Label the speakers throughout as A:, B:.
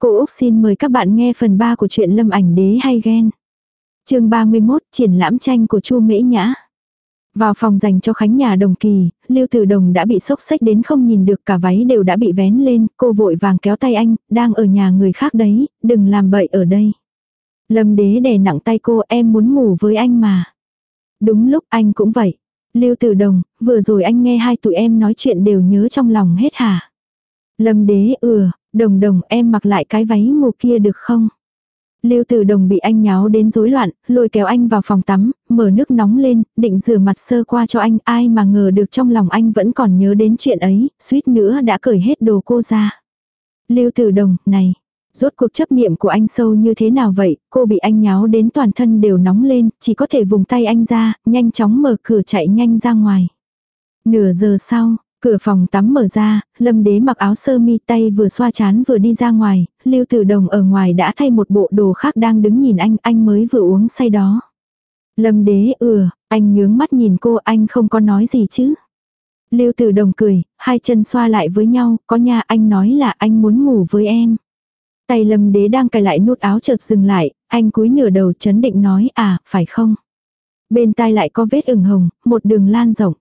A: Cô Úc xin mời các bạn nghe phần 3 của truyện Lâm ảnh đế hay ghen. chương 31 triển lãm tranh của Chu Mễ Nhã. Vào phòng dành cho khánh nhà đồng kỳ, Lưu Tử Đồng đã bị sốc sách đến không nhìn được cả váy đều đã bị vén lên, cô vội vàng kéo tay anh, đang ở nhà người khác đấy, đừng làm bậy ở đây. Lâm đế đè nặng tay cô em muốn ngủ với anh mà. Đúng lúc anh cũng vậy. Lưu Tử Đồng, vừa rồi anh nghe hai tụi em nói chuyện đều nhớ trong lòng hết hả? Lâm đế ừa, đồng đồng em mặc lại cái váy ngủ kia được không? Lưu Tử Đồng bị anh nháo đến rối loạn, lôi kéo anh vào phòng tắm, mở nước nóng lên, định rửa mặt sơ qua cho anh, ai mà ngờ được trong lòng anh vẫn còn nhớ đến chuyện ấy, suýt nữa đã cởi hết đồ cô ra. Lưu Tử Đồng, này, rốt cuộc chấp niệm của anh sâu như thế nào vậy, cô bị anh nháo đến toàn thân đều nóng lên, chỉ có thể vùng tay anh ra, nhanh chóng mở cửa chạy nhanh ra ngoài. Nửa giờ sau, Cửa phòng tắm mở ra, lâm đế mặc áo sơ mi tay vừa xoa chán vừa đi ra ngoài, lưu tử đồng ở ngoài đã thay một bộ đồ khác đang đứng nhìn anh, anh mới vừa uống say đó. Lâm đế ừa, anh nhướng mắt nhìn cô anh không có nói gì chứ. Lưu tử đồng cười, hai chân xoa lại với nhau, có nha anh nói là anh muốn ngủ với em. Tay lâm đế đang cài lại nút áo chợt dừng lại, anh cúi nửa đầu chấn định nói à, phải không? Bên tai lại có vết ửng hồng, một đường lan rộng.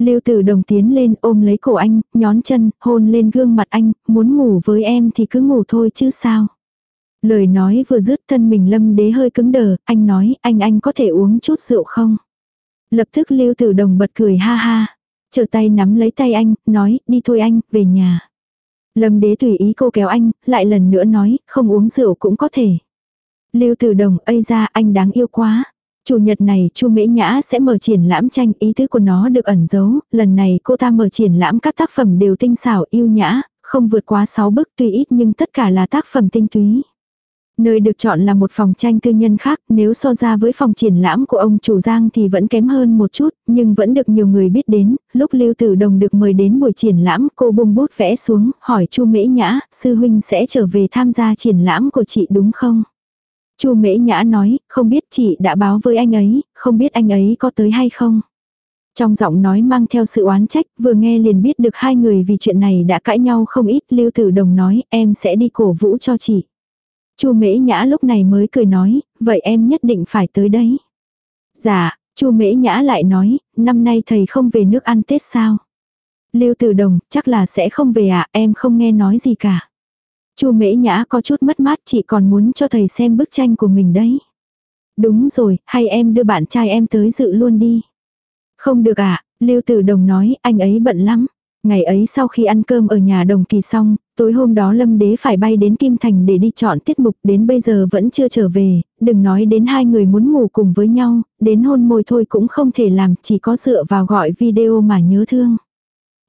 A: Lưu Tử Đồng tiến lên ôm lấy cổ anh, nhón chân, hôn lên gương mặt anh, muốn ngủ với em thì cứ ngủ thôi chứ sao. Lời nói vừa dứt thân mình lâm đế hơi cứng đờ, anh nói, anh anh có thể uống chút rượu không? Lập tức Lưu Tử Đồng bật cười ha ha. Trở tay nắm lấy tay anh, nói, đi thôi anh, về nhà. Lâm đế tùy ý cô kéo anh, lại lần nữa nói, không uống rượu cũng có thể. Lưu Tử Đồng, ây ra anh đáng yêu quá. Chủ nhật này Chu Mễ Nhã sẽ mở triển lãm tranh, ý tứ của nó được ẩn giấu, lần này cô ta mở triển lãm các tác phẩm đều tinh xảo yêu nhã, không vượt quá 6 bức tuy ít nhưng tất cả là tác phẩm tinh túy. Nơi được chọn là một phòng tranh tư nhân khác, nếu so ra với phòng triển lãm của ông chủ Giang thì vẫn kém hơn một chút, nhưng vẫn được nhiều người biết đến. Lúc Lưu Tử Đồng được mời đến buổi triển lãm, cô buông bút vẽ xuống, hỏi Chu Mễ Nhã, sư huynh sẽ trở về tham gia triển lãm của chị đúng không? Chu Mễ Nhã nói, không biết chị đã báo với anh ấy, không biết anh ấy có tới hay không. Trong giọng nói mang theo sự oán trách, vừa nghe liền biết được hai người vì chuyện này đã cãi nhau không ít, Lưu Tử Đồng nói, em sẽ đi cổ vũ cho chị. Chu Mễ Nhã lúc này mới cười nói, vậy em nhất định phải tới đấy. Dạ, Chu Mễ Nhã lại nói, năm nay thầy không về nước ăn Tết sao? Lưu Tử Đồng, chắc là sẽ không về ạ, à, em không nghe nói gì cả. Chu Mễ Nhã có chút mất mát chị còn muốn cho thầy xem bức tranh của mình đấy. Đúng rồi, hay em đưa bạn trai em tới dự luôn đi. Không được ạ, à, Lưu Tử Đồng nói anh ấy bận lắm. Ngày ấy sau khi ăn cơm ở nhà đồng kỳ xong, tối hôm đó Lâm Đế phải bay đến Kim Thành để đi chọn tiết mục đến bây giờ vẫn chưa trở về, đừng nói đến hai người muốn ngủ cùng với nhau, đến hôn môi thôi cũng không thể làm, chỉ có dựa vào gọi video mà nhớ thương.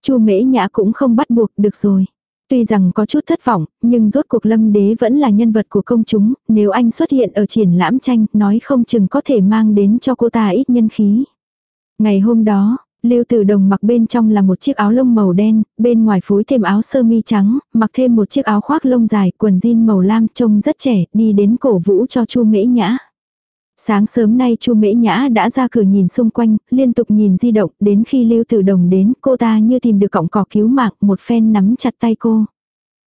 A: Chu Mễ Nhã cũng không bắt buộc được rồi. Tuy rằng có chút thất vọng, nhưng rốt cuộc lâm đế vẫn là nhân vật của công chúng, nếu anh xuất hiện ở triển lãm tranh, nói không chừng có thể mang đến cho cô ta ít nhân khí. Ngày hôm đó, Lưu Tử Đồng mặc bên trong là một chiếc áo lông màu đen, bên ngoài phối thêm áo sơ mi trắng, mặc thêm một chiếc áo khoác lông dài, quần jean màu lam trông rất trẻ, đi đến cổ vũ cho Chu Mễ Nhã. Sáng sớm nay Chu Mễ Nhã đã ra cửa nhìn xung quanh, liên tục nhìn di động, đến khi Lưu Tử Đồng đến, cô ta như tìm được cọng cỏ cứu mạng, một phen nắm chặt tay cô.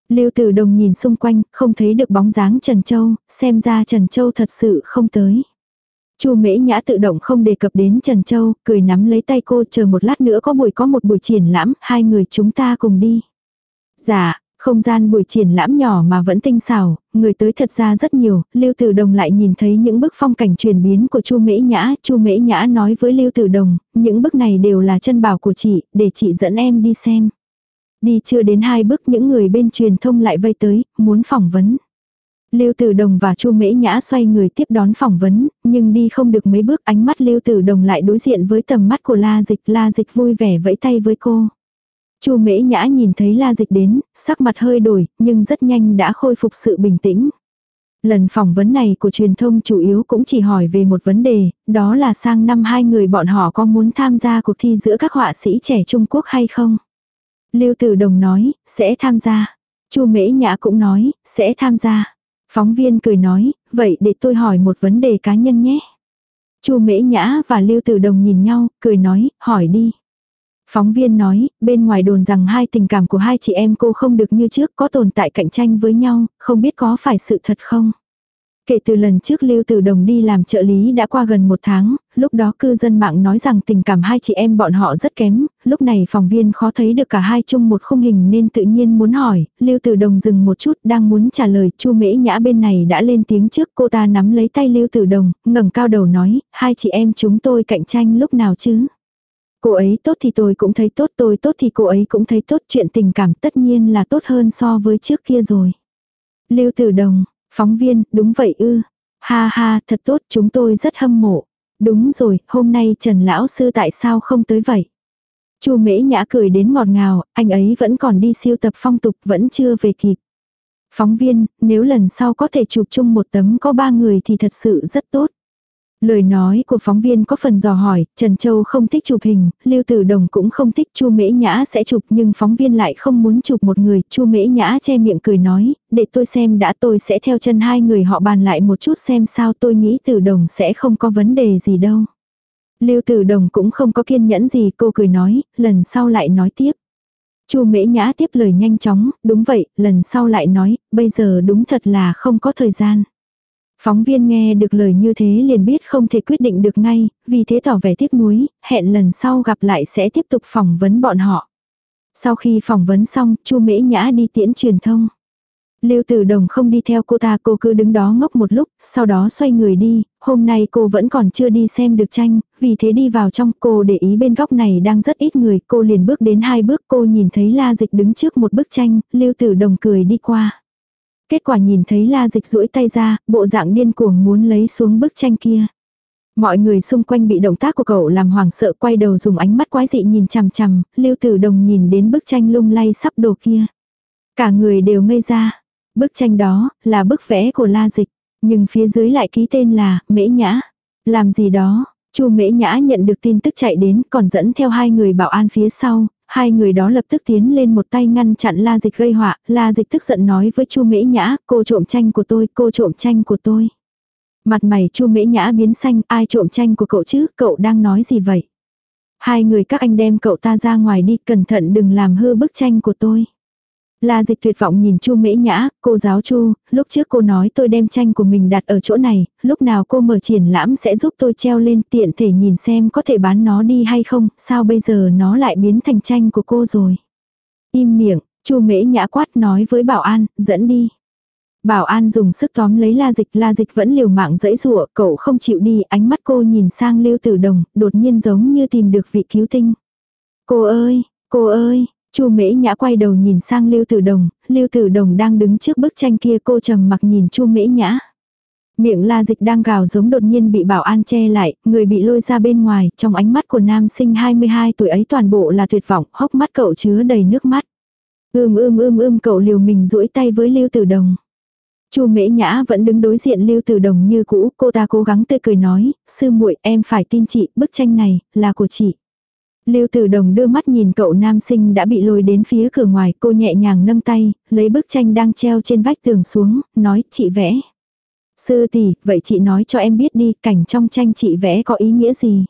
A: Lưu Tử Đồng nhìn xung quanh, không thấy được bóng dáng Trần Châu, xem ra Trần Châu thật sự không tới. Chu Mễ Nhã tự động không đề cập đến Trần Châu, cười nắm lấy tay cô chờ một lát nữa có buổi có một buổi triển lãm, hai người chúng ta cùng đi. Dạ, không gian buổi triển lãm nhỏ mà vẫn tinh xảo, người tới thật ra rất nhiều, Lưu Tử Đồng lại nhìn thấy những bức phong cảnh chuyển biến của Chu Mễ Nhã, Chu Mễ Nhã nói với Lưu Tử Đồng, những bức này đều là chân bảo của chị, để chị dẫn em đi xem. Đi chưa đến hai bức những người bên truyền thông lại vây tới, muốn phỏng vấn. Lưu Tử Đồng và Chu Mễ Nhã xoay người tiếp đón phỏng vấn, nhưng đi không được mấy bước ánh mắt Lưu Tử Đồng lại đối diện với tầm mắt của La Dịch, La Dịch vui vẻ vẫy tay với cô. Chu Mễ Nhã nhìn thấy La Dịch đến, sắc mặt hơi đổi, nhưng rất nhanh đã khôi phục sự bình tĩnh. Lần phỏng vấn này của truyền thông chủ yếu cũng chỉ hỏi về một vấn đề, đó là sang năm hai người bọn họ có muốn tham gia cuộc thi giữa các họa sĩ trẻ Trung Quốc hay không. Lưu Tử Đồng nói, sẽ tham gia. Chu Mễ Nhã cũng nói, sẽ tham gia. Phóng viên cười nói, vậy để tôi hỏi một vấn đề cá nhân nhé. Chu Mễ Nhã và Lưu Tử Đồng nhìn nhau, cười nói, hỏi đi. Phóng viên nói, bên ngoài đồn rằng hai tình cảm của hai chị em cô không được như trước có tồn tại cạnh tranh với nhau, không biết có phải sự thật không? Kể từ lần trước Lưu Tử Đồng đi làm trợ lý đã qua gần một tháng, lúc đó cư dân mạng nói rằng tình cảm hai chị em bọn họ rất kém, lúc này phóng viên khó thấy được cả hai chung một khung hình nên tự nhiên muốn hỏi, Lưu Tử Đồng dừng một chút đang muốn trả lời, Chu Mễ Nhã bên này đã lên tiếng trước cô ta nắm lấy tay Lưu Tử Đồng, ngẩng cao đầu nói, hai chị em chúng tôi cạnh tranh lúc nào chứ? Cô ấy tốt thì tôi cũng thấy tốt, tôi tốt thì cô ấy cũng thấy tốt, chuyện tình cảm tất nhiên là tốt hơn so với trước kia rồi. Lưu Tử Đồng, phóng viên, đúng vậy ư. Ha ha, thật tốt, chúng tôi rất hâm mộ. Đúng rồi, hôm nay Trần Lão Sư tại sao không tới vậy? Chu Mễ Nhã cười đến ngọt ngào, anh ấy vẫn còn đi siêu tập phong tục vẫn chưa về kịp. Phóng viên, nếu lần sau có thể chụp chung một tấm có ba người thì thật sự rất tốt. Lời nói của phóng viên có phần dò hỏi, Trần Châu không thích chụp hình, Lưu Tử Đồng cũng không thích Chu Mễ Nhã sẽ chụp nhưng phóng viên lại không muốn chụp một người, Chu Mễ Nhã che miệng cười nói, để tôi xem đã tôi sẽ theo chân hai người họ bàn lại một chút xem sao tôi nghĩ Tử Đồng sẽ không có vấn đề gì đâu. Lưu Tử Đồng cũng không có kiên nhẫn gì, cô cười nói, lần sau lại nói tiếp. Chu Mễ Nhã tiếp lời nhanh chóng, đúng vậy, lần sau lại nói, bây giờ đúng thật là không có thời gian. Phóng viên nghe được lời như thế liền biết không thể quyết định được ngay, vì thế tỏ vẻ tiếc nuối, hẹn lần sau gặp lại sẽ tiếp tục phỏng vấn bọn họ. Sau khi phỏng vấn xong, Chu Mễ Nhã đi tiễn truyền thông. Lưu Tử Đồng không đi theo cô ta, cô cứ đứng đó ngốc một lúc, sau đó xoay người đi, hôm nay cô vẫn còn chưa đi xem được tranh, vì thế đi vào trong, cô để ý bên góc này đang rất ít người, cô liền bước đến hai bước, cô nhìn thấy La Dịch đứng trước một bức tranh, Lưu Tử Đồng cười đi qua. Kết quả nhìn thấy la dịch duỗi tay ra, bộ dạng điên cuồng muốn lấy xuống bức tranh kia. Mọi người xung quanh bị động tác của cậu làm hoảng sợ quay đầu dùng ánh mắt quái dị nhìn chằm chằm, lưu tử đồng nhìn đến bức tranh lung lay sắp đổ kia. Cả người đều ngây ra. Bức tranh đó là bức vẽ của la dịch, nhưng phía dưới lại ký tên là Mễ Nhã. Làm gì đó, Chu Mễ Nhã nhận được tin tức chạy đến còn dẫn theo hai người bảo an phía sau, hai người đó lập tức tiến lên một tay ngăn chặn La Dịch gây họa, La Dịch tức giận nói với Chu Mễ Nhã, cô trộm tranh của tôi, cô trộm tranh của tôi. Mặt mày Chu Mễ Nhã biến xanh, ai trộm tranh của cậu chứ, cậu đang nói gì vậy? Hai người các anh đem cậu ta ra ngoài đi, cẩn thận đừng làm hư bức tranh của tôi. La dịch tuyệt vọng nhìn Chu Mễ Nhã, cô giáo Chu, lúc trước cô nói tôi đem tranh của mình đặt ở chỗ này, lúc nào cô mở triển lãm sẽ giúp tôi treo lên tiện thể nhìn xem có thể bán nó đi hay không, sao bây giờ nó lại biến thành tranh của cô rồi. Im miệng, Chu Mễ Nhã quát nói với Bảo An, dẫn đi. Bảo An dùng sức tóm lấy La Dịch, La Dịch vẫn liều mạng dẫy rụa, cậu không chịu đi, ánh mắt cô nhìn sang Lưu Tử Đồng, đột nhiên giống như tìm được vị cứu tinh. Cô ơi, cô ơi, Chu Mễ Nhã quay đầu nhìn sang Lưu Tử Đồng, Lưu Tử Đồng đang đứng trước bức tranh kia cô trầm mặc nhìn Chu Mễ Nhã. Miệng la dịch đang gào giống đột nhiên bị bảo an che lại, người bị lôi ra bên ngoài, trong ánh mắt của nam sinh 22 tuổi ấy toàn bộ là tuyệt vọng, hốc mắt cậu chứa đầy nước mắt. Ưm ưm ưm ưm cậu liều mình duỗi tay với Lưu Tử Đồng. Chu Mễ Nhã vẫn đứng đối diện Lưu Tử Đồng như cũ, cô ta cố gắng tươi cười nói, sư muội em phải tin chị, bức tranh này là của chị. Lưu Tử Đồng đưa mắt nhìn cậu nam sinh đã bị lôi đến phía cửa ngoài, cô nhẹ nhàng nâng tay, lấy bức tranh đang treo trên vách tường xuống, nói chị vẽ. Sư tỷ, vậy chị nói cho em biết đi, cảnh trong tranh chị vẽ có ý nghĩa gì?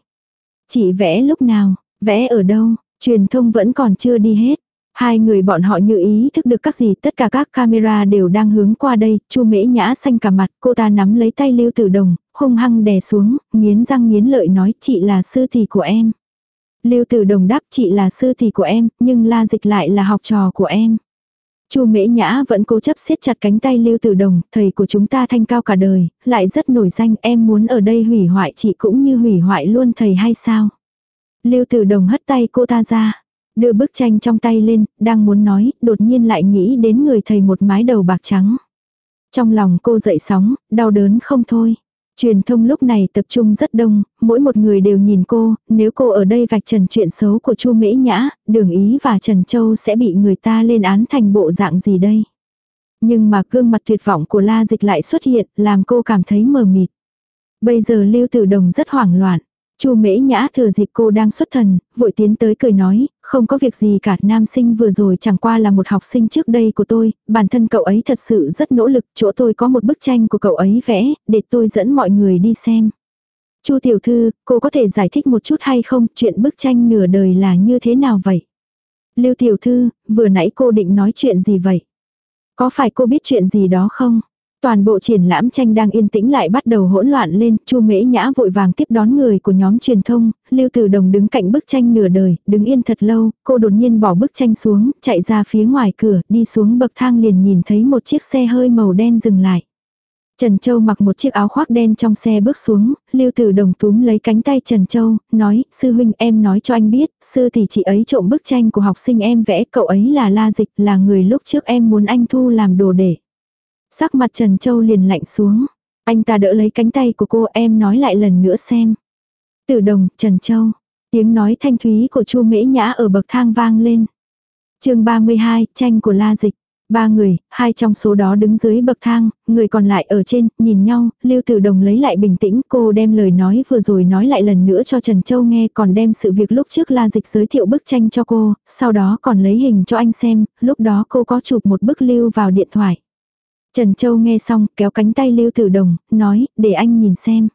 A: Chị vẽ lúc nào? Vẽ ở đâu? Truyền thông vẫn còn chưa đi hết. Hai người bọn họ như ý thức được các gì, tất cả các camera đều đang hướng qua đây, Chu Mễ Nhã xanh cả mặt, cô ta nắm lấy tay Lưu Tử Đồng, hung hăng đè xuống, nghiến răng nghiến lợi nói chị là sư tỷ của em. Lưu Tử Đồng đáp chị là sư tỷ của em, nhưng La Dịch lại là học trò của em. Chu Mễ Nhã vẫn cố chấp siết chặt cánh tay Lưu Tử Đồng, thầy của chúng ta thanh cao cả đời, lại rất nổi danh, em muốn ở đây hủy hoại chị cũng như hủy hoại luôn thầy hay sao? Lưu Tử Đồng hất tay cô ta ra, đưa bức tranh trong tay lên, đang muốn nói, đột nhiên lại nghĩ đến người thầy một mái đầu bạc trắng. Trong lòng cô dậy sóng, đau đớn không thôi. Truyền thông lúc này tập trung rất đông, mỗi một người đều nhìn cô, nếu cô ở đây vạch trần chuyện xấu của Chu Mễ Nhã, Đường Ý và Trần Châu sẽ bị người ta lên án thành bộ dạng gì đây? Nhưng mà gương mặt tuyệt vọng của La Dịch lại xuất hiện, làm cô cảm thấy mờ mịt. Bây giờ Lưu Tử Đồng rất hoảng loạn. Chu Mễ Nhã thừa dịp cô đang xuất thần, vội tiến tới cười nói, không có việc gì cả, nam sinh vừa rồi chẳng qua là một học sinh trước đây của tôi, bản thân cậu ấy thật sự rất nỗ lực, chỗ tôi có một bức tranh của cậu ấy vẽ, để tôi dẫn mọi người đi xem. Chu tiểu thư, cô có thể giải thích một chút hay không, chuyện bức tranh nửa đời là như thế nào vậy? Lưu tiểu thư, vừa nãy cô định nói chuyện gì vậy? Có phải cô biết chuyện gì đó không? Toàn bộ triển lãm tranh đang yên tĩnh lại bắt đầu hỗn loạn lên, Chu Mễ Nhã vội vàng tiếp đón người của nhóm truyền thông, Lưu Tử Đồng đứng cạnh bức tranh nửa đời, đứng yên thật lâu, cô đột nhiên bỏ bức tranh xuống, chạy ra phía ngoài cửa, đi xuống bậc thang liền nhìn thấy một chiếc xe hơi màu đen dừng lại. Trần Châu mặc một chiếc áo khoác đen trong xe bước xuống, Lưu Tử Đồng túm lấy cánh tay Trần Châu, nói, sư huynh em nói cho anh biết, sư tỷ chị ấy trộm bức tranh của học sinh em vẽ, cậu ấy là La Dịch, là người lúc trước em muốn anh thu làm đồ để. Sắc mặt Trần Châu liền lạnh xuống. Anh ta đỡ lấy cánh tay của cô em nói lại lần nữa xem. Tử đồng, Trần Châu. Tiếng nói thanh thúy của chu mễ nhã ở bậc thang vang lên. chương 32, tranh của La Dịch. Ba người, hai trong số đó đứng dưới bậc thang, người còn lại ở trên, nhìn nhau, Lưu Tử Đồng lấy lại bình tĩnh, cô đem lời nói vừa rồi nói lại lần nữa cho Trần Châu nghe, còn đem sự việc lúc trước La Dịch giới thiệu bức tranh cho cô, sau đó còn lấy hình cho anh xem, lúc đó cô có chụp một bức lưu vào điện thoại. Trần Châu nghe xong, kéo cánh tay Lưu Tử Đồng, nói, để anh nhìn xem.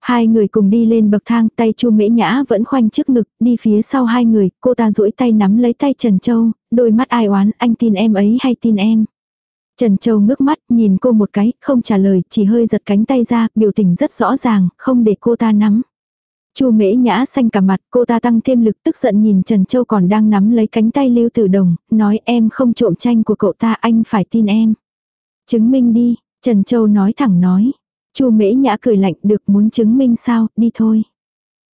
A: Hai người cùng đi lên bậc thang, tay Chu Mễ Nhã vẫn khoanh trước ngực, đi phía sau hai người, cô ta duỗi tay nắm lấy tay Trần Châu, đôi mắt ai oán, anh tin em ấy hay tin em. Trần Châu ngước mắt, nhìn cô một cái, không trả lời, chỉ hơi giật cánh tay ra, biểu tình rất rõ ràng, không để cô ta nắm. Chu Mễ Nhã xanh cả mặt, cô ta tăng thêm lực tức giận nhìn Trần Châu còn đang nắm lấy cánh tay Lưu Tử Đồng, nói em không trộm tranh của cậu ta, anh phải tin em. Chứng minh đi, Trần Châu nói thẳng nói. Chu Mễ Nhã cười lạnh được muốn chứng minh sao, đi thôi.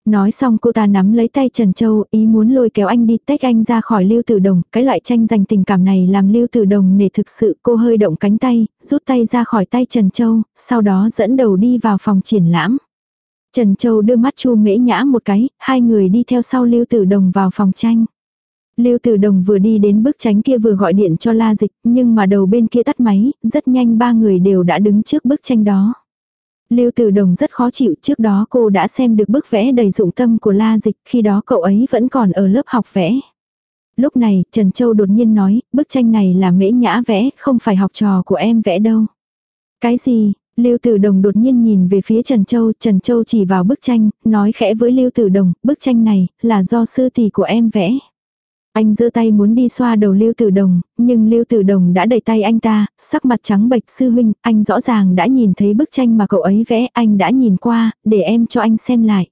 A: Nói xong cô ta nắm lấy tay Trần Châu, ý muốn lôi kéo anh đi tách anh ra khỏi Lưu Tử Đồng, cái loại tranh giành tình cảm này làm Lưu Tử Đồng nể thực sự cô hơi động cánh tay, rút tay ra khỏi tay Trần Châu, sau đó dẫn đầu đi vào phòng triển lãm. Trần Châu đưa mắt Chu Mễ Nhã một cái, hai người đi theo sau Lưu Tử Đồng vào phòng tranh. Lưu Tử Đồng vừa đi đến bức tránh kia vừa gọi điện cho La Dịch, nhưng mà đầu bên kia tắt máy, rất nhanh ba người đều đã đứng trước bức tranh đó. Lưu Tử Đồng rất khó chịu, trước đó cô đã xem được bức vẽ đầy dụng tâm của La Dịch, khi đó cậu ấy vẫn còn ở lớp học vẽ. Lúc này, Trần Châu đột nhiên nói, bức tranh này là mễ nhã vẽ, không phải học trò của em vẽ đâu. Cái gì? Lưu Tử Đồng đột nhiên nhìn về phía Trần Châu, Trần Châu chỉ vào bức tranh, nói khẽ với Lưu Tử Đồng, bức tranh này, là do sư tỷ của em vẽ. Anh giơ tay muốn đi xoa đầu Lưu Tử Đồng, nhưng Lưu Tử Đồng đã đẩy tay anh ta, sắc mặt trắng bệch sư huynh, anh rõ ràng đã nhìn thấy bức tranh mà cậu ấy vẽ, anh đã nhìn qua, để em cho anh xem lại.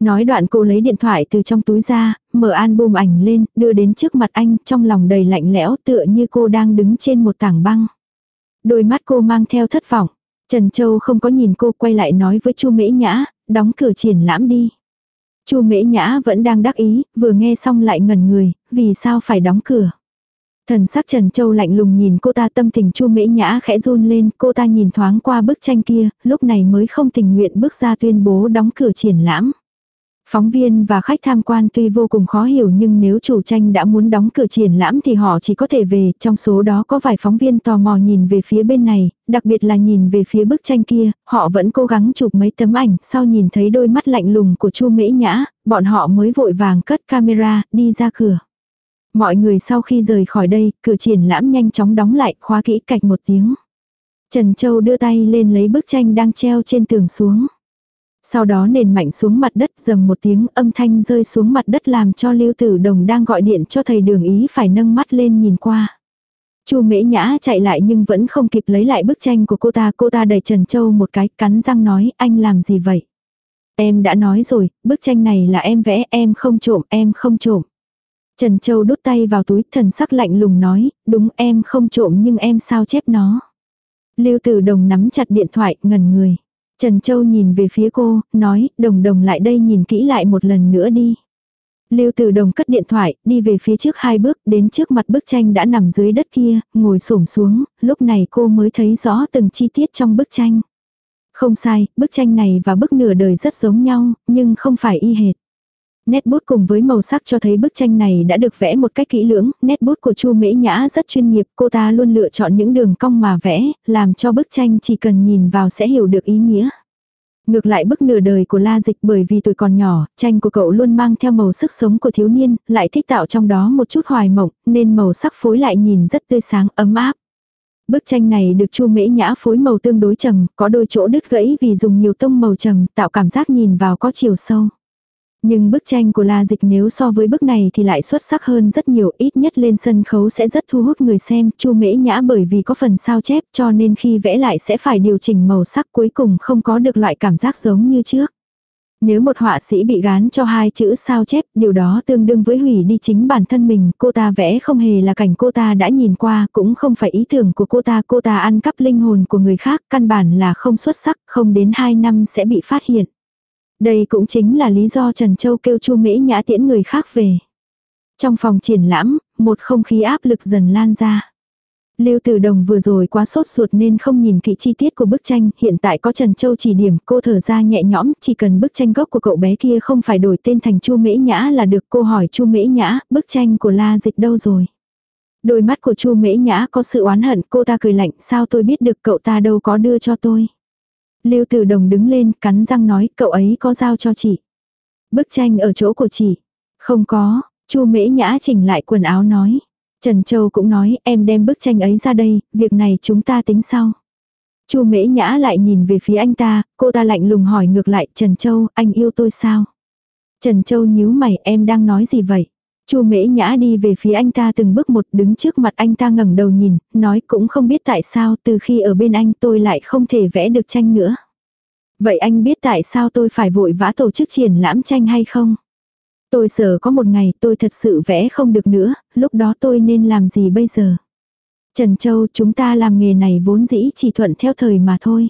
A: Nói đoạn cô lấy điện thoại từ trong túi ra, mở album ảnh lên, đưa đến trước mặt anh, trong lòng đầy lạnh lẽo tựa như cô đang đứng trên một tảng băng. Đôi mắt cô mang theo thất vọng. Trần Châu không có nhìn cô quay lại nói với Chu Mễ Nhã, đóng cửa triển lãm đi. Chu Mễ Nhã vẫn đang đắc ý, vừa nghe xong lại ngẩn người, vì sao phải đóng cửa. Thần sắc Trần Châu lạnh lùng nhìn cô ta tâm tình Chu Mễ Nhã khẽ run lên, cô ta nhìn thoáng qua bức tranh kia, lúc này mới không tình nguyện bước ra tuyên bố đóng cửa triển lãm. Phóng viên và khách tham quan tuy vô cùng khó hiểu nhưng nếu chủ tranh đã muốn đóng cửa triển lãm thì họ chỉ có thể về, trong số đó có vài phóng viên tò mò nhìn về phía bên này, đặc biệt là nhìn về phía bức tranh kia, họ vẫn cố gắng chụp mấy tấm ảnh, sau nhìn thấy đôi mắt lạnh lùng của Chu Mễ Nhã, bọn họ mới vội vàng cất camera, đi ra cửa. Mọi người sau khi rời khỏi đây, cửa triển lãm nhanh chóng đóng lại, khóa kỹ cạch một tiếng. Trần Châu đưa tay lên lấy bức tranh đang treo trên tường xuống. Sau đó nền mạnh xuống mặt đất dầm một tiếng âm thanh rơi xuống mặt đất làm cho Lưu Tử Đồng đang gọi điện cho thầy đường ý phải nâng mắt lên nhìn qua. Chu Mễ Nhã chạy lại nhưng vẫn không kịp lấy lại bức tranh của cô ta, cô ta đẩy Trần Châu một cái, cắn răng nói, anh làm gì vậy? Em đã nói rồi, bức tranh này là em vẽ, em không trộm, em không trộm. Trần Châu đút tay vào túi, thần sắc lạnh lùng nói, đúng em không trộm nhưng em sao chép nó. Lưu Tử Đồng nắm chặt điện thoại, ngẩn người. Trần Châu nhìn về phía cô, nói, đồng đồng lại đây nhìn kỹ lại một lần nữa đi. Lưu Tử Đồng cất điện thoại, đi về phía trước hai bước, đến trước mặt bức tranh đã nằm dưới đất kia, ngồi xổm xuống, lúc này cô mới thấy rõ từng chi tiết trong bức tranh. Không sai, bức tranh này và bức nửa đời rất giống nhau, nhưng không phải y hệt. Nét bút cùng với màu sắc cho thấy bức tranh này đã được vẽ một cách kỹ lưỡng, nét bút của Chu Mễ Nhã rất chuyên nghiệp, cô ta luôn lựa chọn những đường cong mà vẽ, làm cho bức tranh chỉ cần nhìn vào sẽ hiểu được ý nghĩa. Ngược lại bức nửa đời của La Dịch bởi vì tuổi còn nhỏ, tranh của cậu luôn mang theo màu sức sống của thiếu niên, lại thích tạo trong đó một chút hoài mộng, nên màu sắc phối lại nhìn rất tươi sáng, ấm áp. Bức tranh này được Chu Mễ Nhã phối màu tương đối trầm, có đôi chỗ đứt gãy vì dùng nhiều tông màu trầm, tạo cảm giác nhìn vào có chiều sâu. Nhưng bức tranh của La Dịch nếu so với bức này thì lại xuất sắc hơn rất nhiều, ít nhất lên sân khấu sẽ rất thu hút người xem. Chu Mễ Nhã bởi vì có phần sao chép cho nên khi vẽ lại sẽ phải điều chỉnh màu sắc cuối cùng không có được loại cảm giác giống như trước. Nếu một họa sĩ bị gán cho hai chữ sao chép, điều đó tương đương với hủy đi chính bản thân mình, cô ta vẽ không hề là cảnh cô ta đã nhìn qua, cũng không phải ý tưởng của cô ta, cô ta ăn cắp linh hồn của người khác, căn bản là không xuất sắc, không đến hai năm sẽ bị phát hiện. Đây cũng chính là lý do Trần Châu kêu Chu Mễ Nhã tiễn người khác về. Trong phòng triển lãm, một không khí áp lực dần lan ra. Lưu Tử Đồng vừa rồi quá sốt ruột nên không nhìn kỹ chi tiết của bức tranh, hiện tại có Trần Châu chỉ điểm, cô thở ra nhẹ nhõm, chỉ cần bức tranh gốc của cậu bé kia không phải đổi tên thành Chu Mễ Nhã là được. Cô hỏi Chu Mễ Nhã, bức tranh của La Dịch đâu rồi? Đôi mắt của Chu Mễ Nhã có sự oán hận, cô ta cười lạnh, sao tôi biết được cậu ta đâu có đưa cho tôi? Lưu Tử Đồng đứng lên, cắn răng nói, cậu ấy có giao cho chị. Bức tranh ở chỗ của chị. Không có, Chu Mễ Nhã chỉnh lại quần áo nói. Trần Châu cũng nói, em đem bức tranh ấy ra đây, việc này chúng ta tính sau. Chu Mễ Nhã lại nhìn về phía anh ta, cô ta lạnh lùng hỏi ngược lại, Trần Châu, anh yêu tôi sao? Trần Châu nhíu mày, em đang nói gì vậy? Chu Mễ Nhã đi về phía anh ta từng bước một đứng trước mặt anh ta ngẩng đầu nhìn, nói cũng không biết tại sao từ khi ở bên anh tôi lại không thể vẽ được tranh nữa. Vậy anh biết tại sao tôi phải vội vã tổ chức triển lãm tranh hay không? Tôi sợ có một ngày tôi thật sự vẽ không được nữa, lúc đó tôi nên làm gì bây giờ? Trần Châu chúng ta làm nghề này vốn dĩ chỉ thuận theo thời mà thôi.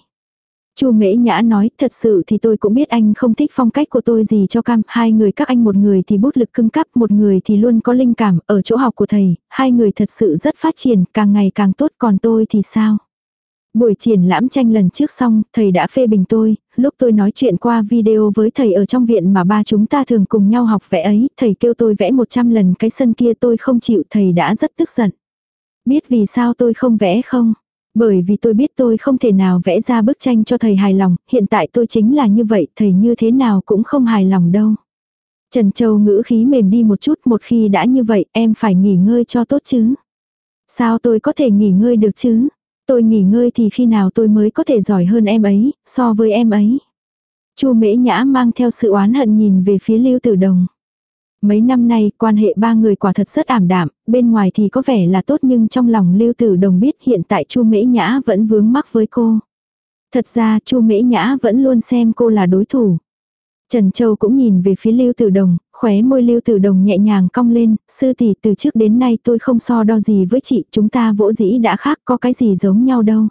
A: Chu Mễ Nhã nói, thật sự thì tôi cũng biết anh không thích phong cách của tôi gì cho cam, hai người các anh một người thì bút lực cưng cắp, một người thì luôn có linh cảm, ở chỗ học của thầy, hai người thật sự rất phát triển, càng ngày càng tốt, còn tôi thì sao? Buổi triển lãm tranh lần trước xong, thầy đã phê bình tôi, lúc tôi nói chuyện qua video với thầy ở trong viện mà ba chúng ta thường cùng nhau học vẽ ấy, thầy kêu tôi vẽ 100 lần cái sân kia tôi không chịu, thầy đã rất tức giận. Biết vì sao tôi không vẽ không? Bởi vì tôi biết tôi không thể nào vẽ ra bức tranh cho thầy hài lòng, hiện tại tôi chính là như vậy, thầy như thế nào cũng không hài lòng đâu. Trần Châu ngữ khí mềm đi một chút, một khi đã như vậy, em phải nghỉ ngơi cho tốt chứ. Sao tôi có thể nghỉ ngơi được chứ? Tôi nghỉ ngơi thì khi nào tôi mới có thể giỏi hơn em ấy, so với em ấy. Chu Mễ Nhã mang theo sự oán hận nhìn về phía Lưu Tử Đồng. Mấy năm nay, quan hệ ba người quả thật rất ảm đạm, bên ngoài thì có vẻ là tốt nhưng trong lòng Lưu Tử Đồng biết hiện tại Chu Mễ Nhã vẫn vướng mắc với cô. Thật ra Chu Mễ Nhã vẫn luôn xem cô là đối thủ. Trần Châu cũng nhìn về phía Lưu Tử Đồng, khóe môi Lưu Tử Đồng nhẹ nhàng cong lên, sư tỷ từ trước đến nay tôi không so đo gì với chị, chúng ta vỗ dĩ đã khác có cái gì giống nhau đâu.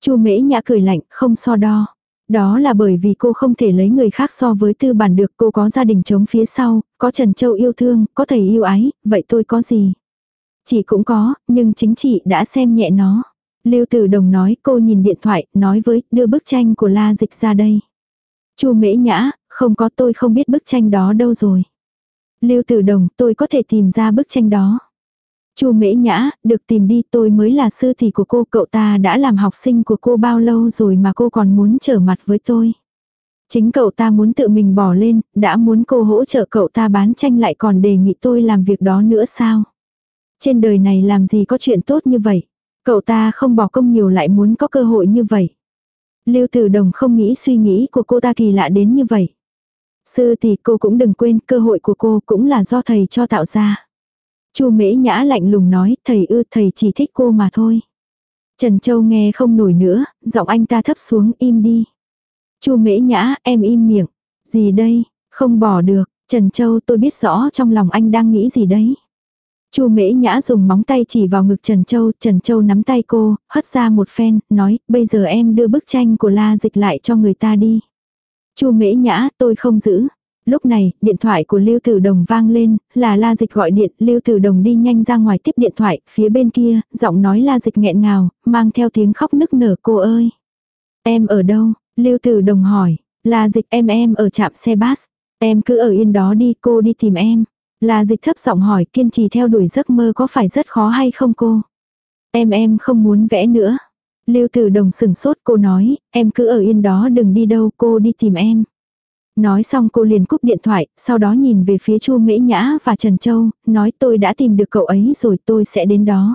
A: Chu Mễ Nhã cười lạnh, không so đo. Đó là bởi vì cô không thể lấy người khác so với tư bản được cô có gia đình chống phía sau, có Trần Châu yêu thương, có thầy yêu ái, vậy tôi có gì? Chị cũng có, nhưng chính chị đã xem nhẹ nó. Lưu Tử Đồng nói cô nhìn điện thoại, nói với, đưa bức tranh của La Dịch ra đây. Chu Mễ Nhã, không có tôi không biết bức tranh đó đâu rồi. Lưu Tử Đồng, tôi có thể tìm ra bức tranh đó. Chu Mễ Nhã, được tìm đi tôi mới là sư tỷ của cô, cậu ta đã làm học sinh của cô bao lâu rồi mà cô còn muốn trở mặt với tôi. Chính cậu ta muốn tự mình bỏ lên, đã muốn cô hỗ trợ cậu ta bán tranh lại còn đề nghị tôi làm việc đó nữa sao. Trên đời này làm gì có chuyện tốt như vậy. Cậu ta không bỏ công nhiều lại muốn có cơ hội như vậy. Lưu Tử Đồng không nghĩ suy nghĩ của cô ta kỳ lạ đến như vậy. Sư tỷ cô cũng đừng quên cơ hội của cô cũng là do thầy cho tạo ra. Chu Mễ Nhã lạnh lùng nói, thầy ư thầy chỉ thích cô mà thôi. Trần Châu nghe không nổi nữa, giọng anh ta thấp xuống im đi. Chu Mễ Nhã, em im miệng. Gì đây, không bỏ được, Trần Châu tôi biết rõ trong lòng anh đang nghĩ gì đấy. Chu Mễ Nhã dùng móng tay chỉ vào ngực Trần Châu, Trần Châu nắm tay cô, hất ra một phen, nói, bây giờ em đưa bức tranh của La Dịch lại cho người ta đi. Chu Mễ Nhã, tôi không giữ. Lúc này, điện thoại của Lưu Tử Đồng vang lên, là La Dịch gọi điện, Lưu Tử Đồng đi nhanh ra ngoài tiếp điện thoại, phía bên kia, giọng nói La Dịch nghẹn ngào, mang theo tiếng khóc nức nở cô ơi. Em ở đâu? Lưu Tử Đồng hỏi, La Dịch em em ở trạm xe bus. Em cứ ở yên đó đi, cô đi tìm em. La Dịch thấp giọng hỏi kiên trì theo đuổi giấc mơ có phải rất khó hay không cô? Em em không muốn vẽ nữa. Lưu Tử Đồng sừng sốt cô nói, em cứ ở yên đó đừng đi đâu cô đi tìm em. Nói xong cô liền cúp điện thoại, sau đó nhìn về phía Chu Mễ Nhã và Trần Châu, nói tôi đã tìm được cậu ấy rồi tôi sẽ đến đó.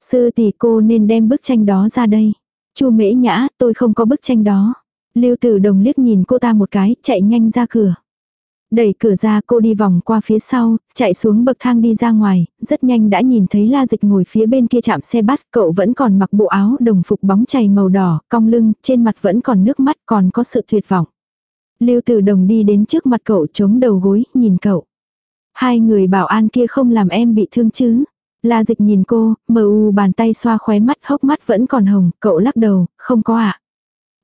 A: Sư tỷ cô nên đem bức tranh đó ra đây. Chu mễ nhã, tôi không có bức tranh đó. Lưu tử đồng liếc nhìn cô ta một cái, chạy nhanh ra cửa. Đẩy cửa ra cô đi vòng qua phía sau, chạy xuống bậc thang đi ra ngoài, rất nhanh đã nhìn thấy la dịch ngồi phía bên kia chạm xe bus, cậu vẫn còn mặc bộ áo đồng phục bóng chày màu đỏ, cong lưng, trên mặt vẫn còn nước mắt còn có sự tuyệt vọng. Lưu tử đồng đi đến trước mặt cậu chống đầu gối, nhìn cậu. Hai người bảo an kia không làm em bị thương chứ. La dịch nhìn cô, mờ u bàn tay xoa khóe mắt hốc mắt vẫn còn hồng, cậu lắc đầu, không có ạ. À.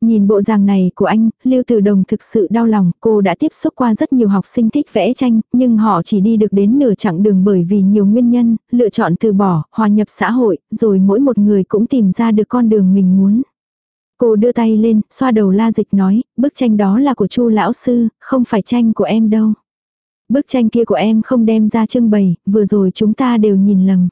A: Nhìn bộ dạng này của anh, Lưu Tử Đồng thực sự đau lòng, cô đã tiếp xúc qua rất nhiều học sinh thích vẽ tranh, nhưng họ chỉ đi được đến nửa chặng đường bởi vì nhiều nguyên nhân, lựa chọn từ bỏ, hòa nhập xã hội, rồi mỗi một người cũng tìm ra được con đường mình muốn. Cô đưa tay lên, xoa đầu la dịch nói, bức tranh đó là của chu lão sư, không phải tranh của em đâu. Bức tranh kia của em không đem ra trưng bày, vừa rồi chúng ta đều nhìn lầm.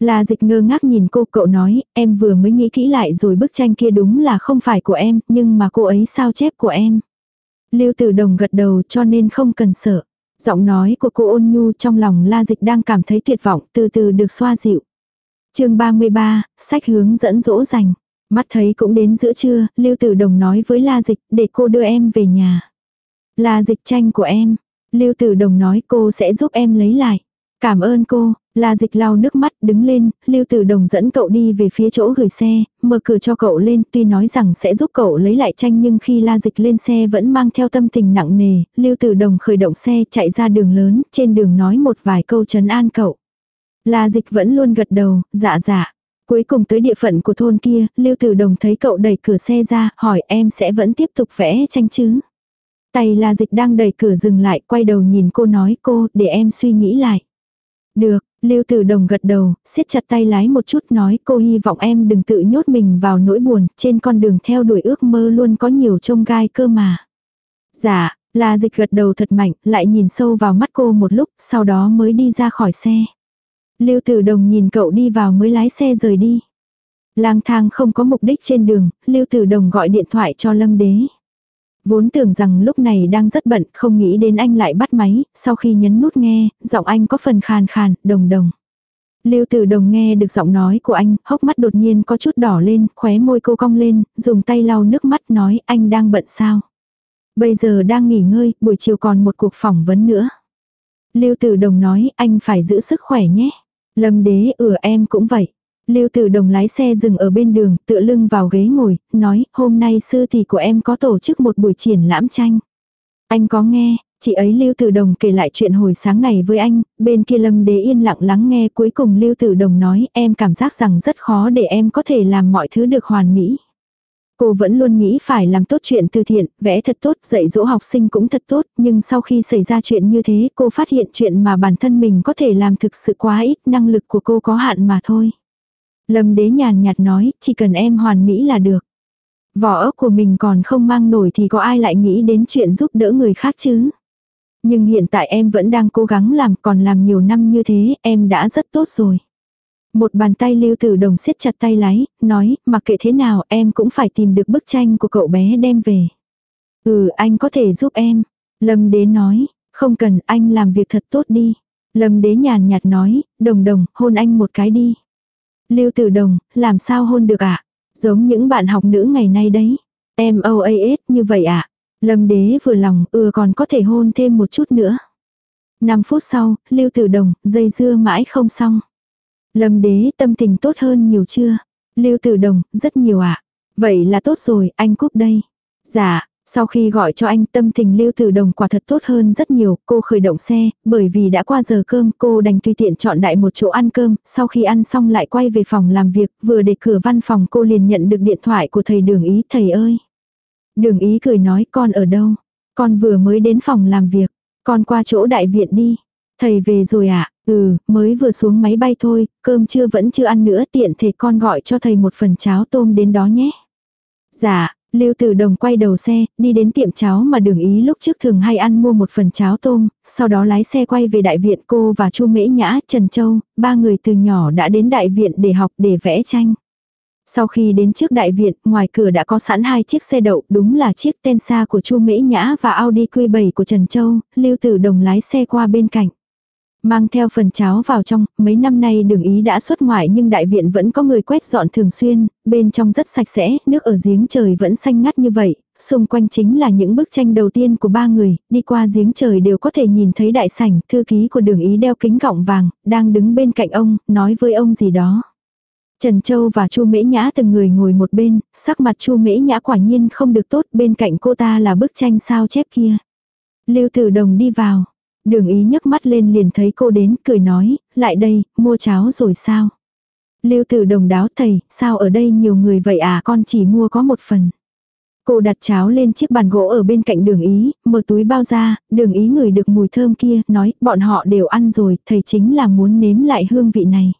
A: La dịch ngơ ngác nhìn cô cậu nói, em vừa mới nghĩ kỹ lại rồi bức tranh kia đúng là không phải của em, nhưng mà cô ấy sao chép của em. Lưu tử đồng gật đầu cho nên không cần sợ. Giọng nói của cô ôn nhu trong lòng la dịch đang cảm thấy tuyệt vọng từ từ được xoa dịu. chương 33, sách hướng dẫn dỗ dành. Mắt thấy cũng đến giữa trưa, Lưu Tử Đồng nói với La Dịch để cô đưa em về nhà. La Dịch tranh của em. Lưu Tử Đồng nói cô sẽ giúp em lấy lại. Cảm ơn cô, La Dịch lau nước mắt đứng lên, Lưu Tử Đồng dẫn cậu đi về phía chỗ gửi xe, mở cửa cho cậu lên, tuy nói rằng sẽ giúp cậu lấy lại tranh nhưng khi La Dịch lên xe vẫn mang theo tâm tình nặng nề, Lưu Tử Đồng khởi động xe chạy ra đường lớn, trên đường nói một vài câu trấn an cậu. La Dịch vẫn luôn gật đầu, dạ dạ. Cuối cùng tới địa phận của thôn kia, Lưu Tử Đồng thấy cậu đẩy cửa xe ra, hỏi em sẽ vẫn tiếp tục vẽ tranh chứ. Tay La Dịch đang đẩy cửa dừng lại, quay đầu nhìn cô nói cô, để em suy nghĩ lại. Được, Lưu Tử Đồng gật đầu, siết chặt tay lái một chút nói cô hy vọng em đừng tự nhốt mình vào nỗi buồn, trên con đường theo đuổi ước mơ luôn có nhiều trông gai cơ mà. Dạ, La Dịch gật đầu thật mạnh, lại nhìn sâu vào mắt cô một lúc, sau đó mới đi ra khỏi xe. Lưu Tử Đồng nhìn cậu đi vào mới lái xe rời đi. Lang thang không có mục đích trên đường, Lưu Tử Đồng gọi điện thoại cho Lâm Đế. Vốn tưởng rằng lúc này đang rất bận, không nghĩ đến anh lại bắt máy, sau khi nhấn nút nghe, giọng anh có phần khàn khàn, đồng đồng. Lưu Tử Đồng nghe được giọng nói của anh, hốc mắt đột nhiên có chút đỏ lên, khóe môi cô cong lên, dùng tay lau nước mắt nói anh đang bận sao. Bây giờ đang nghỉ ngơi, buổi chiều còn một cuộc phỏng vấn nữa. Lưu Tử Đồng nói anh phải giữ sức khỏe nhé. Lâm đế ửa em cũng vậy. Lưu Tử Đồng lái xe dừng ở bên đường, tựa lưng vào ghế ngồi, nói, hôm nay sư tỷ của em có tổ chức một buổi triển lãm tranh. Anh có nghe, chị ấy Lưu Tử Đồng kể lại chuyện hồi sáng này với anh, bên kia Lâm Đế yên lặng lắng nghe cuối cùng Lưu Tử Đồng nói, em cảm giác rằng rất khó để em có thể làm mọi thứ được hoàn mỹ. Cô vẫn luôn nghĩ phải làm tốt chuyện từ thiện, vẽ thật tốt, dạy dỗ học sinh cũng thật tốt, nhưng sau khi xảy ra chuyện như thế cô phát hiện chuyện mà bản thân mình có thể làm thực sự quá ít, năng lực của cô có hạn mà thôi. Lâm đế nhàn nhạt nói, chỉ cần em hoàn mỹ là được. Vỏ ốc của mình còn không mang nổi thì có ai lại nghĩ đến chuyện giúp đỡ người khác chứ. Nhưng hiện tại em vẫn đang cố gắng làm còn làm nhiều năm như thế, em đã rất tốt rồi. Một bàn tay lưu tử đồng siết chặt tay lái, nói, mặc kệ thế nào em cũng phải tìm được bức tranh của cậu bé đem về. Ừ, anh có thể giúp em. Lâm đế nói, không cần, anh làm việc thật tốt đi. Lâm đế nhàn nhạt nói, đồng đồng, hôn anh một cái đi. Lưu tử đồng, làm sao hôn được ạ? À? Giống những bạn học nữ ngày nay đấy. Em OAS như vậy ạ. À? Lâm đế vừa lòng, ưa còn có thể hôn thêm một chút nữa. 5 phút sau, Lưu Tử Đồng, dây dưa mãi không xong. Lâm đế tâm tình tốt hơn nhiều chưa? Lưu Tử Đồng, rất nhiều ạ. À? Vậy là tốt rồi, anh cúp đây. Dạ, sau khi gọi cho anh tâm tình lưu tử đồng quả thật tốt hơn rất nhiều, cô khởi động xe, bởi vì đã qua giờ cơm cô đành tùy tiện chọn đại một chỗ ăn cơm, sau khi ăn xong lại quay về phòng làm việc, vừa để cửa văn phòng cô liền nhận được điện thoại của thầy đường ý, thầy ơi. Đường ý cười nói con ở đâu? Con vừa mới đến phòng làm việc, con qua chỗ đại viện đi. Thầy về rồi ạ, à? Ừ, mới vừa xuống máy bay thôi, cơm chưa vẫn chưa ăn nữa tiện thể con gọi cho thầy một phần cháo tôm đến đó nhé. Dạ, Lưu Tử Đồng quay đầu xe, đi đến tiệm cháo mà đường ý lúc trước thường hay ăn mua một phần cháo tôm, sau đó lái xe quay về đại viện cô và Chu Mễ Nhã, Trần Châu, ba người từ nhỏ đã đến đại viện để học để vẽ tranh. Sau khi đến trước đại viện, ngoài cửa đã có sẵn hai chiếc xe đậu, đúng là chiếc Tensa của Chu Mễ Nhã và Audi Q7 của Trần Châu, Lưu Tử Đồng lái xe qua bên cạnh. Mang theo phần cháo vào trong, mấy năm nay đường ý đã xuất ngoại nhưng đại viện vẫn có người quét dọn thường xuyên, bên trong rất sạch sẽ, nước ở giếng trời vẫn xanh ngắt như vậy, xung quanh chính là những bức tranh đầu tiên của ba người, đi qua giếng trời đều có thể nhìn thấy đại sảnh, thư ký của đường ý đeo kính gọng vàng, đang đứng bên cạnh ông, nói với ông gì đó. Trần Châu và Chu Mễ Nhã từng người ngồi một bên, sắc mặt Chu Mễ Nhã quả nhiên không được tốt, bên cạnh cô ta là bức tranh sao chép kia. Lưu Tử Đồng đi vào, Đường Ý nhấc mắt lên liền thấy cô đến, cười nói, lại đây, mua cháo rồi sao? Lưu Tử Đồng đáo thầy, sao ở đây nhiều người vậy à, con chỉ mua có một phần. Cô đặt cháo lên chiếc bàn gỗ ở bên cạnh đường ý, mở túi bao ra, đường ý ngửi được mùi thơm kia, nói, bọn họ đều ăn rồi, thầy chính là muốn nếm lại hương vị này.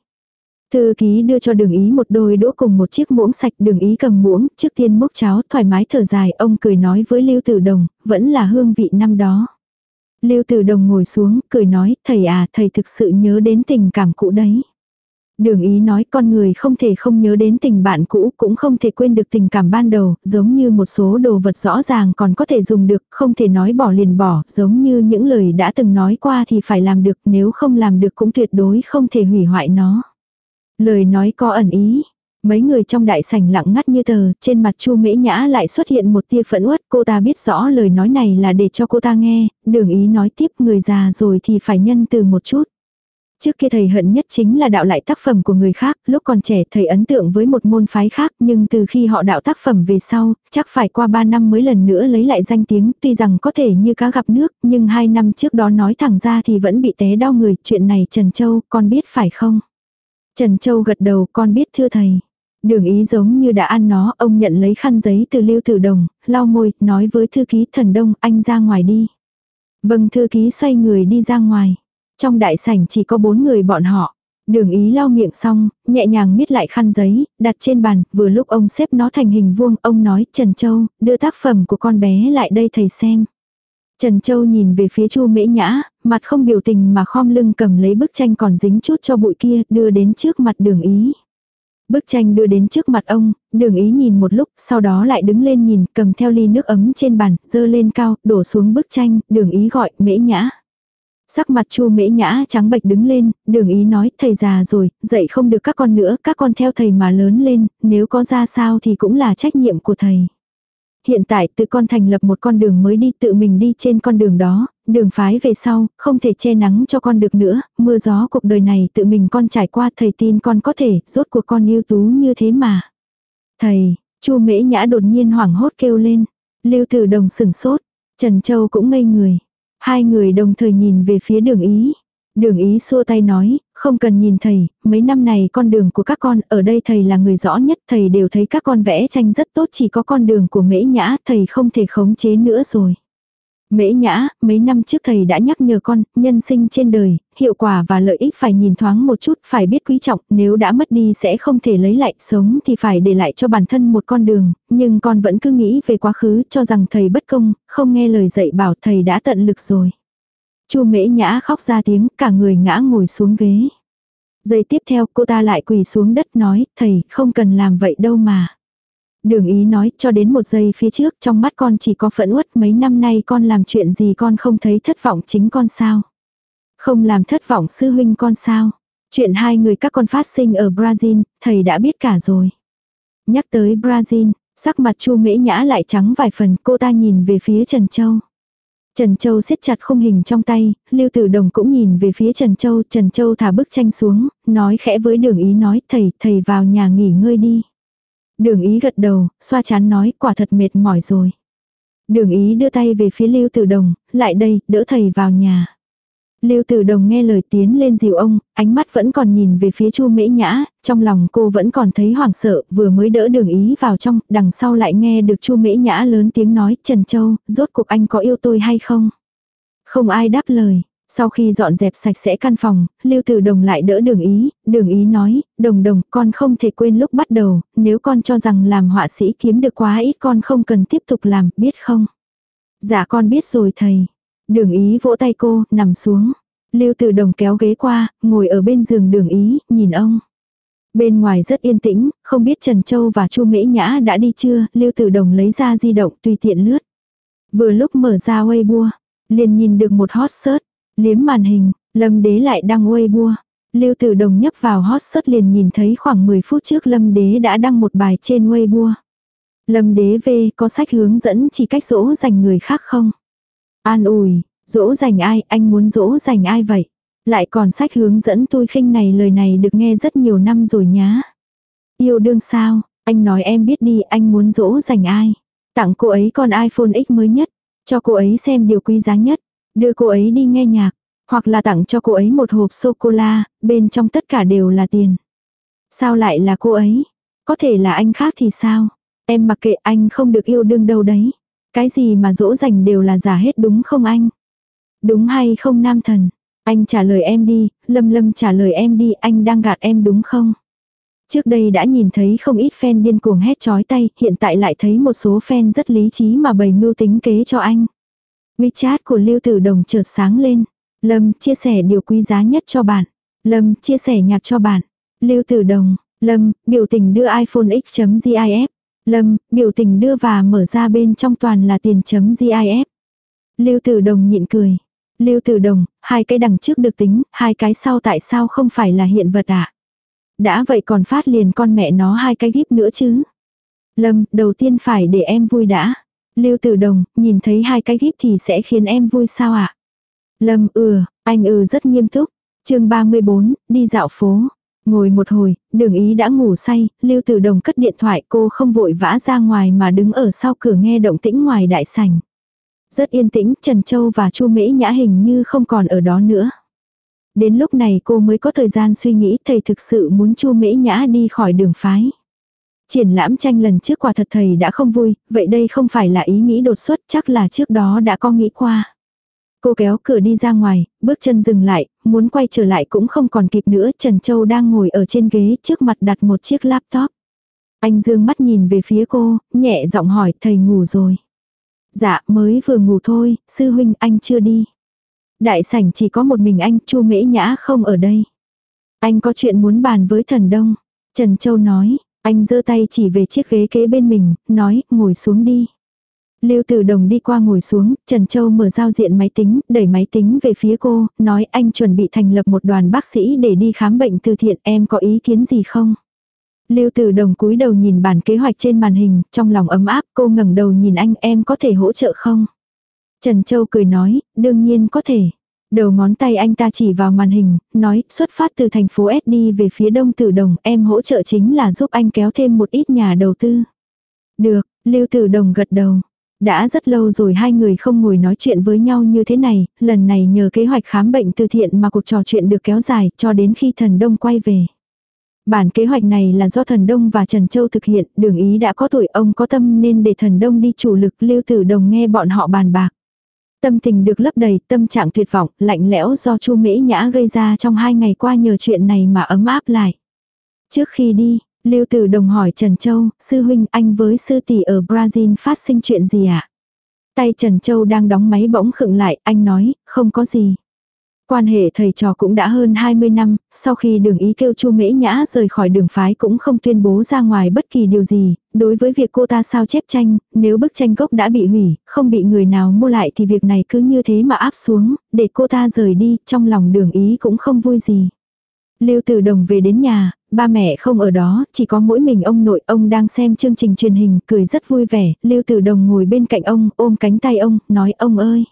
A: Thư ký đưa cho đường ý một đôi đũa cùng một chiếc muỗng sạch đường ý cầm muỗng, trước tiên múc cháo thoải mái thở dài, ông cười nói với Lưu Tử Đồng, vẫn là hương vị năm đó. Lưu Tử Đồng ngồi xuống, cười nói, thầy à, thầy thực sự nhớ đến tình cảm cũ đấy. Đường ý nói con người không thể không nhớ đến tình bạn cũ, cũng không thể quên được tình cảm ban đầu, giống như một số đồ vật rõ ràng còn có thể dùng được, không thể nói bỏ liền bỏ, giống như những lời đã từng nói qua thì phải làm được, nếu không làm được cũng tuyệt đối không thể hủy hoại nó. Lời nói có ẩn ý. Mấy người trong đại sảnh lặng ngắt như tờ, trên mặt Chu Mễ Nhã lại xuất hiện một tia phẫn uất, cô ta biết rõ lời nói này là để cho cô ta nghe, đường ý nói tiếp người già rồi thì phải nhân từ một chút. Trước kia thầy hận nhất chính là đạo lại tác phẩm của người khác, lúc còn trẻ thầy ấn tượng với một môn phái khác, nhưng từ khi họ đạo tác phẩm về sau, chắc phải qua 3 năm mới lần nữa lấy lại danh tiếng, tuy rằng có thể như cá gặp nước, nhưng 2 năm trước đó nói thẳng ra thì vẫn bị té đau người, chuyện này Trần Châu, con biết phải không? Trần Châu gật đầu, con biết thưa thầy. Đường ý giống như đã ăn nó, ông nhận lấy khăn giấy từ lưu tử đồng, lau môi, nói với thư ký thần đông, anh ra ngoài đi. Vâng thư ký xoay người đi ra ngoài. Trong đại sảnh chỉ có bốn người bọn họ. Đường ý lau miệng xong, nhẹ nhàng miết lại khăn giấy, đặt trên bàn, vừa lúc ông xếp nó thành hình vuông, ông nói, Trần Châu, đưa tác phẩm của con bé lại đây thầy xem. Trần Châu nhìn về phía Chu Mễ Nhã, mặt không biểu tình mà khom lưng cầm lấy bức tranh còn dính chút cho bụi kia, đưa đến trước mặt đường ý. Bức tranh đưa đến trước mặt ông, đường ý nhìn một lúc, sau đó lại đứng lên nhìn, cầm theo ly nước ấm trên bàn, dơ lên cao, đổ xuống bức tranh, đường ý gọi, Mễ Nhã. Sắc mặt chu mễ nhã trắng bệch đứng lên, đường ý nói, thầy già rồi, dạy không được các con nữa, các con theo thầy mà lớn lên, nếu có ra sao thì cũng là trách nhiệm của thầy. Hiện tại tự con thành lập một con đường mới đi tự mình đi trên con đường đó, đường phái về sau, không thể che nắng cho con được nữa, mưa gió cuộc đời này tự mình con trải qua thầy tin con có thể, rốt cuộc con yêu tú như thế mà. Thầy, chu mễ nhã đột nhiên hoảng hốt kêu lên, lưu tử đồng sửng sốt, Trần Châu cũng ngây người. Hai người đồng thời nhìn về phía đường ý. Đường ý xua tay nói, không cần nhìn thầy, mấy năm này con đường của các con, ở đây thầy là người rõ nhất, thầy đều thấy các con vẽ tranh rất tốt, chỉ có con đường của mễ nhã, thầy không thể khống chế nữa rồi. Mễ nhã, mấy năm trước thầy đã nhắc nhở con, nhân sinh trên đời, hiệu quả và lợi ích phải nhìn thoáng một chút, phải biết quý trọng, nếu đã mất đi sẽ không thể lấy lại, sống thì phải để lại cho bản thân một con đường, nhưng con vẫn cứ nghĩ về quá khứ, cho rằng thầy bất công, không nghe lời dạy bảo thầy đã tận lực rồi. Chu mễ nhã khóc ra tiếng, cả người ngã ngồi xuống ghế. Giây tiếp theo cô ta lại quỳ xuống đất nói, thầy, không cần làm vậy đâu mà. Đường ý nói cho đến một giây phía trước trong mắt con chỉ có phẫn uất mấy năm nay con làm chuyện gì con không thấy thất vọng chính con sao. Không làm thất vọng sư huynh con sao. Chuyện hai người các con phát sinh ở Brazil, thầy đã biết cả rồi. Nhắc tới Brazil, sắc mặt chu mễ nhã lại trắng vài phần cô ta nhìn về phía Trần Châu. Trần Châu siết chặt khung hình trong tay, Lưu Tử Đồng cũng nhìn về phía Trần Châu, Trần Châu thả bức tranh xuống, nói khẽ với đường ý nói thầy, thầy vào nhà nghỉ ngơi đi. Đường ý gật đầu, xoa chán nói quả thật mệt mỏi rồi. Đường ý đưa tay về phía Lưu Tử Đồng, lại đây, đỡ thầy vào nhà. Lưu Tử Đồng nghe lời tiến lên dìu ông, ánh mắt vẫn còn nhìn về phía Chu Mễ Nhã, trong lòng cô vẫn còn thấy hoảng sợ, vừa mới đỡ Đường Ý vào trong, đằng sau lại nghe được Chu Mễ Nhã lớn tiếng nói, "Trần Châu, rốt cuộc anh có yêu tôi hay không?" Không ai đáp lời. Sau khi dọn dẹp sạch sẽ căn phòng, Lưu Tử Đồng lại đỡ đường ý, đường ý nói, đồng đồng, con không thể quên lúc bắt đầu, nếu con cho rằng làm họa sĩ kiếm được quá ít con không cần tiếp tục làm, biết không? Dạ con biết rồi thầy. Đường ý vỗ tay cô, nằm xuống. Lưu Tử Đồng kéo ghế qua, ngồi ở bên giường đường ý, nhìn ông. Bên ngoài rất yên tĩnh, không biết Trần Châu và Chu Mễ Nhã đã đi chưa, Lưu Tử Đồng lấy ra di động tùy tiện lướt. Vừa lúc mở ra Weibo, liền nhìn được một hot search, Liếm màn hình, Lâm đế lại đăng Weibo. Lưu Tử Đồng nhấp vào hot search liền nhìn thấy khoảng 10 phút trước Lâm đế đã đăng một bài trên Weibo. Lâm đế về có sách hướng dẫn chỉ cách dỗ dành người khác không? An ủi, dỗ dành ai, anh muốn dỗ dành ai vậy? Lại còn sách hướng dẫn tôi khinh này lời này được nghe rất nhiều năm rồi nhá. Yêu đương sao, anh nói em biết đi anh muốn dỗ dành ai. Tặng cô ấy con iPhone X mới nhất, cho cô ấy xem điều quý giá nhất, đưa cô ấy đi nghe nhạc, hoặc là tặng cho cô ấy một hộp sô-cô-la, bên trong tất cả đều là tiền. Sao lại là cô ấy? Có thể là anh khác thì sao? Em mặc kệ anh không được yêu đương đâu đấy. Cái gì mà dỗ dành đều là giả hết đúng không anh? Đúng hay không nam thần? Anh trả lời em đi, lâm lâm trả lời em đi, anh đang gạt em đúng không? Trước đây đã nhìn thấy không ít fan điên cuồng hét chói tay, hiện tại lại thấy một số fan rất lý trí mà bày mưu tính kế cho anh. WeChat của Lưu Tử Đồng chợt sáng lên. Lâm chia sẻ điều quý giá nhất cho bạn. Lâm chia sẻ nhạc cho bạn. Lưu Tử Đồng, Lâm, biểu tình đưa iPhone X.gif. Lâm, biểu tình đưa và mở ra bên trong toàn là tiền chấm GIF. Lưu Tử Đồng nhịn cười. Lưu Tử Đồng, hai cái đằng trước được tính, hai cái sau tại sao không phải là hiện vật ạ? À? Đã vậy còn phát liền con mẹ nó hai cái gíp nữa chứ. Lâm, đầu tiên phải để em vui đã. Lưu Tử Đồng, nhìn thấy hai cái gíp thì sẽ khiến em vui sao ạ? À? Lâm, ừ, anh ừ rất nghiêm túc. chương 34, đi dạo phố. Ngồi một hồi, đường ý đã ngủ say, Lưu Tử Đồng cất điện thoại cô không vội vã ra ngoài mà đứng ở sau cửa nghe động tĩnh ngoài đại sảnh. Rất yên tĩnh, Trần Châu và Chu Mễ Nhã hình như không còn ở đó nữa. Đến lúc này cô mới có thời gian suy nghĩ thầy thực sự muốn Chu Mễ Nhã đi khỏi đường phái. Triển lãm tranh lần trước quả thật thầy đã không vui, vậy đây không phải là ý nghĩ đột xuất chắc là trước đó đã có nghĩ qua. Cô kéo cửa đi ra ngoài, bước chân dừng lại, muốn quay trở lại cũng không còn kịp nữa. Trần Châu đang ngồi ở trên ghế trước mặt đặt một chiếc laptop. Anh dương mắt nhìn về phía cô, nhẹ giọng hỏi thầy ngủ rồi. Dạ mới vừa ngủ thôi, sư huynh anh chưa đi. Đại sảnh chỉ có một mình anh, chu mễ nhã không ở đây. Anh có chuyện muốn bàn với thần đông. Trần Châu nói, anh giơ tay chỉ về chiếc ghế kế bên mình, nói, ngồi xuống đi. Lưu Tử Đồng đi qua ngồi xuống, Trần Châu mở giao diện máy tính, đẩy máy tính về phía cô, nói anh chuẩn bị thành lập một đoàn bác sĩ để đi khám bệnh từ thiện, em có ý kiến gì không? Lưu Tử Đồng cúi đầu nhìn bản kế hoạch trên màn hình, trong lòng ấm áp, cô ngẩng đầu nhìn anh, em có thể hỗ trợ không? Trần Châu cười nói, đương nhiên có thể. Đầu ngón tay anh ta chỉ vào màn hình, nói, xuất phát từ thành phố S đi về phía đông Tử Đồng, em hỗ trợ chính là giúp anh kéo thêm một ít nhà đầu tư. Được, Lưu Tử Đồng gật đầu. Đã rất lâu rồi hai người không ngồi nói chuyện với nhau như thế này, lần này nhờ kế hoạch khám bệnh từ thiện mà cuộc trò chuyện được kéo dài cho đến khi thần đông quay về. Bản kế hoạch này là do thần đông và Trần Châu thực hiện, đường ý đã có tuổi ông có tâm nên để thần đông đi chủ lực lưu tử đồng nghe bọn họ bàn bạc. Tâm tình được lấp đầy, tâm trạng tuyệt vọng, lạnh lẽo do chu mễ nhã gây ra trong hai ngày qua nhờ chuyện này mà ấm áp lại. Trước khi đi, Lưu Tử Đồng hỏi Trần Châu, sư huynh anh với sư tỷ ở Brazil phát sinh chuyện gì ạ? À? Tay Trần Châu đang đóng máy bỗng khựng lại, anh nói, không có gì. Quan hệ thầy trò cũng đã hơn 20 năm, sau khi đường ý kêu chu mễ nhã rời khỏi đường phái cũng không tuyên bố ra ngoài bất kỳ điều gì, đối với việc cô ta sao chép tranh, nếu bức tranh gốc đã bị hủy, không bị người nào mua lại thì việc này cứ như thế mà áp xuống, để cô ta rời đi, trong lòng đường ý cũng không vui gì. Lưu Tử Đồng về đến nhà, ba mẹ không ở đó, chỉ có mỗi mình ông nội, ông đang xem chương trình truyền hình, cười rất vui vẻ, Lưu Tử Đồng ngồi bên cạnh ông, ôm cánh tay ông, nói ông ơi.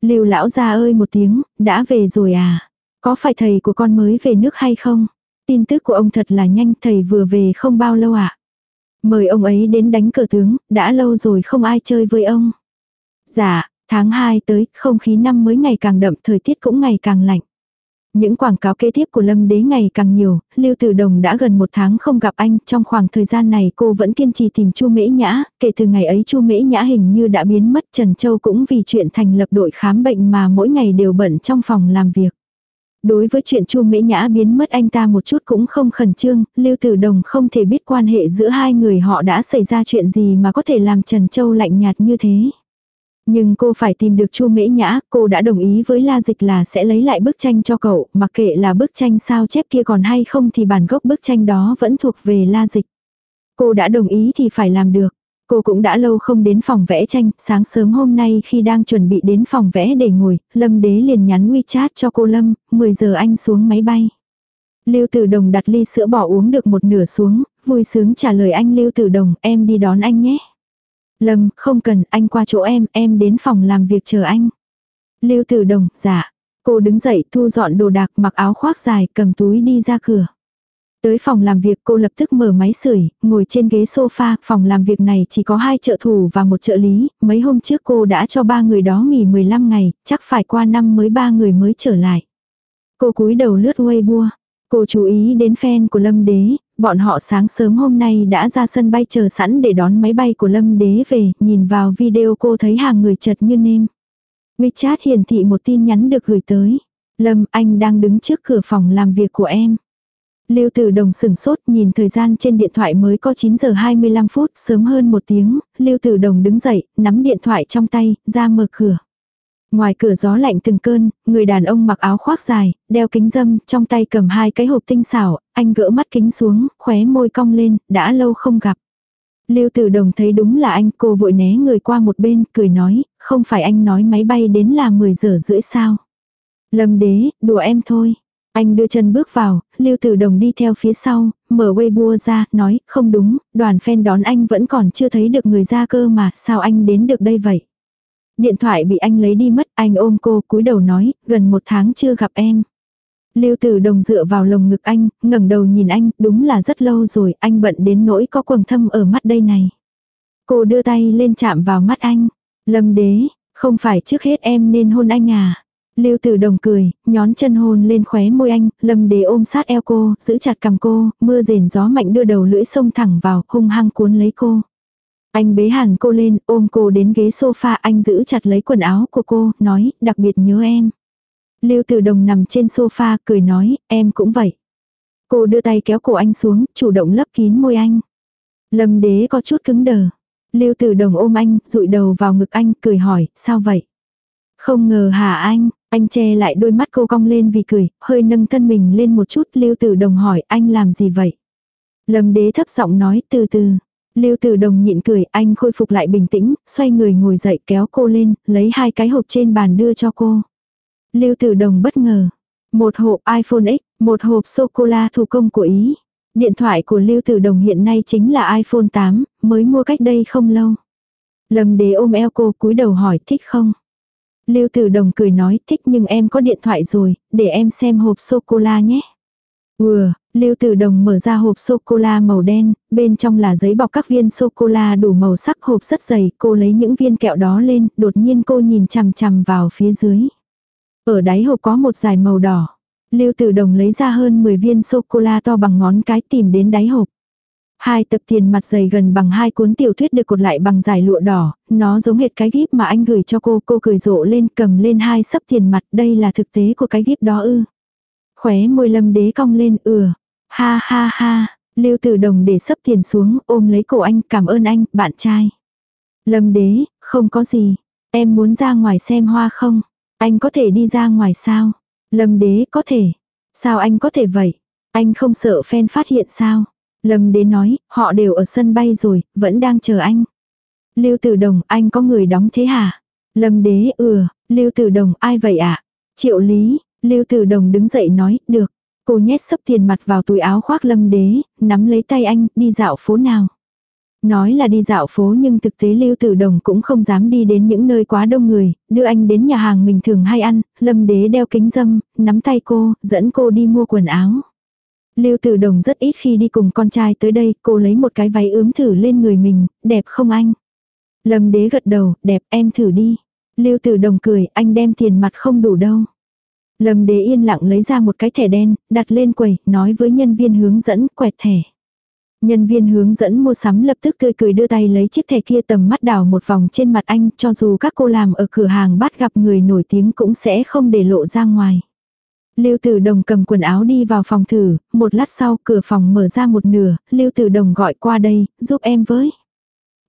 A: Lưu lão gia ơi một tiếng, đã về rồi à? Có phải thầy của con mới về nước hay không? Tin tức của ông thật là nhanh, thầy vừa về không bao lâu ạ. À? Mời ông ấy đến đánh cờ tướng, đã lâu rồi không ai chơi với ông. Dạ, tháng 2 tới, không khí năm mới ngày càng đậm, thời tiết cũng ngày càng lạnh. Những quảng cáo kế tiếp của Lâm Đế ngày càng nhiều, Lưu Tử Đồng đã gần một tháng không gặp anh, trong khoảng thời gian này cô vẫn kiên trì tìm Chu Mễ Nhã, kể từ ngày ấy Chu Mễ Nhã hình như đã biến mất, Trần Châu cũng vì chuyện thành lập đội khám bệnh mà mỗi ngày đều bận trong phòng làm việc. Đối với chuyện Chu Mễ Nhã biến mất anh ta một chút cũng không khẩn trương, Lưu Tử Đồng không thể biết quan hệ giữa hai người họ đã xảy ra chuyện gì mà có thể làm Trần Châu lạnh nhạt như thế. Nhưng cô phải tìm được Chu Mễ Nhã, cô đã đồng ý với La Dịch là sẽ lấy lại bức tranh cho cậu, mặc kệ là bức tranh sao chép kia còn hay không thì bản gốc bức tranh đó vẫn thuộc về La Dịch. Cô đã đồng ý thì phải làm được. Cô cũng đã lâu không đến phòng vẽ tranh, sáng sớm hôm nay khi đang chuẩn bị đến phòng vẽ để ngồi, Lâm Đế liền nhắn WeChat cho cô Lâm, 10 giờ anh xuống máy bay. Lưu Tử Đồng đặt ly sữa bỏ uống được một nửa xuống, vui sướng trả lời anh Lưu Tử Đồng, em đi đón anh nhé. Lâm, không cần, anh qua chỗ em, em đến phòng làm việc chờ anh. Lưu Tử Đồng, dạ. Cô đứng dậy thu dọn đồ đạc mặc áo khoác dài cầm túi đi ra cửa. Tới phòng làm việc cô lập tức mở máy sưởi, ngồi trên ghế sofa, phòng làm việc này chỉ có hai trợ thủ và một trợ lý, mấy hôm trước cô đã cho ba người đó nghỉ 15 ngày, chắc phải qua năm mới ba người mới trở lại. Cô cúi đầu lướt Weibo, cô chú ý đến fan của Lâm Đế, bọn họ sáng sớm hôm nay đã ra sân bay chờ sẵn để đón máy bay của Lâm Đế về, nhìn vào video cô thấy hàng người chật như nêm. WeChat hiển thị một tin nhắn được gửi tới. Lâm, anh đang đứng trước cửa phòng làm việc của em. Lưu Tử Đồng sửng sốt nhìn thời gian trên điện thoại mới có 9 giờ 25 phút, sớm hơn một tiếng, Lưu Tử Đồng đứng dậy, nắm điện thoại trong tay, ra mở cửa. Ngoài cửa gió lạnh từng cơn, người đàn ông mặc áo khoác dài, đeo kính dâm, trong tay cầm hai cái hộp tinh xảo, anh gỡ mắt kính xuống, khóe môi cong lên, đã lâu không gặp. Lưu Tử Đồng thấy đúng là anh, cô vội né người qua một bên, cười nói, không phải anh nói máy bay đến là 10 giờ rưỡi sao. Lâm đế, đùa em thôi. Anh đưa chân bước vào, Lưu Tử Đồng đi theo phía sau, mở Weibo ra, nói, không đúng, đoàn fan đón anh vẫn còn chưa thấy được người ra cơ mà, sao anh đến được đây vậy? Điện thoại bị anh lấy đi mất, anh ôm cô, cúi đầu nói, gần một tháng chưa gặp em. Lưu Tử Đồng dựa vào lồng ngực anh, ngẩng đầu nhìn anh, đúng là rất lâu rồi, anh bận đến nỗi có quầng thâm ở mắt đây này. Cô đưa tay lên chạm vào mắt anh. Lâm đế, không phải trước hết em nên hôn anh à. Lưu Tử Đồng cười, nhón chân hôn lên khóe môi anh, Lâm Đế ôm sát eo cô, giữ chặt cầm cô, mưa rền gió mạnh đưa đầu lưỡi sông thẳng vào, hung hăng cuốn lấy cô. Anh bế hàn cô lên, ôm cô đến ghế sofa, anh giữ chặt lấy quần áo của cô, nói, đặc biệt nhớ em. Lưu Tử Đồng nằm trên sofa, cười nói, em cũng vậy. Cô đưa tay kéo cổ anh xuống, chủ động lấp kín môi anh. Lâm Đế có chút cứng đờ. Lưu Tử Đồng ôm anh, rụi đầu vào ngực anh, cười hỏi, sao vậy? Không ngờ hả anh, anh che lại đôi mắt cô cong lên vì cười, hơi nâng thân mình lên một chút, Lưu Tử Đồng hỏi anh làm gì vậy? Lâm đế thấp giọng nói từ từ. Lưu Tử Đồng nhịn cười, anh khôi phục lại bình tĩnh, xoay người ngồi dậy kéo cô lên, lấy hai cái hộp trên bàn đưa cho cô. Lưu Tử Đồng bất ngờ. Một hộp iPhone X, một hộp sô-cô-la thủ công của Ý. Điện thoại của Lưu Tử Đồng hiện nay chính là iPhone 8, mới mua cách đây không lâu. Lâm đế ôm eo cô cúi đầu hỏi thích không? Lưu Tử Đồng cười nói thích nhưng em có điện thoại rồi, để em xem hộp sô-cô-la nhé. Ừa, Lưu Tử Đồng mở ra hộp sô-cô-la màu đen, bên trong là giấy bọc các viên sô-cô-la đủ màu sắc hộp rất dày, cô lấy những viên kẹo đó lên, đột nhiên cô nhìn chằm chằm vào phía dưới. Ở đáy hộp có một dải màu đỏ. Lưu Tử Đồng lấy ra hơn 10 viên sô-cô-la to bằng ngón cái tìm đến đáy hộp. Hai tập tiền mặt dày gần bằng hai cuốn tiểu thuyết được cột lại bằng giải lụa đỏ, nó giống hệt cái gíp mà anh gửi cho cô, cô cười rộ lên cầm lên hai sấp tiền mặt, đây là thực tế của cái gíp đó ư. Khóe môi lâm đế cong lên, ừa, ha ha ha, lưu tử đồng để sấp tiền xuống, ôm lấy cổ anh, cảm ơn anh, bạn trai. Lâm đế, không có gì, em muốn ra ngoài xem hoa không? Anh có thể đi ra ngoài sao? Lâm đế có thể. Sao anh có thể vậy? Anh không sợ fan phát hiện sao? Lâm đế nói, họ đều ở sân bay rồi, vẫn đang chờ anh. Lưu Tử Đồng, anh có người đóng thế hả? Lâm đế, ừ, Lưu Tử Đồng, ai vậy ạ? À? Triệu Lý, Lưu Tử Đồng đứng dậy nói, được. Cô nhét sấp tiền mặt vào túi áo khoác Lâm đế, nắm lấy tay anh, đi dạo phố nào. Nói là đi dạo phố nhưng thực tế Lưu Tử Đồng cũng không dám đi đến những nơi quá đông người, đưa anh đến nhà hàng mình thường hay ăn, Lâm Đế đeo kính dâm, nắm tay cô, dẫn cô đi mua quần áo. Lưu Tử Đồng rất ít khi đi cùng con trai tới đây, cô lấy một cái váy ướm thử lên người mình, đẹp không anh? Lâm đế gật đầu, đẹp em thử đi. Lưu Tử Đồng cười, anh đem tiền mặt không đủ đâu. Lâm đế yên lặng lấy ra một cái thẻ đen, đặt lên quầy, nói với nhân viên hướng dẫn, quẹt thẻ. Nhân viên hướng dẫn mua sắm lập tức tươi cười đưa tay lấy chiếc thẻ kia tầm mắt đảo một vòng trên mặt anh, cho dù các cô làm ở cửa hàng bắt gặp người nổi tiếng cũng sẽ không để lộ ra ngoài. Lưu Tử Đồng cầm quần áo đi vào phòng thử, một lát sau cửa phòng mở ra một nửa, Lưu Tử Đồng gọi qua đây, giúp em với.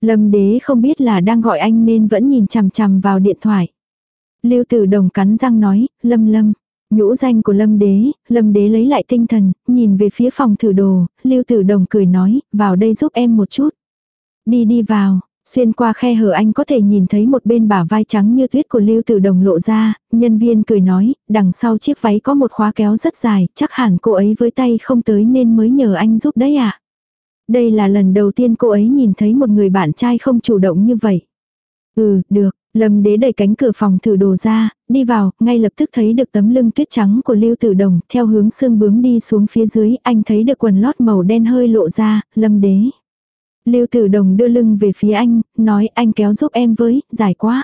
A: Lâm đế không biết là đang gọi anh nên vẫn nhìn chằm chằm vào điện thoại. Lưu Tử Đồng cắn răng nói, Lâm Lâm. Nhũ danh của Lâm đế, Lâm đế lấy lại tinh thần, nhìn về phía phòng thử đồ, Lưu Tử Đồng cười nói, vào đây giúp em một chút. Đi đi vào, Xuyên qua khe hở anh có thể nhìn thấy một bên bả vai trắng như tuyết của Lưu Tử Đồng lộ ra, nhân viên cười nói, đằng sau chiếc váy có một khóa kéo rất dài, chắc hẳn cô ấy với tay không tới nên mới nhờ anh giúp đấy ạ. À? Đây là lần đầu tiên cô ấy nhìn thấy một người bạn trai không chủ động như vậy. Ừ, được, Lâm đế đẩy cánh cửa phòng thử đồ ra, đi vào, ngay lập tức thấy được tấm lưng tuyết trắng của Lưu Tử Đồng, theo hướng xương bướm đi xuống phía dưới, anh thấy được quần lót màu đen hơi lộ ra, Lâm đế. Lưu Tử Đồng đưa lưng về phía anh, nói anh kéo giúp em với, dài quá.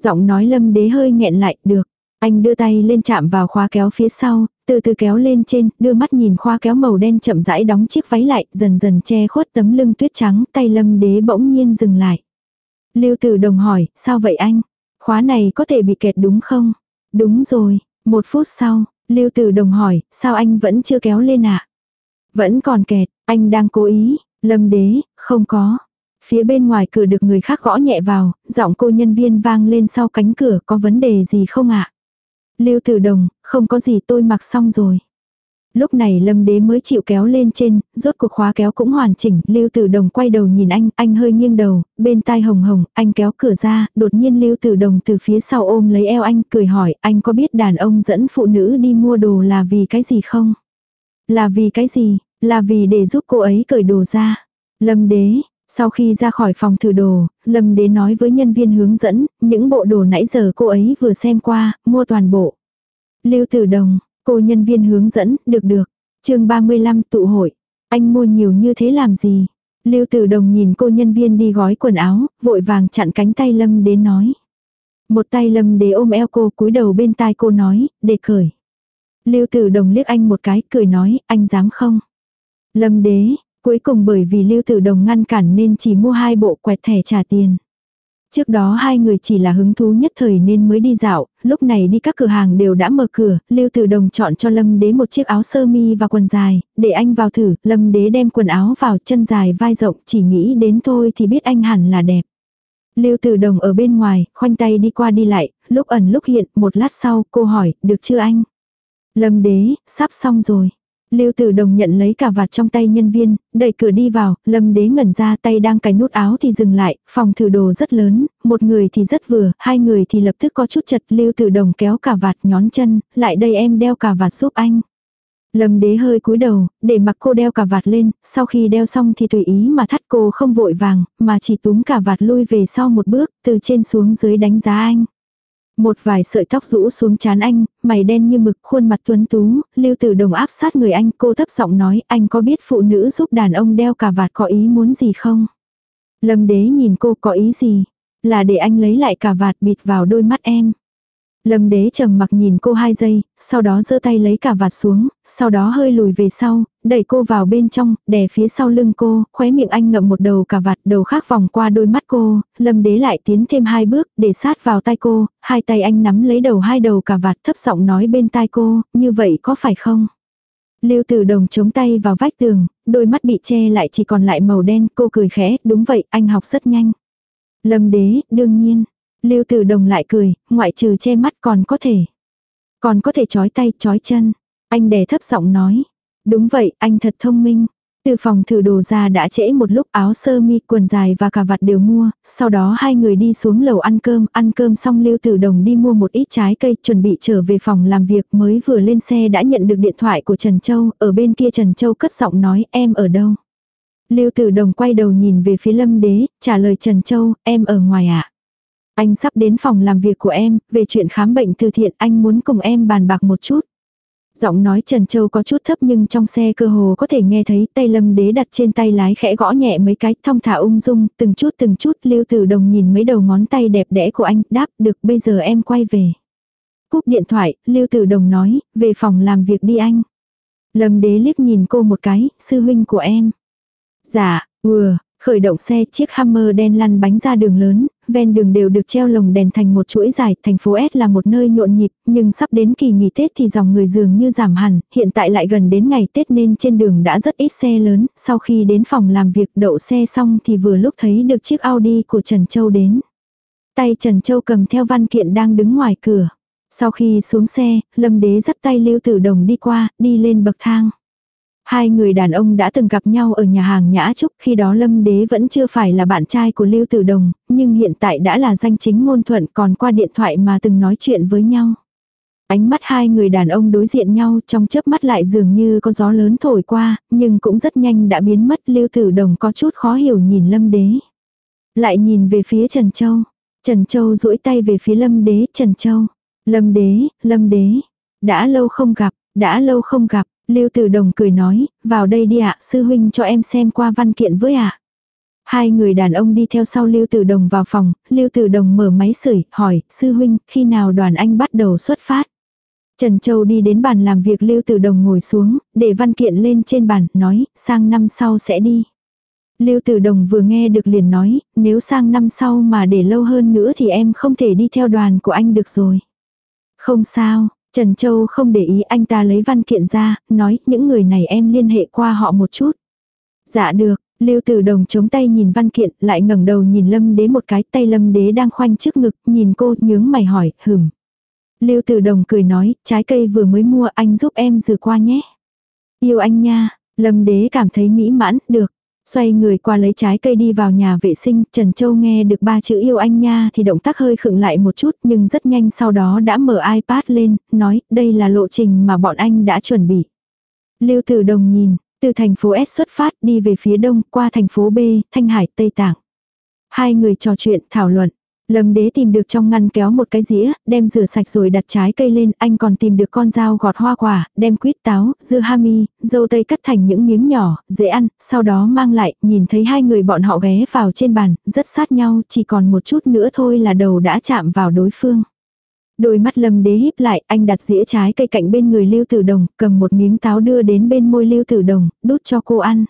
A: Giọng nói Lâm đế hơi nghẹn lại, được. Anh đưa tay lên chạm vào khóa kéo phía sau, từ từ kéo lên trên, đưa mắt nhìn khóa kéo màu đen chậm rãi đóng chiếc váy lại, dần dần che khuất tấm lưng tuyết trắng, tay Lâm đế bỗng nhiên dừng lại. Lưu Tử Đồng hỏi, sao vậy anh? Khóa này có thể bị kẹt đúng không? Đúng rồi, một phút sau, Lưu Tử Đồng hỏi, sao anh vẫn chưa kéo lên ạ? À? Vẫn còn kẹt, anh đang cố ý, lâm đế, không có. Phía bên ngoài cửa được người khác gõ nhẹ vào, giọng cô nhân viên vang lên sau cánh cửa, có vấn đề gì không ạ? À? Lưu Tử Đồng, không có gì tôi mặc xong rồi. Lúc này lâm đế mới chịu kéo lên trên, rốt cuộc khóa kéo cũng hoàn chỉnh, lưu tử đồng quay đầu nhìn anh, anh hơi nghiêng đầu, bên tai hồng hồng, anh kéo cửa ra, đột nhiên lưu tử đồng từ phía sau ôm lấy eo anh, cười hỏi, anh có biết đàn ông dẫn phụ nữ đi mua đồ là vì cái gì không? Là vì cái gì? Là vì để giúp cô ấy cởi đồ ra. Lâm đế, sau khi ra khỏi phòng thử đồ, Lâm đế nói với nhân viên hướng dẫn, những bộ đồ nãy giờ cô ấy vừa xem qua, mua toàn bộ. Lưu tử đồng, Cô nhân viên hướng dẫn, được được. chương 35 tụ hội. Anh mua nhiều như thế làm gì? Lưu tử đồng nhìn cô nhân viên đi gói quần áo, vội vàng chặn cánh tay Lâm đế nói. Một tay Lâm đế ôm eo cô cúi đầu bên tai cô nói, để cởi. Lưu tử đồng liếc anh một cái, cười nói, anh dám không? Lâm đế, cuối cùng bởi vì Lưu tử đồng ngăn cản nên chỉ mua hai bộ quẹt thẻ trả tiền. Trước đó hai người chỉ là hứng thú nhất thời nên mới đi dạo, lúc này đi các cửa hàng đều đã mở cửa, Lưu Tử Đồng chọn cho Lâm Đế một chiếc áo sơ mi và quần dài, để anh vào thử, Lâm Đế đem quần áo vào chân dài vai rộng, chỉ nghĩ đến thôi thì biết anh hẳn là đẹp. Lưu Tử Đồng ở bên ngoài, khoanh tay đi qua đi lại, lúc ẩn lúc hiện, một lát sau, cô hỏi, được chưa anh? Lâm Đế, sắp xong rồi. Lưu Tử Đồng nhận lấy cả vạt trong tay nhân viên, đẩy cửa đi vào, Lâm Đế ngẩn ra tay đang cài nút áo thì dừng lại, phòng thử đồ rất lớn, một người thì rất vừa, hai người thì lập tức có chút chật, Lưu Tử Đồng kéo cả vạt nhón chân, lại đây em đeo cả vạt giúp anh. Lâm Đế hơi cúi đầu, để mặc cô đeo cả vạt lên, sau khi đeo xong thì tùy ý mà thắt cô không vội vàng, mà chỉ túm cả vạt lui về sau một bước, từ trên xuống dưới đánh giá anh. Một vài sợi tóc rũ xuống chán anh, mày đen như mực, khuôn mặt tuấn tú, lưu tử đồng áp sát người anh, cô thấp giọng nói, anh có biết phụ nữ giúp đàn ông đeo cà vạt có ý muốn gì không? Lâm đế nhìn cô có ý gì? Là để anh lấy lại cà vạt bịt vào đôi mắt em. Lâm đế trầm mặc nhìn cô hai giây, sau đó giơ tay lấy cả vạt xuống, sau đó hơi lùi về sau, đẩy cô vào bên trong, đè phía sau lưng cô, khóe miệng anh ngậm một đầu cả vạt, đầu khác vòng qua đôi mắt cô, lâm đế lại tiến thêm hai bước, để sát vào tay cô, hai tay anh nắm lấy đầu hai đầu cả vạt thấp giọng nói bên tai cô, như vậy có phải không? Lưu Tử Đồng chống tay vào vách tường, đôi mắt bị che lại chỉ còn lại màu đen, cô cười khẽ, đúng vậy, anh học rất nhanh. Lâm đế, đương nhiên. Lưu Tử Đồng lại cười, ngoại trừ che mắt còn có thể. Còn có thể chói tay, chói chân. Anh đè thấp giọng nói. Đúng vậy, anh thật thông minh. Từ phòng thử đồ ra đã trễ một lúc áo sơ mi, quần dài và cà vạt đều mua, sau đó hai người đi xuống lầu ăn cơm, ăn cơm xong Lưu Tử Đồng đi mua một ít trái cây, chuẩn bị trở về phòng làm việc mới vừa lên xe đã nhận được điện thoại của Trần Châu, ở bên kia Trần Châu cất giọng nói em ở đâu. Lưu Tử Đồng quay đầu nhìn về phía Lâm Đế, trả lời Trần Châu, em ở ngoài ạ. Anh sắp đến phòng làm việc của em, về chuyện khám bệnh từ thiện anh muốn cùng em bàn bạc một chút. Giọng nói Trần Châu có chút thấp nhưng trong xe cơ hồ có thể nghe thấy tay lâm đế đặt trên tay lái khẽ gõ nhẹ mấy cái thong thả ung dung, từng chút từng chút lưu tử đồng nhìn mấy đầu ngón tay đẹp đẽ của anh, đáp được bây giờ em quay về. Cúp điện thoại, lưu tử đồng nói, về phòng làm việc đi anh. Lâm đế liếc nhìn cô một cái, sư huynh của em. Dạ, vừa, khởi động xe chiếc Hammer đen lăn bánh ra đường lớn, ven đường đều được treo lồng đèn thành một chuỗi dài, thành phố S là một nơi nhộn nhịp, nhưng sắp đến kỳ nghỉ Tết thì dòng người dường như giảm hẳn, hiện tại lại gần đến ngày Tết nên trên đường đã rất ít xe lớn, sau khi đến phòng làm việc đậu xe xong thì vừa lúc thấy được chiếc Audi của Trần Châu đến. Tay Trần Châu cầm theo văn kiện đang đứng ngoài cửa. Sau khi xuống xe, Lâm Đế dắt tay Lưu Tử Đồng đi qua, đi lên bậc thang. Hai người đàn ông đã từng gặp nhau ở nhà hàng Nhã Trúc khi đó Lâm Đế vẫn chưa phải là bạn trai của Lưu Tử Đồng, nhưng hiện tại đã là danh chính ngôn thuận còn qua điện thoại mà từng nói chuyện với nhau. Ánh mắt hai người đàn ông đối diện nhau trong chớp mắt lại dường như có gió lớn thổi qua, nhưng cũng rất nhanh đã biến mất Lưu Tử Đồng có chút khó hiểu nhìn Lâm Đế. Lại nhìn về phía Trần Châu. Trần Châu duỗi tay về phía Lâm Đế, Trần Châu. Lâm Đế, Lâm Đế. Đã lâu không gặp, đã lâu không gặp, Lưu Tử Đồng cười nói, vào đây đi ạ, sư huynh cho em xem qua văn kiện với ạ. Hai người đàn ông đi theo sau Lưu Tử Đồng vào phòng, Lưu Tử Đồng mở máy sưởi, hỏi, sư huynh, khi nào đoàn anh bắt đầu xuất phát? Trần Châu đi đến bàn làm việc Lưu Tử Đồng ngồi xuống, để văn kiện lên trên bàn, nói, sang năm sau sẽ đi. Lưu Tử Đồng vừa nghe được liền nói, nếu sang năm sau mà để lâu hơn nữa thì em không thể đi theo đoàn của anh được rồi. Không sao, Trần Châu không để ý anh ta lấy văn kiện ra, nói những người này em liên hệ qua họ một chút. Dạ được, Lưu Tử Đồng chống tay nhìn văn kiện, lại ngẩng đầu nhìn Lâm Đế một cái, tay Lâm Đế đang khoanh trước ngực, nhìn cô, nhướng mày hỏi, hửm. Lưu Tử Đồng cười nói, trái cây vừa mới mua anh giúp em rửa qua nhé. Yêu anh nha, Lâm Đế cảm thấy mỹ mãn, được. Xoay người qua lấy trái cây đi vào nhà vệ sinh, Trần Châu nghe được ba chữ yêu anh nha thì động tác hơi khựng lại một chút nhưng rất nhanh sau đó đã mở iPad lên, nói đây là lộ trình mà bọn anh đã chuẩn bị. Lưu Tử Đồng nhìn, từ thành phố S xuất phát đi về phía đông qua thành phố B, Thanh Hải, Tây Tạng. Hai người trò chuyện, thảo luận. Lâm đế tìm được trong ngăn kéo một cái dĩa, đem rửa sạch rồi đặt trái cây lên, anh còn tìm được con dao gọt hoa quả, đem quýt táo, dưa hami, dâu tây cắt thành những miếng nhỏ, dễ ăn, sau đó mang lại, nhìn thấy hai người bọn họ ghé vào trên bàn, rất sát nhau, chỉ còn một chút nữa thôi là đầu đã chạm vào đối phương. Đôi mắt lâm đế híp lại, anh đặt dĩa trái cây cạnh bên người Lưu Tử Đồng, cầm một miếng táo đưa đến bên môi Lưu Tử Đồng, đút cho cô ăn.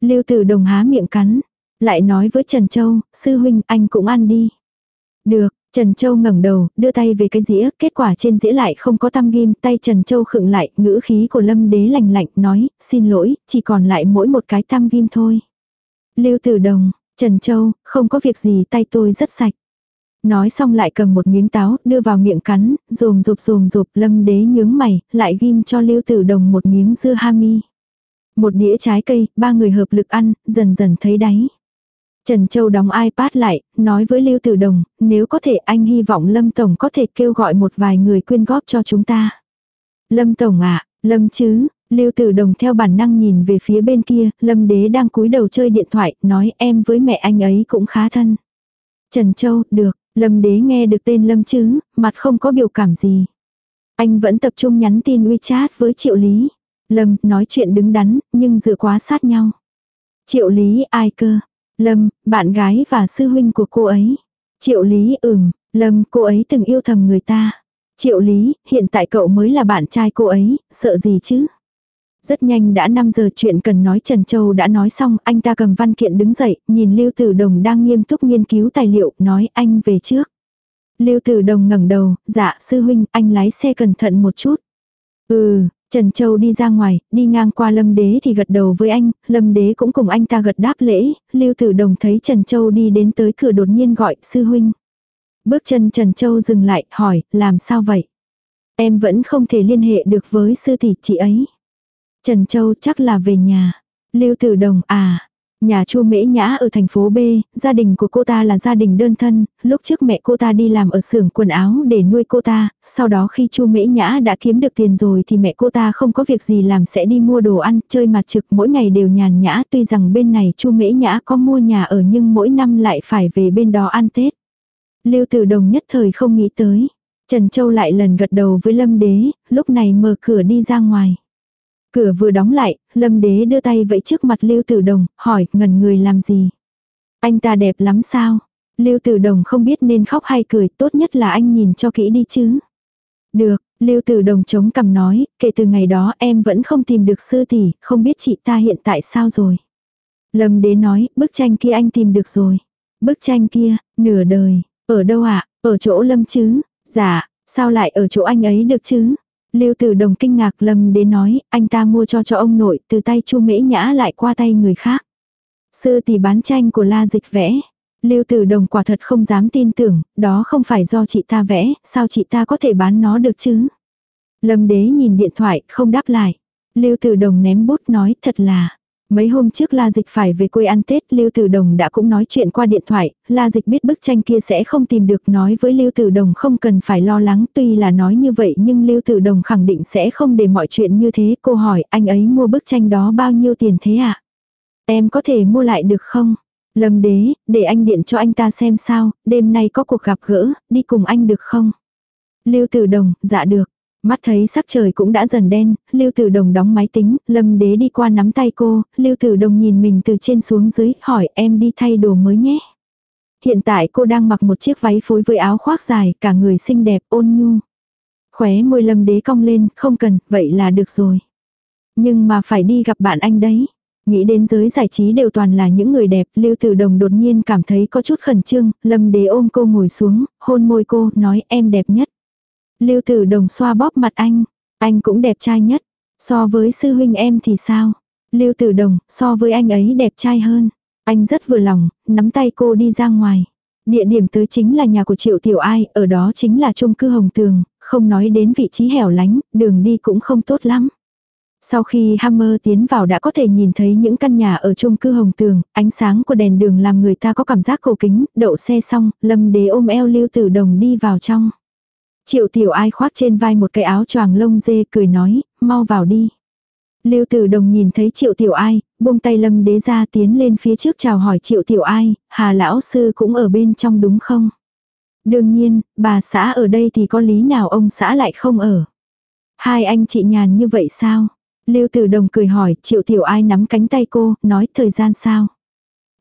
A: Lưu Tử Đồng há miệng cắn, lại nói với Trần Châu, sư huynh anh cũng ăn đi. Được, Trần Châu ngẩng đầu, đưa tay về cái dĩa, kết quả trên dĩa lại không có tăm ghim, tay Trần Châu khựng lại, ngữ khí của Lâm Đế lành lạnh, nói, xin lỗi, chỉ còn lại mỗi một cái tăm ghim thôi. Lưu Tử Đồng, Trần Châu, không có việc gì, tay tôi rất sạch. Nói xong lại cầm một miếng táo, đưa vào miệng cắn, rồm rụp rồm rụp, Lâm Đế nhướng mày, lại ghim cho Lưu Tử Đồng một miếng dưa hami. Một đĩa trái cây, ba người hợp lực ăn, dần dần thấy đáy. Trần Châu đóng iPad lại, nói với Lưu Tử Đồng, nếu có thể anh hy vọng Lâm Tổng có thể kêu gọi một vài người quyên góp cho chúng ta. Lâm Tổng ạ, Lâm chứ, Lưu Tử Đồng theo bản năng nhìn về phía bên kia, Lâm Đế đang cúi đầu chơi điện thoại, nói em với mẹ anh ấy cũng khá thân. Trần Châu, được, Lâm Đế nghe được tên Lâm chứ, mặt không có biểu cảm gì. Anh vẫn tập trung nhắn tin WeChat với Triệu Lý. Lâm, nói chuyện đứng đắn, nhưng dựa quá sát nhau. Triệu Lý ai cơ, Lâm, bạn gái và sư huynh của cô ấy. Triệu Lý ừm, Lâm, cô ấy từng yêu thầm người ta. Triệu Lý, hiện tại cậu mới là bạn trai cô ấy, sợ gì chứ? Rất nhanh đã 5 giờ chuyện cần nói Trần Châu đã nói xong, anh ta cầm văn kiện đứng dậy, nhìn Lưu Tử Đồng đang nghiêm túc nghiên cứu tài liệu, nói anh về trước. Lưu Tử Đồng ngẩng đầu, dạ sư huynh, anh lái xe cẩn thận một chút. Ừ, Trần Châu đi ra ngoài, đi ngang qua Lâm Đế thì gật đầu với anh, Lâm Đế cũng cùng anh ta gật đáp lễ, Lưu Tử Đồng thấy Trần Châu đi đến tới cửa đột nhiên gọi, sư huynh. Bước chân Trần Châu dừng lại, hỏi, làm sao vậy? Em vẫn không thể liên hệ được với sư tỷ chị ấy. Trần Châu chắc là về nhà. Lưu Tử Đồng, à, Nhà Chu Mễ Nhã ở thành phố B, gia đình của cô ta là gia đình đơn thân, lúc trước mẹ cô ta đi làm ở xưởng quần áo để nuôi cô ta, sau đó khi Chu Mễ Nhã đã kiếm được tiền rồi thì mẹ cô ta không có việc gì làm sẽ đi mua đồ ăn, chơi mặt trực mỗi ngày đều nhàn nhã, tuy rằng bên này Chu Mễ Nhã có mua nhà ở nhưng mỗi năm lại phải về bên đó ăn Tết. Lưu Tử Đồng nhất thời không nghĩ tới. Trần Châu lại lần gật đầu với Lâm Đế, lúc này mở cửa đi ra ngoài. Cửa vừa đóng lại, lâm đế đưa tay vẫy trước mặt Lưu Tử Đồng, hỏi ngần người làm gì. Anh ta đẹp lắm sao? Lưu Tử Đồng không biết nên khóc hay cười, tốt nhất là anh nhìn cho kỹ đi chứ. Được, Lưu Tử Đồng chống cằm nói, kể từ ngày đó em vẫn không tìm được sư tỷ, không biết chị ta hiện tại sao rồi. Lâm đế nói, bức tranh kia anh tìm được rồi. Bức tranh kia, nửa đời, ở đâu ạ, ở chỗ Lâm chứ? Dạ, sao lại ở chỗ anh ấy được chứ? Lưu Tử Đồng kinh ngạc lâm đến nói, anh ta mua cho cho ông nội, từ tay Chu Mễ Nhã lại qua tay người khác. Sư tỷ bán tranh của La Dịch vẽ. Lưu Tử Đồng quả thật không dám tin tưởng, đó không phải do chị ta vẽ, sao chị ta có thể bán nó được chứ? Lâm Đế nhìn điện thoại, không đáp lại. Lưu Tử Đồng ném bút nói thật là. Mấy hôm trước La Dịch phải về quê ăn Tết, Lưu Tử Đồng đã cũng nói chuyện qua điện thoại, La Dịch biết bức tranh kia sẽ không tìm được nói với Lưu Tử Đồng không cần phải lo lắng tuy là nói như vậy nhưng Lưu Tử Đồng khẳng định sẽ không để mọi chuyện như thế. Cô hỏi anh ấy mua bức tranh đó bao nhiêu tiền thế ạ? À? Em có thể mua lại được không? Lâm đế, để anh điện cho anh ta xem sao, đêm nay có cuộc gặp gỡ, đi cùng anh được không? Lưu Tử Đồng, dạ được. Mắt thấy sắc trời cũng đã dần đen, Lưu Tử Đồng đóng máy tính, Lâm Đế đi qua nắm tay cô, Lưu Tử Đồng nhìn mình từ trên xuống dưới, hỏi em đi thay đồ mới nhé. Hiện tại cô đang mặc một chiếc váy phối với áo khoác dài, cả người xinh đẹp, ôn nhu. Khóe môi Lâm Đế cong lên, không cần, vậy là được rồi. Nhưng mà phải đi gặp bạn anh đấy. Nghĩ đến giới giải trí đều toàn là những người đẹp, Lưu Tử Đồng đột nhiên cảm thấy có chút khẩn trương, Lâm Đế ôm cô ngồi xuống, hôn môi cô, nói em đẹp nhất. Lưu Tử Đồng xoa bóp mặt anh, anh cũng đẹp trai nhất. So với sư huynh em thì sao? Lưu Tử Đồng, so với anh ấy đẹp trai hơn. Anh rất vừa lòng, nắm tay cô đi ra ngoài. Địa điểm tới chính là nhà của Triệu Tiểu Ai, ở đó chính là chung cư Hồng Tường, không nói đến vị trí hẻo lánh, đường đi cũng không tốt lắm. Sau khi Hammer tiến vào đã có thể nhìn thấy những căn nhà ở chung cư hồng tường, ánh sáng của đèn đường làm người ta có cảm giác cổ kính, đậu xe xong, lâm đế ôm eo lưu tử đồng đi vào trong. Triệu tiểu ai khoác trên vai một cái áo choàng lông dê cười nói, mau vào đi. Lưu tử đồng nhìn thấy triệu tiểu ai, buông tay lâm đế ra tiến lên phía trước chào hỏi triệu tiểu ai, hà lão sư cũng ở bên trong đúng không? Đương nhiên, bà xã ở đây thì có lý nào ông xã lại không ở? Hai anh chị nhàn như vậy sao? Lưu Tử Đồng cười hỏi, Triệu Tiểu Ai nắm cánh tay cô, nói thời gian sao?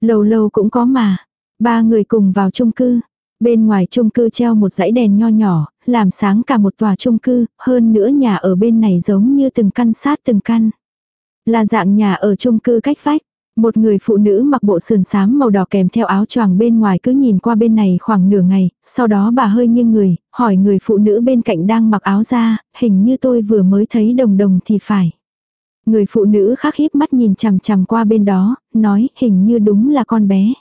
A: Lâu lâu cũng có mà. Ba người cùng vào chung cư. Bên ngoài chung cư treo một dãy đèn nho nhỏ, làm sáng cả một tòa chung cư, hơn nữa nhà ở bên này giống như từng căn sát từng căn. Là dạng nhà ở chung cư cách vách. Một người phụ nữ mặc bộ sườn xám màu đỏ kèm theo áo choàng bên ngoài cứ nhìn qua bên này khoảng nửa ngày, sau đó bà hơi nghiêng người, hỏi người phụ nữ bên cạnh đang mặc áo ra, hình như tôi vừa mới thấy đồng đồng thì phải. Người phụ nữ khác híp mắt nhìn chằm chằm qua bên đó, nói hình như đúng là con bé.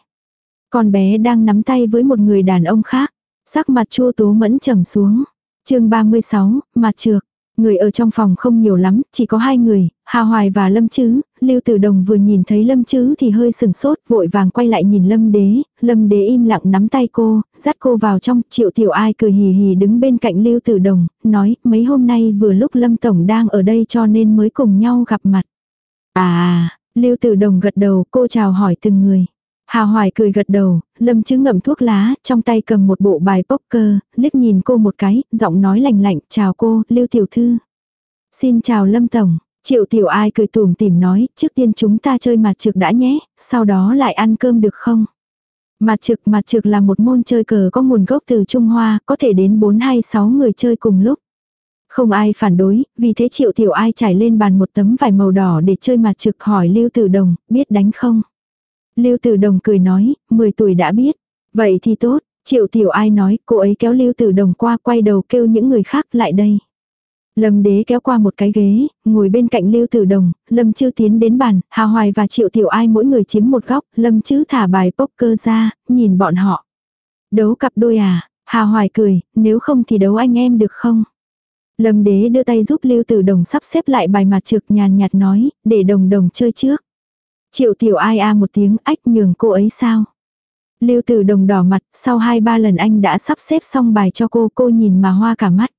A: Con bé đang nắm tay với một người đàn ông khác. Sắc mặt chua tố mẫn trầm xuống. chương 36, mặt trược. Người ở trong phòng không nhiều lắm, chỉ có hai người, Hà Hoài và Lâm Chứ, Lưu Tử Đồng vừa nhìn thấy Lâm Chứ thì hơi sừng sốt, vội vàng quay lại nhìn Lâm Đế, Lâm Đế im lặng nắm tay cô, dắt cô vào trong, Triệu Tiểu Ai cười hì hì đứng bên cạnh Lưu Tử Đồng, nói, mấy hôm nay vừa lúc Lâm Tổng đang ở đây cho nên mới cùng nhau gặp mặt. À, Lưu Tử Đồng gật đầu, cô chào hỏi từng người. Hà Hoài cười gật đầu, Lâm Chứ ngậm thuốc lá, trong tay cầm một bộ bài poker, liếc nhìn cô một cái, giọng nói lạnh lạnh, chào cô, Lưu Tiểu Thư. Xin chào Lâm Tổng, Triệu Tiểu Ai cười tùm tìm nói, trước tiên chúng ta chơi mặt trực đã nhé, sau đó lại ăn cơm được không? Mặt trực mặt trực là một môn chơi cờ có nguồn gốc từ Trung Hoa, có thể đến 4 hay 6 người chơi cùng lúc. Không ai phản đối, vì thế Triệu Tiểu Ai trải lên bàn một tấm vải màu đỏ để chơi mặt trực hỏi Lưu Tử Đồng, biết đánh không? Lưu Tử Đồng cười nói, 10 tuổi đã biết. Vậy thì tốt, Triệu Tiểu Ai nói, cô ấy kéo Lưu Tử Đồng qua quay đầu kêu những người khác lại đây. Lâm đế kéo qua một cái ghế, ngồi bên cạnh Lưu Tử Đồng, Lâm Chư tiến đến bàn, Hà Hoài và Triệu Tiểu Ai mỗi người chiếm một góc, Lâm Chư thả bài poker ra, nhìn bọn họ. Đấu cặp đôi à? Hà Hoài cười, nếu không thì đấu anh em được không? Lâm đế đưa tay giúp Lưu Tử Đồng sắp xếp lại bài mặt trực nhàn nhạt nói, để đồng đồng chơi trước. Triệu Tiểu Ai a một tiếng ách nhường cô ấy sao? Lưu Tử Đồng đỏ mặt, sau hai ba lần anh đã sắp xếp xong bài cho cô, cô nhìn mà hoa cả mắt.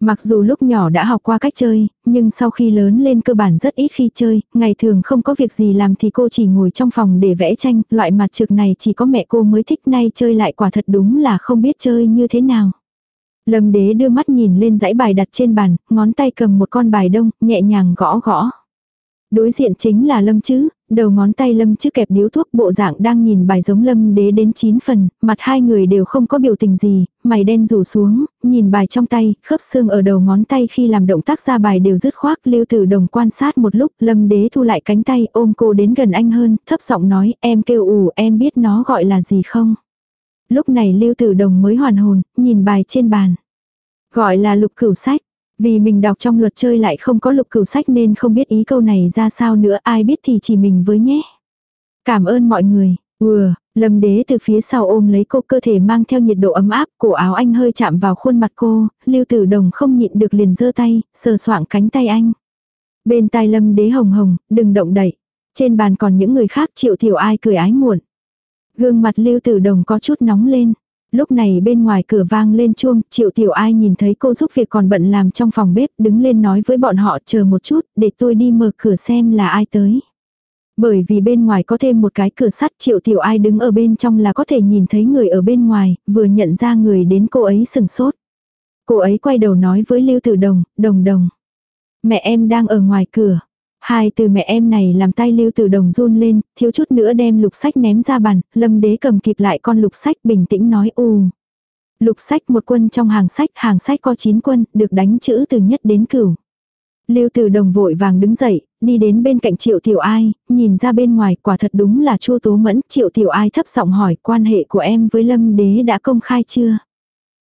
A: Mặc dù lúc nhỏ đã học qua cách chơi, nhưng sau khi lớn lên cơ bản rất ít khi chơi, ngày thường không có việc gì làm thì cô chỉ ngồi trong phòng để vẽ tranh, loại mặt trực này chỉ có mẹ cô mới thích nay chơi lại quả thật đúng là không biết chơi như thế nào. Lâm đế đưa mắt nhìn lên dãy bài đặt trên bàn, ngón tay cầm một con bài đông, nhẹ nhàng gõ gõ. Đối diện chính là Lâm chứ, đầu ngón tay Lâm chứ kẹp điếu thuốc bộ dạng đang nhìn bài giống Lâm đế đến 9 phần, mặt hai người đều không có biểu tình gì, mày đen rủ xuống, nhìn bài trong tay, khớp xương ở đầu ngón tay khi làm động tác ra bài đều dứt khoác lưu tử đồng quan sát một lúc, Lâm đế thu lại cánh tay ôm cô đến gần anh hơn, thấp giọng nói em kêu ủ em biết nó gọi là gì không. Lúc này lưu tử đồng mới hoàn hồn, nhìn bài trên bàn. Gọi là lục cửu sách. Vì mình đọc trong luật chơi lại không có lục cửu sách nên không biết ý câu này ra sao nữa ai biết thì chỉ mình với nhé. Cảm ơn mọi người. vừa lâm đế từ phía sau ôm lấy cô cơ thể mang theo nhiệt độ ấm áp, cổ áo anh hơi chạm vào khuôn mặt cô, lưu tử đồng không nhịn được liền giơ tay, sờ soạng cánh tay anh. Bên tai lâm đế hồng hồng, đừng động đậy. Trên bàn còn những người khác triệu tiểu ai cười ái muộn. Gương mặt lưu tử đồng có chút nóng lên. Lúc này bên ngoài cửa vang lên chuông, triệu tiểu ai nhìn thấy cô giúp việc còn bận làm trong phòng bếp, đứng lên nói với bọn họ chờ một chút, để tôi đi mở cửa xem là ai tới. Bởi vì bên ngoài có thêm một cái cửa sắt triệu tiểu ai đứng ở bên trong là có thể nhìn thấy người ở bên ngoài, vừa nhận ra người đến cô ấy sừng sốt. Cô ấy quay đầu nói với Lưu Tử Đồng, đồng đồng. Mẹ em đang ở ngoài cửa. Hai từ mẹ em này làm tay Lưu từ Đồng run lên, thiếu chút nữa đem lục sách ném ra bàn, lâm đế cầm kịp lại con lục sách bình tĩnh nói u. Lục sách một quân trong hàng sách, hàng sách có 9 quân, được đánh chữ từ nhất đến cửu. Lưu Tử Đồng vội vàng đứng dậy, đi đến bên cạnh Triệu Tiểu Ai, nhìn ra bên ngoài quả thật đúng là Chu Tố Mẫn, Triệu Tiểu Ai thấp giọng hỏi quan hệ của em với Lâm Đế đã công khai chưa?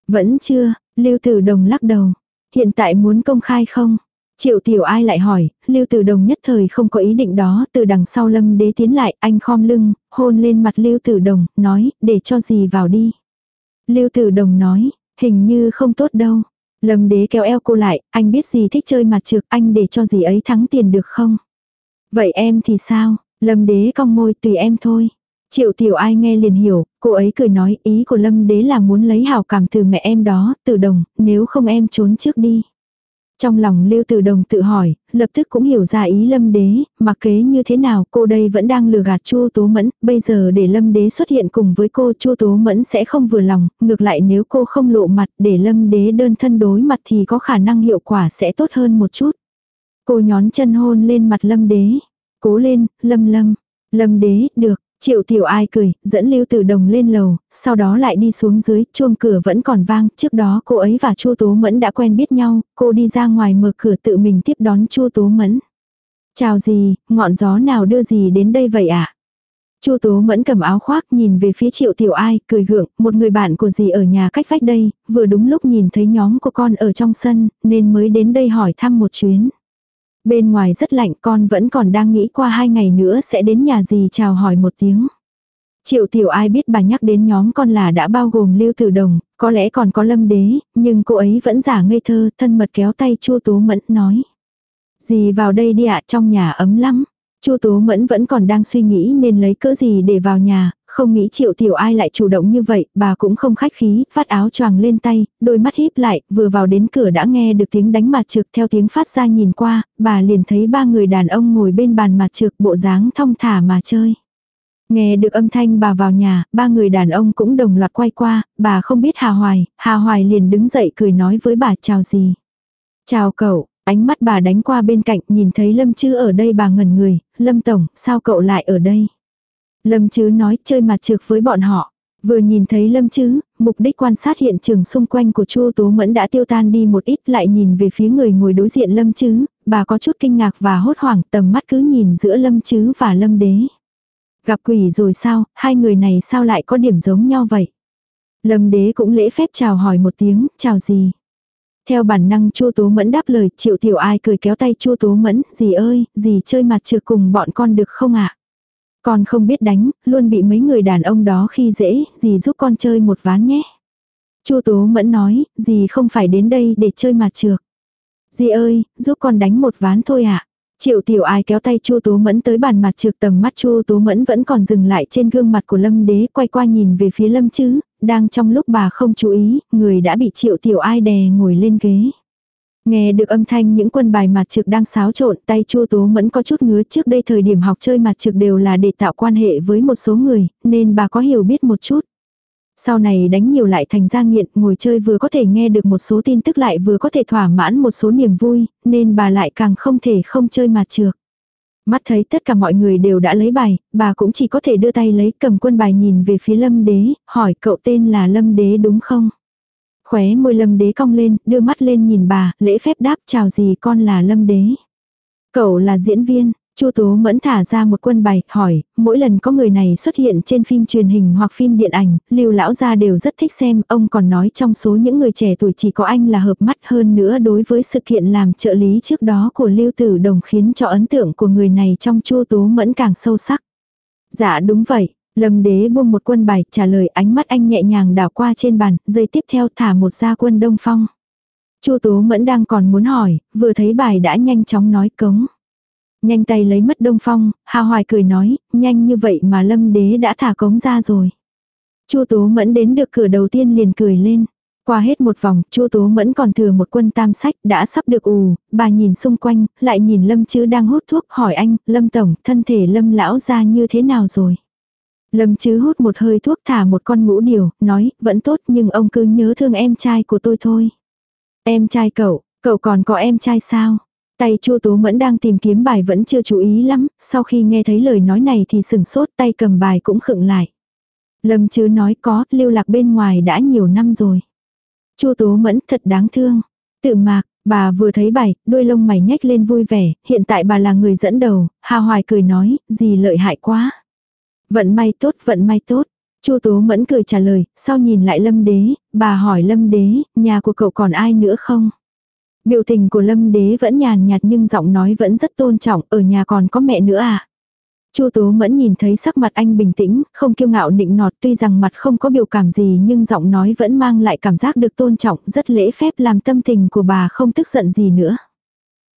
A: Vẫn chưa, Lưu Tử Đồng lắc đầu. Hiện tại muốn công khai không? Triệu Tiểu Ai lại hỏi, Lưu Tử Đồng nhất thời không có ý định đó, từ đằng sau Lâm Đế tiến lại, anh khom lưng, hôn lên mặt Lưu Tử Đồng, nói, để cho gì vào đi. Lưu Tử Đồng nói, hình như không tốt đâu. Lâm đế kéo eo cô lại, anh biết gì thích chơi mặt trược, anh để cho gì ấy thắng tiền được không? Vậy em thì sao? Lâm đế cong môi tùy em thôi. Triệu tiểu ai nghe liền hiểu, cô ấy cười nói ý của lâm đế là muốn lấy hào cảm từ mẹ em đó, từ đồng, nếu không em trốn trước đi. Trong lòng Lưu Tử Đồng tự hỏi, lập tức cũng hiểu ra ý Lâm Đế, mặc kế như thế nào cô đây vẫn đang lừa gạt Chu Tố Mẫn, bây giờ để Lâm Đế xuất hiện cùng với cô Chu Tố Mẫn sẽ không vừa lòng, ngược lại nếu cô không lộ mặt để Lâm Đế đơn thân đối mặt thì có khả năng hiệu quả sẽ tốt hơn một chút. Cô nhón chân hôn lên mặt Lâm Đế. Cố lên, Lâm Lâm. Lâm Đế, được, Triệu tiểu ai cười, dẫn Lưu Tử Đồng lên lầu, sau đó lại đi xuống dưới, chuông cửa vẫn còn vang, trước đó cô ấy và Chu Tố Mẫn đã quen biết nhau, cô đi ra ngoài mở cửa tự mình tiếp đón Chu Tố Mẫn. Chào gì, ngọn gió nào đưa gì đến đây vậy ạ? À? Chu Tố Mẫn cầm áo khoác nhìn về phía Triệu Tiểu Ai, cười gượng, một người bạn của dì ở nhà cách vách đây, vừa đúng lúc nhìn thấy nhóm của con ở trong sân, nên mới đến đây hỏi thăm một chuyến. Bên ngoài rất lạnh con vẫn còn đang nghĩ qua hai ngày nữa sẽ đến nhà gì chào hỏi một tiếng. Triệu tiểu ai biết bà nhắc đến nhóm con là đã bao gồm lưu tử đồng, có lẽ còn có lâm đế, nhưng cô ấy vẫn giả ngây thơ, thân mật kéo tay chua tố mẫn nói. Dì vào đây đi ạ trong nhà ấm lắm. Chu Tố Mẫn vẫn còn đang suy nghĩ nên lấy cỡ gì để vào nhà, không nghĩ triệu tiểu ai lại chủ động như vậy, bà cũng không khách khí, phát áo choàng lên tay, đôi mắt híp lại, vừa vào đến cửa đã nghe được tiếng đánh mặt trực theo tiếng phát ra nhìn qua, bà liền thấy ba người đàn ông ngồi bên bàn mặt trực bộ dáng thong thả mà chơi. Nghe được âm thanh bà vào nhà, ba người đàn ông cũng đồng loạt quay qua, bà không biết Hà Hoài, Hà Hoài liền đứng dậy cười nói với bà chào gì. Chào cậu, ánh mắt bà đánh qua bên cạnh nhìn thấy Lâm Chư ở đây bà ngẩn người, Lâm Tổng, sao cậu lại ở đây? Lâm Chứ nói chơi mặt trược với bọn họ. Vừa nhìn thấy Lâm Chứ, mục đích quan sát hiện trường xung quanh của Chu Tố Mẫn đã tiêu tan đi một ít lại nhìn về phía người ngồi đối diện Lâm Chứ, bà có chút kinh ngạc và hốt hoảng tầm mắt cứ nhìn giữa Lâm Chứ và Lâm Đế. Gặp quỷ rồi sao, hai người này sao lại có điểm giống nhau vậy? Lâm Đế cũng lễ phép chào hỏi một tiếng, chào gì? Theo bản năng Chu Tố Mẫn đáp lời, Triệu Tiểu Ai cười kéo tay Chu Tố Mẫn, "Dì ơi, dì chơi mặt trược cùng bọn con được không ạ?" Con không biết đánh, luôn bị mấy người đàn ông đó khi dễ, dì giúp con chơi một ván nhé. Chu Tố Mẫn nói, dì không phải đến đây để chơi mặt trược. Dì ơi, giúp con đánh một ván thôi ạ. À? Triệu tiểu ai kéo tay Chu Tố Mẫn tới bàn mặt trược tầm mắt Chu Tố Mẫn vẫn còn dừng lại trên gương mặt của Lâm Đế quay qua nhìn về phía Lâm chứ, đang trong lúc bà không chú ý, người đã bị Triệu tiểu ai đè ngồi lên ghế. Nghe được âm thanh những quân bài mặt trực đang xáo trộn tay chua tố mẫn có chút ngứa trước đây thời điểm học chơi mặt trực đều là để tạo quan hệ với một số người, nên bà có hiểu biết một chút. Sau này đánh nhiều lại thành ra nghiện, ngồi chơi vừa có thể nghe được một số tin tức lại vừa có thể thỏa mãn một số niềm vui, nên bà lại càng không thể không chơi mặt trược. Mắt thấy tất cả mọi người đều đã lấy bài, bà cũng chỉ có thể đưa tay lấy cầm quân bài nhìn về phía lâm đế, hỏi cậu tên là lâm đế đúng không? Khóe môi lâm đế cong lên, đưa mắt lên nhìn bà, lễ phép đáp chào gì con là lâm đế. Cậu là diễn viên, Chu Tố Mẫn thả ra một quân bài, hỏi, mỗi lần có người này xuất hiện trên phim truyền hình hoặc phim điện ảnh, Lưu lão gia đều rất thích xem, ông còn nói trong số những người trẻ tuổi chỉ có anh là hợp mắt hơn nữa đối với sự kiện làm trợ lý trước đó của Lưu Tử Đồng khiến cho ấn tượng của người này trong Chu Tố Mẫn càng sâu sắc. Dạ đúng vậy, Lâm đế buông một quân bài, trả lời ánh mắt anh nhẹ nhàng đảo qua trên bàn, giây tiếp theo thả một gia quân đông phong. Chu Tố Mẫn đang còn muốn hỏi, vừa thấy bài đã nhanh chóng nói cống. Nhanh tay lấy mất đông phong, Hà Hoài cười nói, nhanh như vậy mà lâm đế đã thả cống ra rồi. Chu Tố Mẫn đến được cửa đầu tiên liền cười lên. Qua hết một vòng, Chu Tố Mẫn còn thừa một quân tam sách đã sắp được ù, bà nhìn xung quanh, lại nhìn Lâm Chứ đang hút thuốc, hỏi anh, Lâm Tổng, thân thể Lâm lão ra như thế nào rồi? Lâm Chứ hút một hơi thuốc thả một con ngũ điều, nói, vẫn tốt nhưng ông cứ nhớ thương em trai của tôi thôi. Em trai cậu, cậu còn có em trai sao? Tay Chu Tố Mẫn đang tìm kiếm bài vẫn chưa chú ý lắm, sau khi nghe thấy lời nói này thì sừng sốt tay cầm bài cũng khựng lại. Lâm chứ nói có, lưu lạc bên ngoài đã nhiều năm rồi. Chu Tố Mẫn thật đáng thương. Tự mạc, bà vừa thấy bài, đôi lông mày nhếch lên vui vẻ, hiện tại bà là người dẫn đầu, Hà Hoài cười nói, gì lợi hại quá. Vận may tốt, vận may tốt. Chu Tố Mẫn cười trả lời, sau nhìn lại Lâm Đế, bà hỏi Lâm Đế, nhà của cậu còn ai nữa không? Biểu tình của Lâm Đế vẫn nhàn nhạt nhưng giọng nói vẫn rất tôn trọng, ở nhà còn có mẹ nữa à? Chu Tố Mẫn nhìn thấy sắc mặt anh bình tĩnh, không kiêu ngạo nịnh nọt tuy rằng mặt không có biểu cảm gì nhưng giọng nói vẫn mang lại cảm giác được tôn trọng, rất lễ phép làm tâm tình của bà không tức giận gì nữa.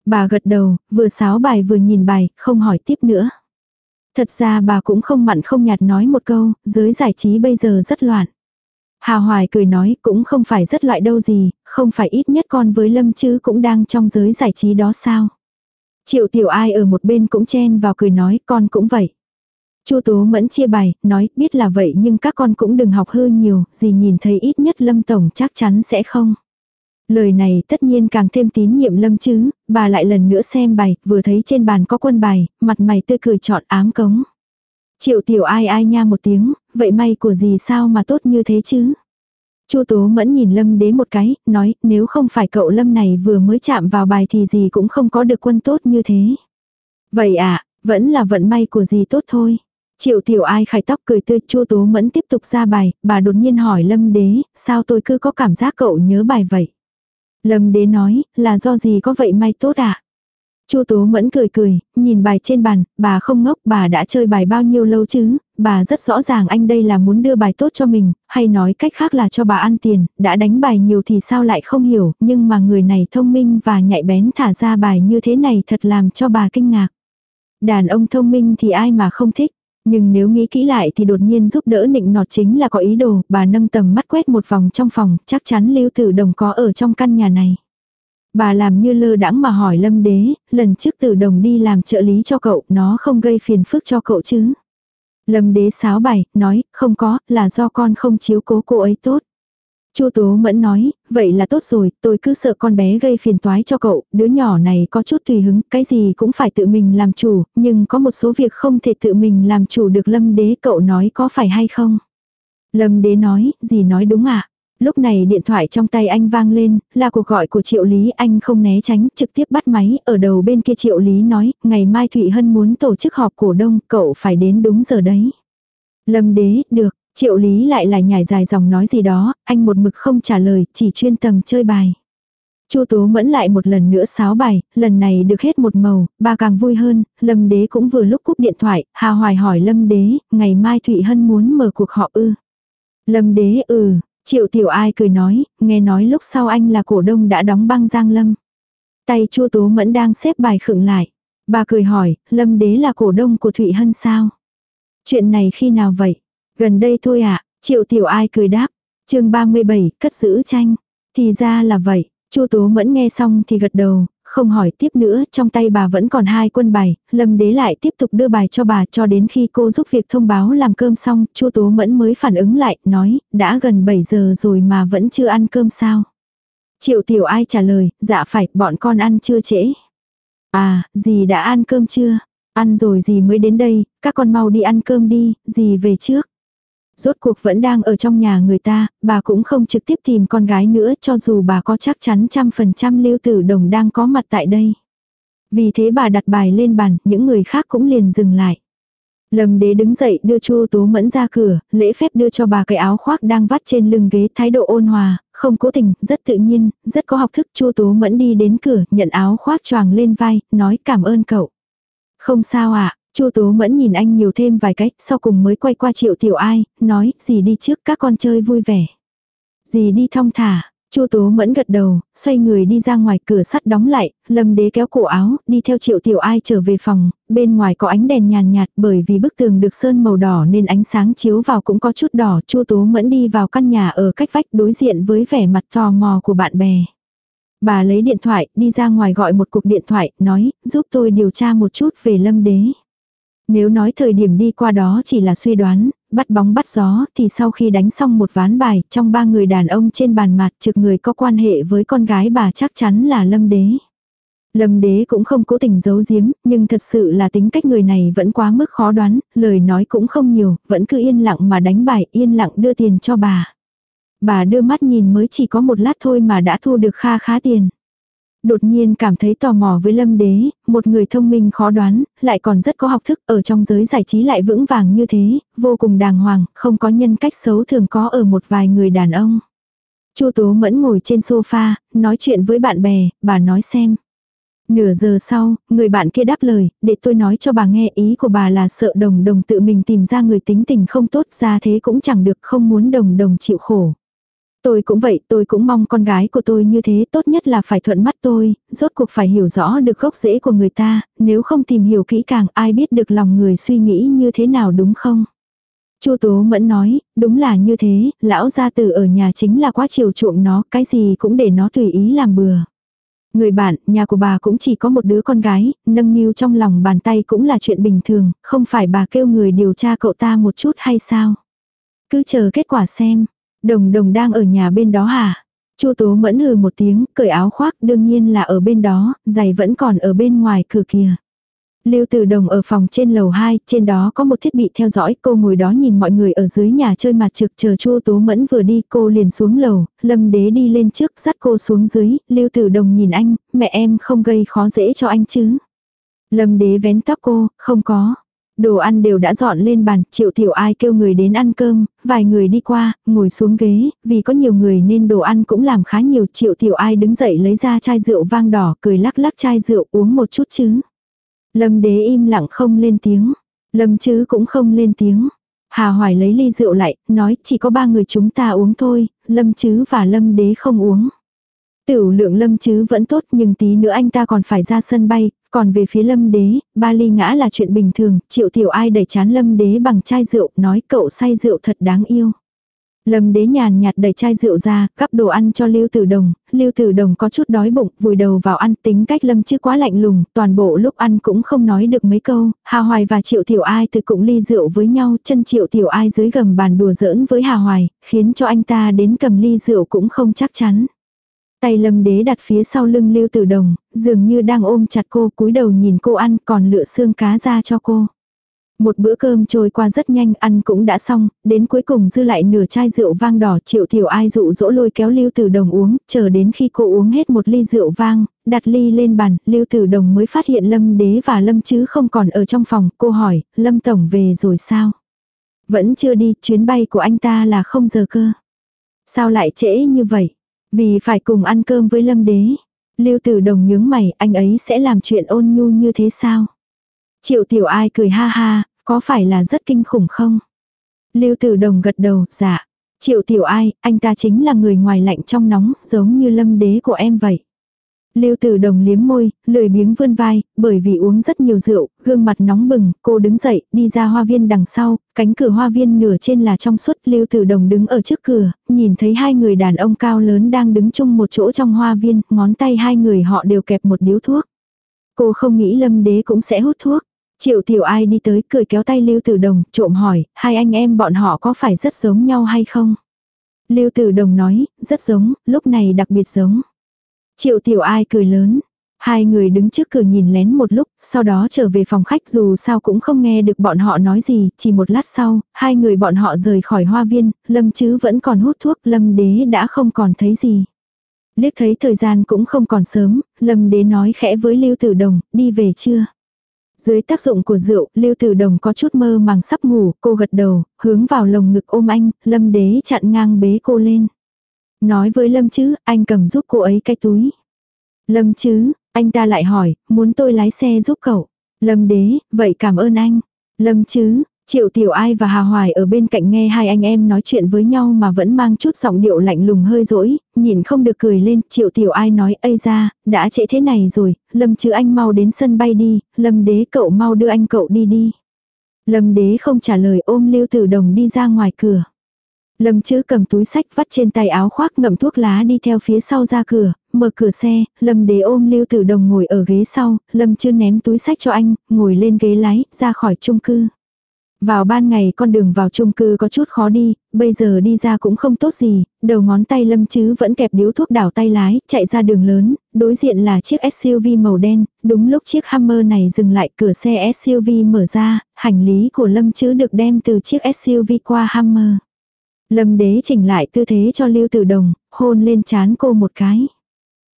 A: Bà gật đầu, vừa sáo bài vừa nhìn bài, không hỏi tiếp nữa. Thật ra bà cũng không mặn không nhạt nói một câu, giới giải trí bây giờ rất loạn. Hà Hoài cười nói cũng không phải rất loại đâu gì, không phải ít nhất con với Lâm chứ cũng đang trong giới giải trí đó sao. Triệu tiểu ai ở một bên cũng chen vào cười nói con cũng vậy. Chu Tố Mẫn chia bài, nói biết là vậy nhưng các con cũng đừng học hư nhiều, gì nhìn thấy ít nhất Lâm Tổng chắc chắn sẽ không. Lời này tất nhiên càng thêm tín nhiệm Lâm chứ, bà lại lần nữa xem bài, vừa thấy trên bàn có quân bài, mặt mày tươi cười chọn ám cống. Triệu tiểu ai ai nha một tiếng, vậy may của gì sao mà tốt như thế chứ? Chu Tố Mẫn nhìn Lâm Đế một cái, nói, nếu không phải cậu Lâm này vừa mới chạm vào bài thì gì cũng không có được quân tốt như thế. Vậy à, vẫn là vận may của gì tốt thôi. Triệu tiểu ai khải tóc cười tươi Chu Tố Mẫn tiếp tục ra bài, bà đột nhiên hỏi Lâm Đế, sao tôi cứ có cảm giác cậu nhớ bài vậy? Lâm Đế nói, là do gì có vậy may tốt à? Chu Tố Mẫn cười cười, nhìn bài trên bàn, bà không ngốc, bà đã chơi bài bao nhiêu lâu chứ, bà rất rõ ràng anh đây là muốn đưa bài tốt cho mình, hay nói cách khác là cho bà ăn tiền, đã đánh bài nhiều thì sao lại không hiểu, nhưng mà người này thông minh và nhạy bén thả ra bài như thế này thật làm cho bà kinh ngạc. Đàn ông thông minh thì ai mà không thích. Nhưng nếu nghĩ kỹ lại thì đột nhiên giúp đỡ nịnh nọt chính là có ý đồ, bà nâng tầm mắt quét một vòng trong phòng, chắc chắn Lưu Tử Đồng có ở trong căn nhà này. Bà làm như lơ đãng mà hỏi Lâm Đế, lần trước Tử Đồng đi làm trợ lý cho cậu, nó không gây phiền phức cho cậu chứ. Lâm Đế sáo bài, nói, không có, là do con không chiếu cố cô ấy tốt. Chu Tố Mẫn nói, vậy là tốt rồi, tôi cứ sợ con bé gây phiền toái cho cậu, đứa nhỏ này có chút tùy hứng, cái gì cũng phải tự mình làm chủ, nhưng có một số việc không thể tự mình làm chủ được Lâm Đế cậu nói có phải hay không. Lâm Đế nói, gì nói đúng ạ. À? Lúc này điện thoại trong tay anh vang lên, là cuộc gọi của Triệu Lý, anh không né tránh, trực tiếp bắt máy, ở đầu bên kia Triệu Lý nói, ngày mai Thụy Hân muốn tổ chức họp cổ đông, cậu phải đến đúng giờ đấy. Lâm đế, được, Triệu Lý lại lại nhảy dài dòng nói gì đó, anh một mực không trả lời, chỉ chuyên tầm chơi bài. Chu Tố Mẫn lại một lần nữa sáo bài, lần này được hết một màu, bà càng vui hơn, Lâm Đế cũng vừa lúc cúp điện thoại, Hà Hoài hỏi Lâm Đế, ngày mai Thụy Hân muốn mở cuộc họp ư. Lâm Đế ừ, Triệu Tiểu Ai cười nói, nghe nói lúc sau anh là cổ đông đã đóng băng Giang Lâm. Tay Chu Tố Mẫn đang xếp bài khựng lại. Bà cười hỏi, Lâm Đế là cổ đông của Thụy Hân sao? Chuyện này khi nào vậy? Gần đây thôi ạ, à? Triệu Tiểu Ai cười đáp. chương 37, cất giữ tranh. Thì ra là vậy. Chu Tố Mẫn nghe xong thì gật đầu, không hỏi tiếp nữa, trong tay bà vẫn còn hai quân bài, Lâm Đế lại tiếp tục đưa bài cho bà cho đến khi cô giúp việc thông báo làm cơm xong, Chu Tố Mẫn mới phản ứng lại, nói, đã gần 7 giờ rồi mà vẫn chưa ăn cơm sao. Triệu Tiểu Ai trả lời, dạ phải, bọn con ăn chưa trễ. À, dì đã ăn cơm chưa? Ăn rồi dì mới đến đây, các con mau đi ăn cơm đi, dì về trước. Rốt cuộc vẫn đang ở trong nhà người ta, bà cũng không trực tiếp tìm con gái nữa cho dù bà có chắc chắn trăm phần trăm lưu tử đồng đang có mặt tại đây. Vì thế bà đặt bài lên bàn, những người khác cũng liền dừng lại. Lâm đế đứng dậy đưa chu tố mẫn ra cửa, lễ phép đưa cho bà cái áo khoác đang vắt trên lưng ghế thái độ ôn hòa, không cố tình, rất tự nhiên, rất có học thức chu tố mẫn đi đến cửa, nhận áo khoác choàng lên vai, nói cảm ơn cậu. Không sao ạ, Chu Tố Mẫn nhìn anh nhiều thêm vài cách, sau cùng mới quay qua Triệu Tiểu Ai, nói, dì đi trước các con chơi vui vẻ. Dì đi thong thả, Chu Tố Mẫn gật đầu, xoay người đi ra ngoài cửa sắt đóng lại, Lâm Đế kéo cổ áo, đi theo Triệu Tiểu Ai trở về phòng, bên ngoài có ánh đèn nhàn nhạt bởi vì bức tường được sơn màu đỏ nên ánh sáng chiếu vào cũng có chút đỏ. Chu Tố Mẫn đi vào căn nhà ở cách vách đối diện với vẻ mặt tò mò của bạn bè. Bà lấy điện thoại, đi ra ngoài gọi một cuộc điện thoại, nói, giúp tôi điều tra một chút về Lâm Đế. Nếu nói thời điểm đi qua đó chỉ là suy đoán, bắt bóng bắt gió thì sau khi đánh xong một ván bài, trong ba người đàn ông trên bàn mặt trực người có quan hệ với con gái bà chắc chắn là Lâm Đế. Lâm Đế cũng không cố tình giấu giếm, nhưng thật sự là tính cách người này vẫn quá mức khó đoán, lời nói cũng không nhiều, vẫn cứ yên lặng mà đánh bài, yên lặng đưa tiền cho bà. Bà đưa mắt nhìn mới chỉ có một lát thôi mà đã thu được kha khá tiền đột nhiên cảm thấy tò mò với lâm đế, một người thông minh khó đoán, lại còn rất có học thức, ở trong giới giải trí lại vững vàng như thế, vô cùng đàng hoàng, không có nhân cách xấu thường có ở một vài người đàn ông. Chu Tố Mẫn ngồi trên sofa, nói chuyện với bạn bè, bà nói xem. Nửa giờ sau, người bạn kia đáp lời, để tôi nói cho bà nghe ý của bà là sợ đồng đồng tự mình tìm ra người tính tình không tốt ra thế cũng chẳng được không muốn đồng đồng chịu khổ. Tôi cũng vậy, tôi cũng mong con gái của tôi như thế, tốt nhất là phải thuận mắt tôi, rốt cuộc phải hiểu rõ được gốc rễ của người ta, nếu không tìm hiểu kỹ càng ai biết được lòng người suy nghĩ như thế nào đúng không? Chu Tố Mẫn nói, đúng là như thế, lão gia tử ở nhà chính là quá chiều chuộng nó, cái gì cũng để nó tùy ý làm bừa. Người bạn, nhà của bà cũng chỉ có một đứa con gái, nâng niu trong lòng bàn tay cũng là chuyện bình thường, không phải bà kêu người điều tra cậu ta một chút hay sao? Cứ chờ kết quả xem, Đồng đồng đang ở nhà bên đó hả? Chu Tố mẫn hừ một tiếng, cởi áo khoác, đương nhiên là ở bên đó, giày vẫn còn ở bên ngoài cửa kia. Lưu Tử Đồng ở phòng trên lầu 2, trên đó có một thiết bị theo dõi, cô ngồi đó nhìn mọi người ở dưới nhà chơi mặt trực chờ Chu Tố Mẫn vừa đi, cô liền xuống lầu, Lâm Đế đi lên trước, dắt cô xuống dưới, Lưu Tử Đồng nhìn anh, mẹ em không gây khó dễ cho anh chứ. Lâm Đế vén tóc cô, không có. Đồ ăn đều đã dọn lên bàn, triệu tiểu ai kêu người đến ăn cơm, vài người đi qua, ngồi xuống ghế, vì có nhiều người nên đồ ăn cũng làm khá nhiều. Triệu tiểu ai đứng dậy lấy ra chai rượu vang đỏ, cười lắc lắc chai rượu uống một chút chứ. Lâm đế im lặng không lên tiếng. Lâm chứ cũng không lên tiếng. Hà Hoài lấy ly rượu lại, nói chỉ có ba người chúng ta uống thôi, Lâm chứ và Lâm đế không uống. Tửu lượng lâm chứ vẫn tốt nhưng tí nữa anh ta còn phải ra sân bay, còn về phía lâm đế, ba ly ngã là chuyện bình thường, triệu tiểu ai đẩy chán lâm đế bằng chai rượu, nói cậu say rượu thật đáng yêu. Lâm đế nhàn nhạt đẩy chai rượu ra, gắp đồ ăn cho Lưu Tử Đồng, Lưu Tử Đồng có chút đói bụng, vùi đầu vào ăn, tính cách Lâm chứ quá lạnh lùng, toàn bộ lúc ăn cũng không nói được mấy câu, Hà Hoài và Triệu Tiểu Ai từ cũng ly rượu với nhau, chân Triệu Tiểu Ai dưới gầm bàn đùa giỡn với Hà Hoài, khiến cho anh ta đến cầm ly rượu cũng không chắc chắn. Tay lâm đế đặt phía sau lưng lưu tử đồng, dường như đang ôm chặt cô cúi đầu nhìn cô ăn còn lựa xương cá ra cho cô. Một bữa cơm trôi qua rất nhanh ăn cũng đã xong, đến cuối cùng dư lại nửa chai rượu vang đỏ triệu tiểu ai dụ dỗ lôi kéo lưu tử đồng uống, chờ đến khi cô uống hết một ly rượu vang, đặt ly lên bàn, lưu tử đồng mới phát hiện lâm đế và lâm chứ không còn ở trong phòng, cô hỏi, lâm tổng về rồi sao? Vẫn chưa đi, chuyến bay của anh ta là không giờ cơ. Sao lại trễ như vậy? Vì phải cùng ăn cơm với lâm đế. Lưu tử đồng nhướng mày, anh ấy sẽ làm chuyện ôn nhu như thế sao? Triệu tiểu ai cười ha ha, có phải là rất kinh khủng không? Lưu tử đồng gật đầu, dạ. Triệu tiểu ai, anh ta chính là người ngoài lạnh trong nóng, giống như lâm đế của em vậy. Lưu Tử Đồng liếm môi, lười biếng vươn vai, bởi vì uống rất nhiều rượu, gương mặt nóng bừng, cô đứng dậy, đi ra hoa viên đằng sau, cánh cửa hoa viên nửa trên là trong suốt, Lưu Tử Đồng đứng ở trước cửa, nhìn thấy hai người đàn ông cao lớn đang đứng chung một chỗ trong hoa viên, ngón tay hai người họ đều kẹp một điếu thuốc. Cô không nghĩ Lâm Đế cũng sẽ hút thuốc. Triệu Tiểu Ai đi tới, cười kéo tay Lưu Tử Đồng, trộm hỏi, hai anh em bọn họ có phải rất giống nhau hay không? Lưu Tử Đồng nói, rất giống, lúc này đặc biệt giống. Triệu tiểu ai cười lớn. Hai người đứng trước cửa nhìn lén một lúc, sau đó trở về phòng khách dù sao cũng không nghe được bọn họ nói gì, chỉ một lát sau, hai người bọn họ rời khỏi hoa viên, lâm chứ vẫn còn hút thuốc, lâm đế đã không còn thấy gì. Liếc thấy thời gian cũng không còn sớm, lâm đế nói khẽ với Lưu Tử Đồng, đi về chưa? Dưới tác dụng của rượu, Lưu Tử Đồng có chút mơ màng sắp ngủ, cô gật đầu, hướng vào lồng ngực ôm anh, lâm đế chặn ngang bế cô lên. Nói với Lâm chứ, anh cầm giúp cô ấy cái túi. Lâm chứ, anh ta lại hỏi, muốn tôi lái xe giúp cậu. Lâm đế, vậy cảm ơn anh. Lâm chứ, Triệu Tiểu Ai và Hà Hoài ở bên cạnh nghe hai anh em nói chuyện với nhau mà vẫn mang chút giọng điệu lạnh lùng hơi dỗi, nhìn không được cười lên, Triệu Tiểu Ai nói, ây ra, đã trễ thế này rồi, Lâm chứ anh mau đến sân bay đi, Lâm đế cậu mau đưa anh cậu đi đi. Lâm đế không trả lời ôm Lưu Tử Đồng đi ra ngoài cửa. Lâm chữ cầm túi sách vắt trên tay áo khoác ngậm thuốc lá đi theo phía sau ra cửa, mở cửa xe, Lâm đế ôm Lưu Tử Đồng ngồi ở ghế sau, Lâm chữ ném túi sách cho anh, ngồi lên ghế lái, ra khỏi chung cư. Vào ban ngày con đường vào chung cư có chút khó đi, bây giờ đi ra cũng không tốt gì, đầu ngón tay lâm chứ vẫn kẹp điếu thuốc đảo tay lái, chạy ra đường lớn, đối diện là chiếc SUV màu đen, đúng lúc chiếc Hammer này dừng lại cửa xe SUV mở ra, hành lý của lâm chứ được đem từ chiếc SUV qua Hammer. Lâm đế chỉnh lại tư thế cho Lưu Tử Đồng, hôn lên chán cô một cái.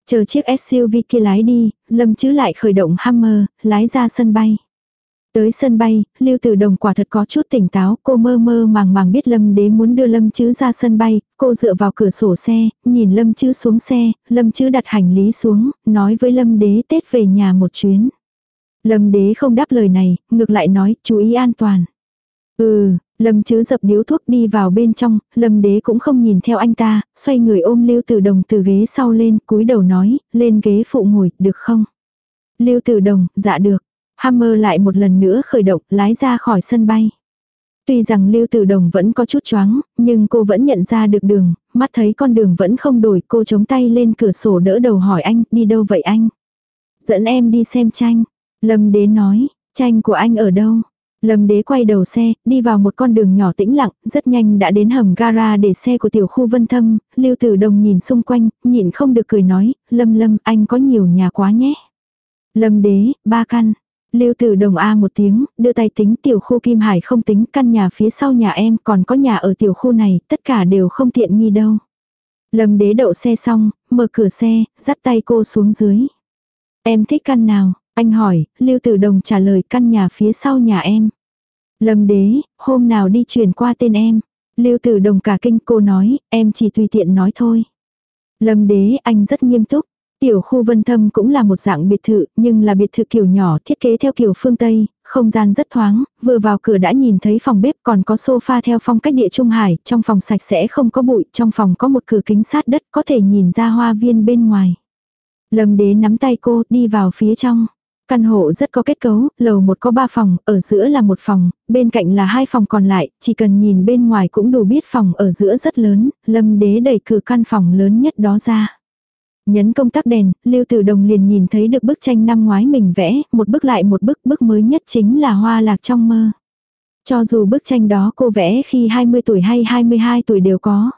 A: Chờ chiếc SUV kia lái đi, Lâm chứ lại khởi động Hammer, lái ra sân bay. Tới sân bay, Lưu Tử Đồng quả thật có chút tỉnh táo, cô mơ mơ màng màng biết Lâm Đế muốn đưa Lâm Chứ ra sân bay, cô dựa vào cửa sổ xe, nhìn Lâm Chứ xuống xe, Lâm Chứ đặt hành lý xuống, nói với Lâm Đế Tết về nhà một chuyến. Lâm Đế không đáp lời này, ngược lại nói, chú ý an toàn. Ừ, Lâm Chứ dập điếu thuốc đi vào bên trong, Lâm Đế cũng không nhìn theo anh ta, xoay người ôm Lưu Tử Đồng từ ghế sau lên, cúi đầu nói, lên ghế phụ ngồi, được không? Lưu Tử Đồng, dạ được. Hammer lại một lần nữa khởi động, lái ra khỏi sân bay. Tuy rằng Lưu Tử Đồng vẫn có chút choáng, nhưng cô vẫn nhận ra được đường, mắt thấy con đường vẫn không đổi, cô chống tay lên cửa sổ đỡ đầu hỏi anh, đi đâu vậy anh? Dẫn em đi xem tranh. Lâm Đế nói, tranh của anh ở đâu? Lâm Đế quay đầu xe, đi vào một con đường nhỏ tĩnh lặng, rất nhanh đã đến hầm gara để xe của tiểu khu Vân Thâm, Lưu Tử Đồng nhìn xung quanh, nhịn không được cười nói, Lâm Lâm, anh có nhiều nhà quá nhé. Lâm Đế, ba căn. Lưu Tử Đồng A một tiếng, đưa tay tính tiểu khu Kim Hải không tính căn nhà phía sau nhà em còn có nhà ở tiểu khu này, tất cả đều không tiện nghi đâu. Lâm đế đậu xe xong, mở cửa xe, dắt tay cô xuống dưới. Em thích căn nào? Anh hỏi, Lưu Tử Đồng trả lời căn nhà phía sau nhà em. Lâm đế, hôm nào đi chuyển qua tên em. Lưu Tử Đồng cả kinh cô nói, em chỉ tùy tiện nói thôi. Lâm đế, anh rất nghiêm túc. Tiểu khu vân thâm cũng là một dạng biệt thự, nhưng là biệt thự kiểu nhỏ thiết kế theo kiểu phương Tây, không gian rất thoáng, vừa vào cửa đã nhìn thấy phòng bếp còn có sofa theo phong cách địa trung hải, trong phòng sạch sẽ không có bụi, trong phòng có một cửa kính sát đất có thể nhìn ra hoa viên bên ngoài. Lâm đế nắm tay cô đi vào phía trong. Căn hộ rất có kết cấu, lầu một có ba phòng, ở giữa là một phòng, bên cạnh là hai phòng còn lại, chỉ cần nhìn bên ngoài cũng đủ biết phòng ở giữa rất lớn, lâm đế đẩy cửa căn phòng lớn nhất đó ra. Nhấn công tắc đèn, Lưu Tử Đồng liền nhìn thấy được bức tranh năm ngoái mình vẽ, một bức lại một bức, bức mới nhất chính là hoa lạc trong mơ. Cho dù bức tranh đó cô vẽ khi 20 tuổi hay 22 tuổi đều có.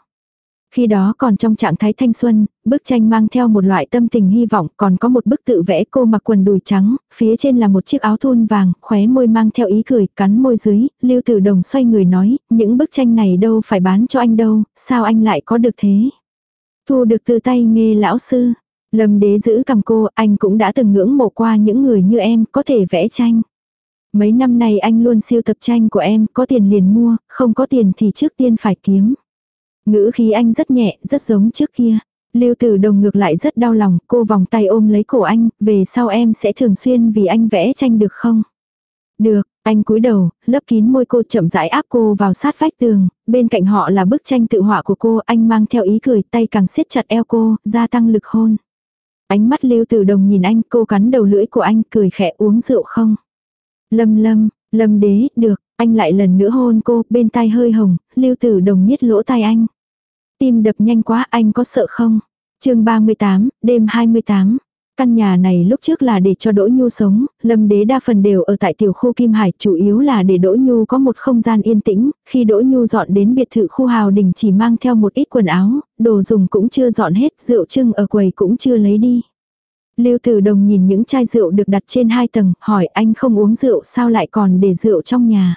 A: Khi đó còn trong trạng thái thanh xuân, bức tranh mang theo một loại tâm tình hy vọng, còn có một bức tự vẽ cô mặc quần đùi trắng, phía trên là một chiếc áo thun vàng, khóe môi mang theo ý cười, cắn môi dưới, Lưu Tử Đồng xoay người nói, những bức tranh này đâu phải bán cho anh đâu, sao anh lại có được thế? Thu được từ tay nghe lão sư. Lâm đế giữ cầm cô, anh cũng đã từng ngưỡng mộ qua những người như em, có thể vẽ tranh. Mấy năm nay anh luôn siêu tập tranh của em, có tiền liền mua, không có tiền thì trước tiên phải kiếm. Ngữ khí anh rất nhẹ, rất giống trước kia. Lưu tử đồng ngược lại rất đau lòng, cô vòng tay ôm lấy cổ anh, về sau em sẽ thường xuyên vì anh vẽ tranh được không? Được, anh cúi đầu, lấp kín môi cô chậm rãi áp cô vào sát vách tường, bên cạnh họ là bức tranh tự họa của cô, anh mang theo ý cười, tay càng siết chặt eo cô, gia tăng lực hôn. Ánh mắt lưu tử đồng nhìn anh, cô cắn đầu lưỡi của anh, cười khẽ uống rượu không? Lâm lâm, lâm đế, được, anh lại lần nữa hôn cô, bên tai hơi hồng, lưu tử đồng miết lỗ tai anh. Tim đập nhanh quá, anh có sợ không? chương 38, đêm 28. Căn nhà này lúc trước là để cho Đỗ Nhu sống, Lâm Đế đa phần đều ở tại tiểu khu Kim Hải, chủ yếu là để Đỗ Nhu có một không gian yên tĩnh, khi Đỗ Nhu dọn đến biệt thự khu Hào Đình chỉ mang theo một ít quần áo, đồ dùng cũng chưa dọn hết, rượu trưng ở quầy cũng chưa lấy đi. Lưu Tử Đồng nhìn những chai rượu được đặt trên hai tầng, hỏi anh không uống rượu sao lại còn để rượu trong nhà.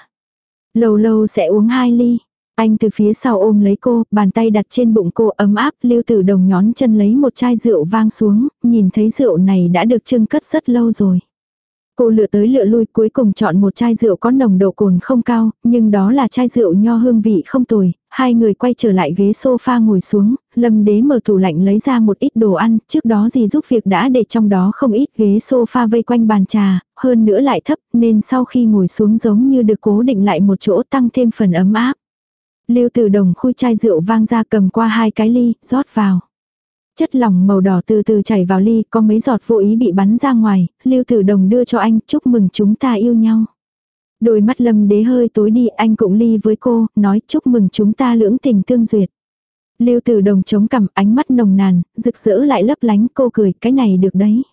A: Lâu lâu sẽ uống hai ly. Anh từ phía sau ôm lấy cô, bàn tay đặt trên bụng cô ấm áp, lưu tử đồng nhón chân lấy một chai rượu vang xuống, nhìn thấy rượu này đã được trưng cất rất lâu rồi. Cô lựa tới lựa lui cuối cùng chọn một chai rượu có nồng độ cồn không cao, nhưng đó là chai rượu nho hương vị không tồi, hai người quay trở lại ghế sofa ngồi xuống, Lâm đế mở tủ lạnh lấy ra một ít đồ ăn, trước đó gì giúp việc đã để trong đó không ít ghế sofa vây quanh bàn trà, hơn nữa lại thấp nên sau khi ngồi xuống giống như được cố định lại một chỗ tăng thêm phần ấm áp. Lưu Tử Đồng khui chai rượu vang ra cầm qua hai cái ly, rót vào. Chất lỏng màu đỏ từ từ chảy vào ly, có mấy giọt vô ý bị bắn ra ngoài, Lưu Tử Đồng đưa cho anh, chúc mừng chúng ta yêu nhau. Đôi mắt Lâm Đế hơi tối đi, anh cũng ly với cô, nói chúc mừng chúng ta lưỡng tình tương duyệt. Lưu Tử Đồng chống cằm, ánh mắt nồng nàn, rực rỡ lại lấp lánh, cô cười, cái này được đấy.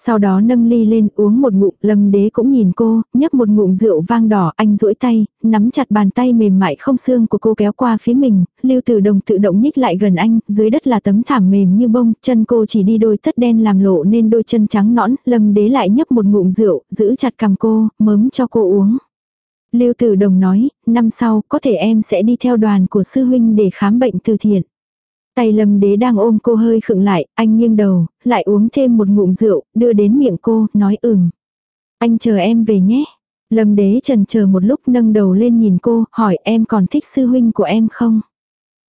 A: Sau đó nâng ly lên uống một ngụm, lâm đế cũng nhìn cô, nhấp một ngụm rượu vang đỏ, anh duỗi tay, nắm chặt bàn tay mềm mại không xương của cô kéo qua phía mình, lưu tử đồng tự động nhích lại gần anh, dưới đất là tấm thảm mềm như bông, chân cô chỉ đi đôi tất đen làm lộ nên đôi chân trắng nõn, lâm đế lại nhấp một ngụm rượu, giữ chặt cầm cô, mớm cho cô uống. Lưu Tử Đồng nói, năm sau có thể em sẽ đi theo đoàn của sư huynh để khám bệnh từ thiện. Tay lâm đế đang ôm cô hơi khựng lại, anh nghiêng đầu, lại uống thêm một ngụm rượu, đưa đến miệng cô, nói ừm. Anh chờ em về nhé. Lâm đế trần chờ một lúc nâng đầu lên nhìn cô, hỏi em còn thích sư huynh của em không?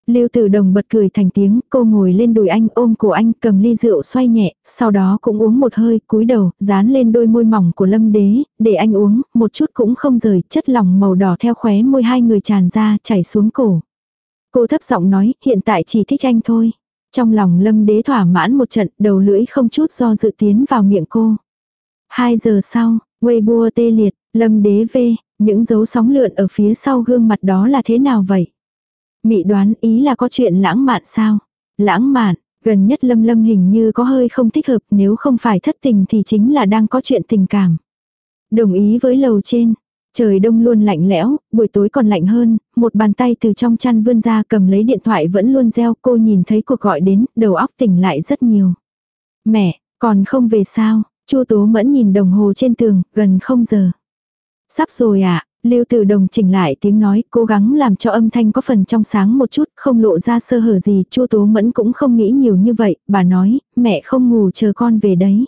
A: Lưu Tử Đồng bật cười thành tiếng, cô ngồi lên đùi anh ôm cổ anh cầm ly rượu xoay nhẹ, sau đó cũng uống một hơi, cúi đầu, dán lên đôi môi mỏng của Lâm Đế, để anh uống, một chút cũng không rời, chất lỏng màu đỏ theo khóe môi hai người tràn ra, chảy xuống cổ. Cô thấp giọng nói, hiện tại chỉ thích anh thôi. Trong lòng lâm đế thỏa mãn một trận, đầu lưỡi không chút do dự tiến vào miệng cô. Hai giờ sau, Weibo tê liệt, lâm đế vê, những dấu sóng lượn ở phía sau gương mặt đó là thế nào vậy? Mị đoán ý là có chuyện lãng mạn sao? Lãng mạn, gần nhất lâm lâm hình như có hơi không thích hợp nếu không phải thất tình thì chính là đang có chuyện tình cảm. Đồng ý với lầu trên, Trời đông luôn lạnh lẽo, buổi tối còn lạnh hơn, một bàn tay từ trong chăn vươn ra cầm lấy điện thoại vẫn luôn reo cô nhìn thấy cuộc gọi đến, đầu óc tỉnh lại rất nhiều. Mẹ, còn không về sao? Chu Tố Mẫn nhìn đồng hồ trên tường, gần không giờ. Sắp rồi ạ, à? Lưu Tử Đồng chỉnh lại tiếng nói, cố gắng làm cho âm thanh có phần trong sáng một chút, không lộ ra sơ hở gì, Chu Tố Mẫn cũng không nghĩ nhiều như vậy, bà nói, mẹ không ngủ chờ con về đấy.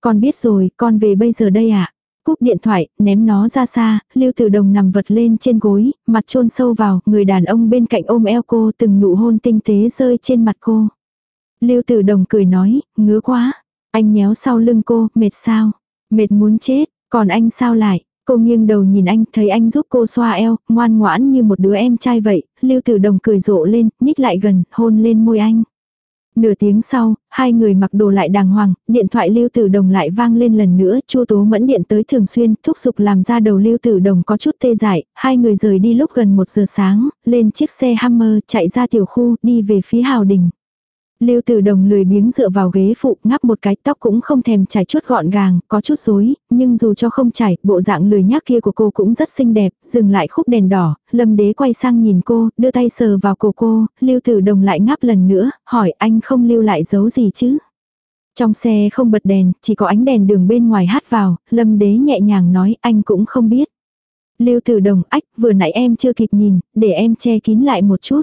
A: Con biết rồi, con về bây giờ đây ạ. À? Cúp điện thoại, ném nó ra xa, Lưu Tử Đồng nằm vật lên trên gối, mặt chôn sâu vào, người đàn ông bên cạnh ôm eo cô từng nụ hôn tinh tế rơi trên mặt cô. Lưu Tử Đồng cười nói, ngứa quá. Anh nhéo sau lưng cô, mệt sao? Mệt muốn chết, còn anh sao lại? Cô nghiêng đầu nhìn anh, thấy anh giúp cô xoa eo, ngoan ngoãn như một đứa em trai vậy. Lưu Tử Đồng cười rộ lên, nhích lại gần, hôn lên môi anh. Nửa tiếng sau, hai người mặc đồ lại đàng hoàng, điện thoại Lưu Tử Đồng lại vang lên lần nữa, Chu Tố Mẫn điện tới thường xuyên, thúc giục làm ra đầu Lưu Tử Đồng có chút tê dại, hai người rời đi lúc gần một giờ sáng, lên chiếc xe Hammer chạy ra tiểu khu, đi về phía Hào Đình. Lưu Tử Đồng lười biếng dựa vào ghế phụ, ngắp một cái tóc cũng không thèm chải chuốt gọn gàng, có chút rối, nhưng dù cho không chải, bộ dạng lười nhác kia của cô cũng rất xinh đẹp, dừng lại khúc đèn đỏ, Lâm Đế quay sang nhìn cô, đưa tay sờ vào cổ cô, Lưu Tử Đồng lại ngáp lần nữa, hỏi anh không lưu lại dấu gì chứ? Trong xe không bật đèn, chỉ có ánh đèn đường bên ngoài hát vào, Lâm Đế nhẹ nhàng nói anh cũng không biết. Lưu Tử Đồng ách vừa nãy em chưa kịp nhìn, để em che kín lại một chút.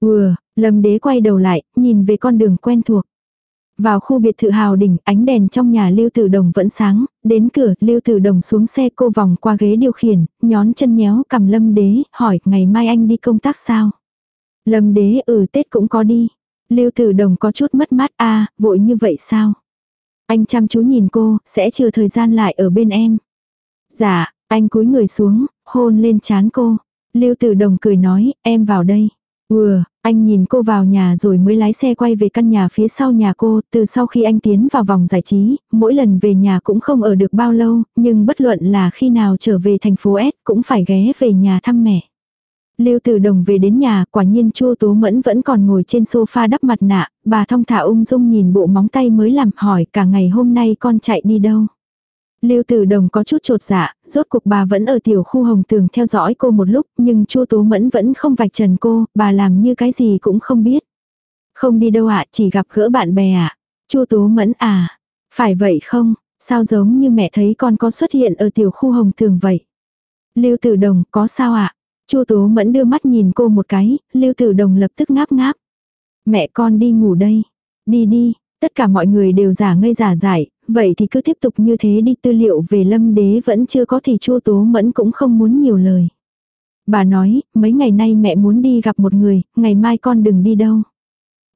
A: Vừa, Lâm đế quay đầu lại, nhìn về con đường quen thuộc. Vào khu biệt thự hào đỉnh, ánh đèn trong nhà Lưu Tử Đồng vẫn sáng, đến cửa, Lưu Tử Đồng xuống xe cô vòng qua ghế điều khiển, nhón chân nhéo cầm Lâm Đế, hỏi, ngày mai anh đi công tác sao? Lâm Đế, ừ Tết cũng có đi. Lưu Tử Đồng có chút mất mát, a vội như vậy sao? Anh chăm chú nhìn cô, sẽ chờ thời gian lại ở bên em. Dạ, anh cúi người xuống, hôn lên chán cô. Lưu Tử Đồng cười nói, em vào đây. vừa anh nhìn cô vào nhà rồi mới lái xe quay về căn nhà phía sau nhà cô, từ sau khi anh tiến vào vòng giải trí, mỗi lần về nhà cũng không ở được bao lâu, nhưng bất luận là khi nào trở về thành phố S cũng phải ghé về nhà thăm mẹ. Lưu Tử Đồng về đến nhà, quả nhiên Chu Tố Mẫn vẫn còn ngồi trên sofa đắp mặt nạ, bà thong thả ung dung nhìn bộ móng tay mới làm hỏi cả ngày hôm nay con chạy đi đâu. Lưu Tử Đồng có chút trột dạ, rốt cuộc bà vẫn ở tiểu khu hồng tường theo dõi cô một lúc, nhưng Chu Tố Mẫn vẫn không vạch trần cô, bà làm như cái gì cũng không biết. Không đi đâu ạ, chỉ gặp gỡ bạn bè ạ. Chu Tố Mẫn à, phải vậy không? Sao giống như mẹ thấy con có xuất hiện ở tiểu khu hồng tường vậy? Lưu Tử Đồng, có sao ạ? Chu Tố Mẫn đưa mắt nhìn cô một cái, Lưu Tử Đồng lập tức ngáp ngáp. Mẹ con đi ngủ đây. Đi đi, tất cả mọi người đều giả ngây giả dại, vậy thì cứ tiếp tục như thế đi tư liệu về lâm đế vẫn chưa có thì chua tố mẫn cũng không muốn nhiều lời. Bà nói, mấy ngày nay mẹ muốn đi gặp một người, ngày mai con đừng đi đâu.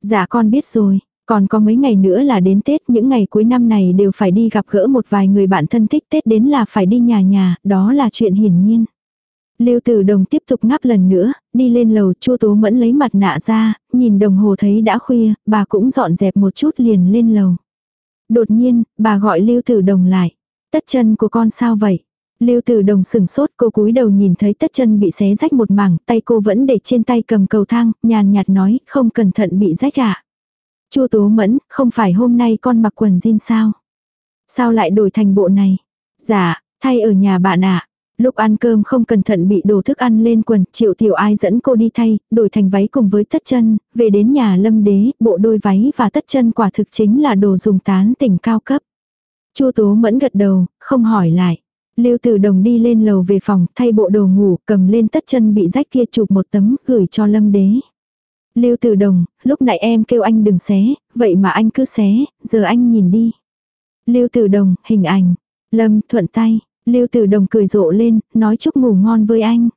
A: Dạ con biết rồi, còn có mấy ngày nữa là đến Tết, những ngày cuối năm này đều phải đi gặp gỡ một vài người bạn thân thích Tết đến là phải đi nhà nhà, đó là chuyện hiển nhiên. Lưu Tử Đồng tiếp tục ngáp lần nữa, đi lên lầu, Chu Tố Mẫn lấy mặt nạ ra, nhìn đồng hồ thấy đã khuya, bà cũng dọn dẹp một chút liền lên lầu. Đột nhiên, bà gọi Lưu Tử Đồng lại. Tất chân của con sao vậy? Lưu Tử Đồng sừng sốt, cô cúi đầu nhìn thấy tất chân bị xé rách một mảng, tay cô vẫn để trên tay cầm cầu thang, nhàn nhạt nói, không cẩn thận bị rách ạ. À? Chu Tố Mẫn, không phải hôm nay con mặc quần jean sao? Sao lại đổi thành bộ này? Dạ, thay ở nhà bạn ạ. Lúc ăn cơm không cẩn thận bị đổ thức ăn lên quần, triệu tiểu ai dẫn cô đi thay, đổi thành váy cùng với tất chân, về đến nhà lâm đế, bộ đôi váy và tất chân quả thực chính là đồ dùng tán tỉnh cao cấp. Chu Tố Mẫn gật đầu, không hỏi lại. Lưu Tử Đồng đi lên lầu về phòng, thay bộ đồ ngủ, cầm lên tất chân bị rách kia chụp một tấm, gửi cho Lâm Đế. Lưu Tử Đồng, lúc nãy em kêu anh đừng xé, vậy mà anh cứ xé, giờ anh nhìn đi. Lưu Tử Đồng, hình ảnh. Lâm thuận tay, Lưu Tử Đồng cười rộ lên, nói chúc ngủ ngon với anh.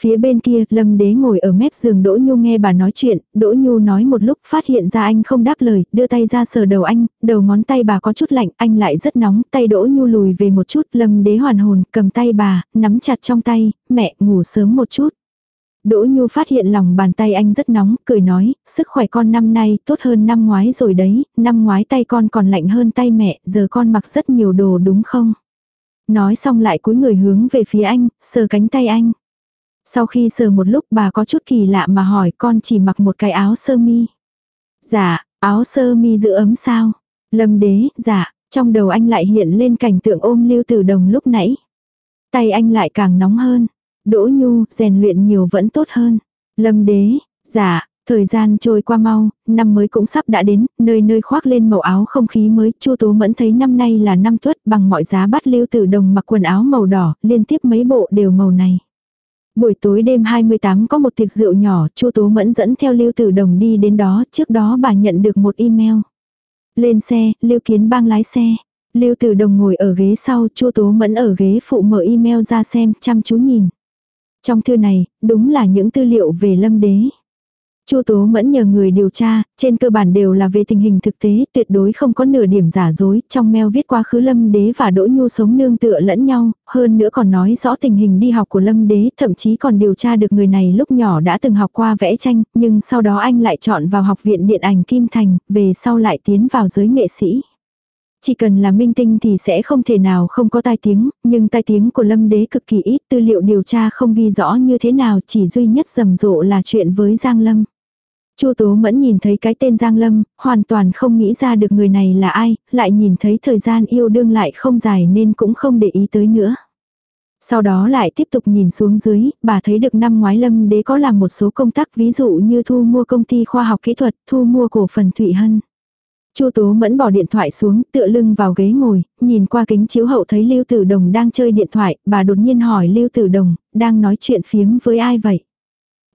A: Phía bên kia, Lâm Đế ngồi ở mép giường Đỗ Nhu nghe bà nói chuyện, Đỗ Nhu nói một lúc phát hiện ra anh không đáp lời, đưa tay ra sờ đầu anh, đầu ngón tay bà có chút lạnh, anh lại rất nóng, tay Đỗ Nhu lùi về một chút, Lâm Đế hoàn hồn, cầm tay bà, nắm chặt trong tay, mẹ, ngủ sớm một chút. Đỗ Nhu phát hiện lòng bàn tay anh rất nóng, cười nói, sức khỏe con năm nay tốt hơn năm ngoái rồi đấy, năm ngoái tay con còn lạnh hơn tay mẹ, giờ con mặc rất nhiều đồ đúng không? Nói xong lại cúi người hướng về phía anh, sờ cánh tay anh. Sau khi sờ một lúc bà có chút kỳ lạ mà hỏi con chỉ mặc một cái áo sơ mi. Dạ, áo sơ mi giữ ấm sao? Lâm đế, dạ, trong đầu anh lại hiện lên cảnh tượng ôm lưu tử đồng lúc nãy. Tay anh lại càng nóng hơn. Đỗ nhu, rèn luyện nhiều vẫn tốt hơn. Lâm đế, dạ, Thời gian trôi qua mau, năm mới cũng sắp đã đến, nơi nơi khoác lên màu áo không khí mới, Chu Tố Mẫn thấy năm nay là năm tuất, bằng mọi giá bắt Lưu Tử Đồng mặc quần áo màu đỏ, liên tiếp mấy bộ đều màu này. Buổi tối đêm 28 có một tiệc rượu nhỏ, Chu Tố Mẫn dẫn theo Lưu Tử Đồng đi đến đó, trước đó bà nhận được một email. Lên xe, Lưu Kiến Bang lái xe. Lưu Tử Đồng ngồi ở ghế sau, Chu Tố Mẫn ở ghế phụ mở email ra xem, chăm chú nhìn. Trong thư này, đúng là những tư liệu về Lâm Đế. Chu Tố Mẫn nhờ người điều tra, trên cơ bản đều là về tình hình thực tế, tuyệt đối không có nửa điểm giả dối, trong mail viết quá khứ Lâm Đế và Đỗ Nhu sống nương tựa lẫn nhau, hơn nữa còn nói rõ tình hình đi học của Lâm Đế, thậm chí còn điều tra được người này lúc nhỏ đã từng học qua vẽ tranh, nhưng sau đó anh lại chọn vào học viện điện ảnh Kim Thành, về sau lại tiến vào giới nghệ sĩ. Chỉ cần là minh tinh thì sẽ không thể nào không có tai tiếng, nhưng tai tiếng của lâm đế cực kỳ ít tư liệu điều tra không ghi rõ như thế nào chỉ duy nhất rầm rộ là chuyện với Giang Lâm. Chu Tố Mẫn nhìn thấy cái tên Giang Lâm, hoàn toàn không nghĩ ra được người này là ai, lại nhìn thấy thời gian yêu đương lại không dài nên cũng không để ý tới nữa. Sau đó lại tiếp tục nhìn xuống dưới, bà thấy được năm ngoái Lâm Đế có làm một số công tác ví dụ như thu mua công ty khoa học kỹ thuật, thu mua cổ phần Thụy Hân. Chu Tố Mẫn bỏ điện thoại xuống, tựa lưng vào ghế ngồi, nhìn qua kính chiếu hậu thấy Lưu Tử Đồng đang chơi điện thoại, bà đột nhiên hỏi Lưu Tử Đồng, đang nói chuyện phiếm với ai vậy?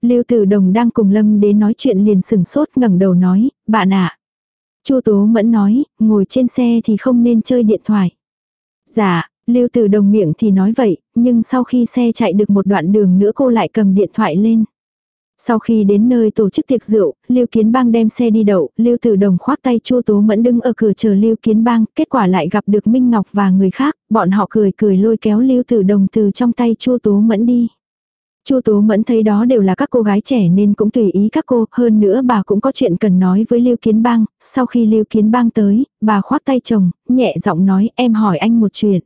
A: Lưu Tử Đồng đang cùng Lâm Đế nói chuyện liền sừng sốt ngẩng đầu nói, bạn ạ. Chu Tố Mẫn nói, ngồi trên xe thì không nên chơi điện thoại. Dạ, Lưu Tử Đồng miệng thì nói vậy, nhưng sau khi xe chạy được một đoạn đường nữa cô lại cầm điện thoại lên. Sau khi đến nơi tổ chức tiệc rượu, Lưu Kiến Bang đem xe đi đậu, Lưu Tử Đồng khoác tay Chu Tố Mẫn đứng ở cửa chờ Lưu Kiến Bang, kết quả lại gặp được Minh Ngọc và người khác, bọn họ cười cười lôi kéo Lưu Tử Đồng từ trong tay Chu Tố Mẫn đi. Chu Tố Mẫn thấy đó đều là các cô gái trẻ nên cũng tùy ý các cô, hơn nữa bà cũng có chuyện cần nói với Lưu Kiến Bang, sau khi Lưu Kiến Bang tới, bà khoác tay chồng, nhẹ giọng nói em hỏi anh một chuyện.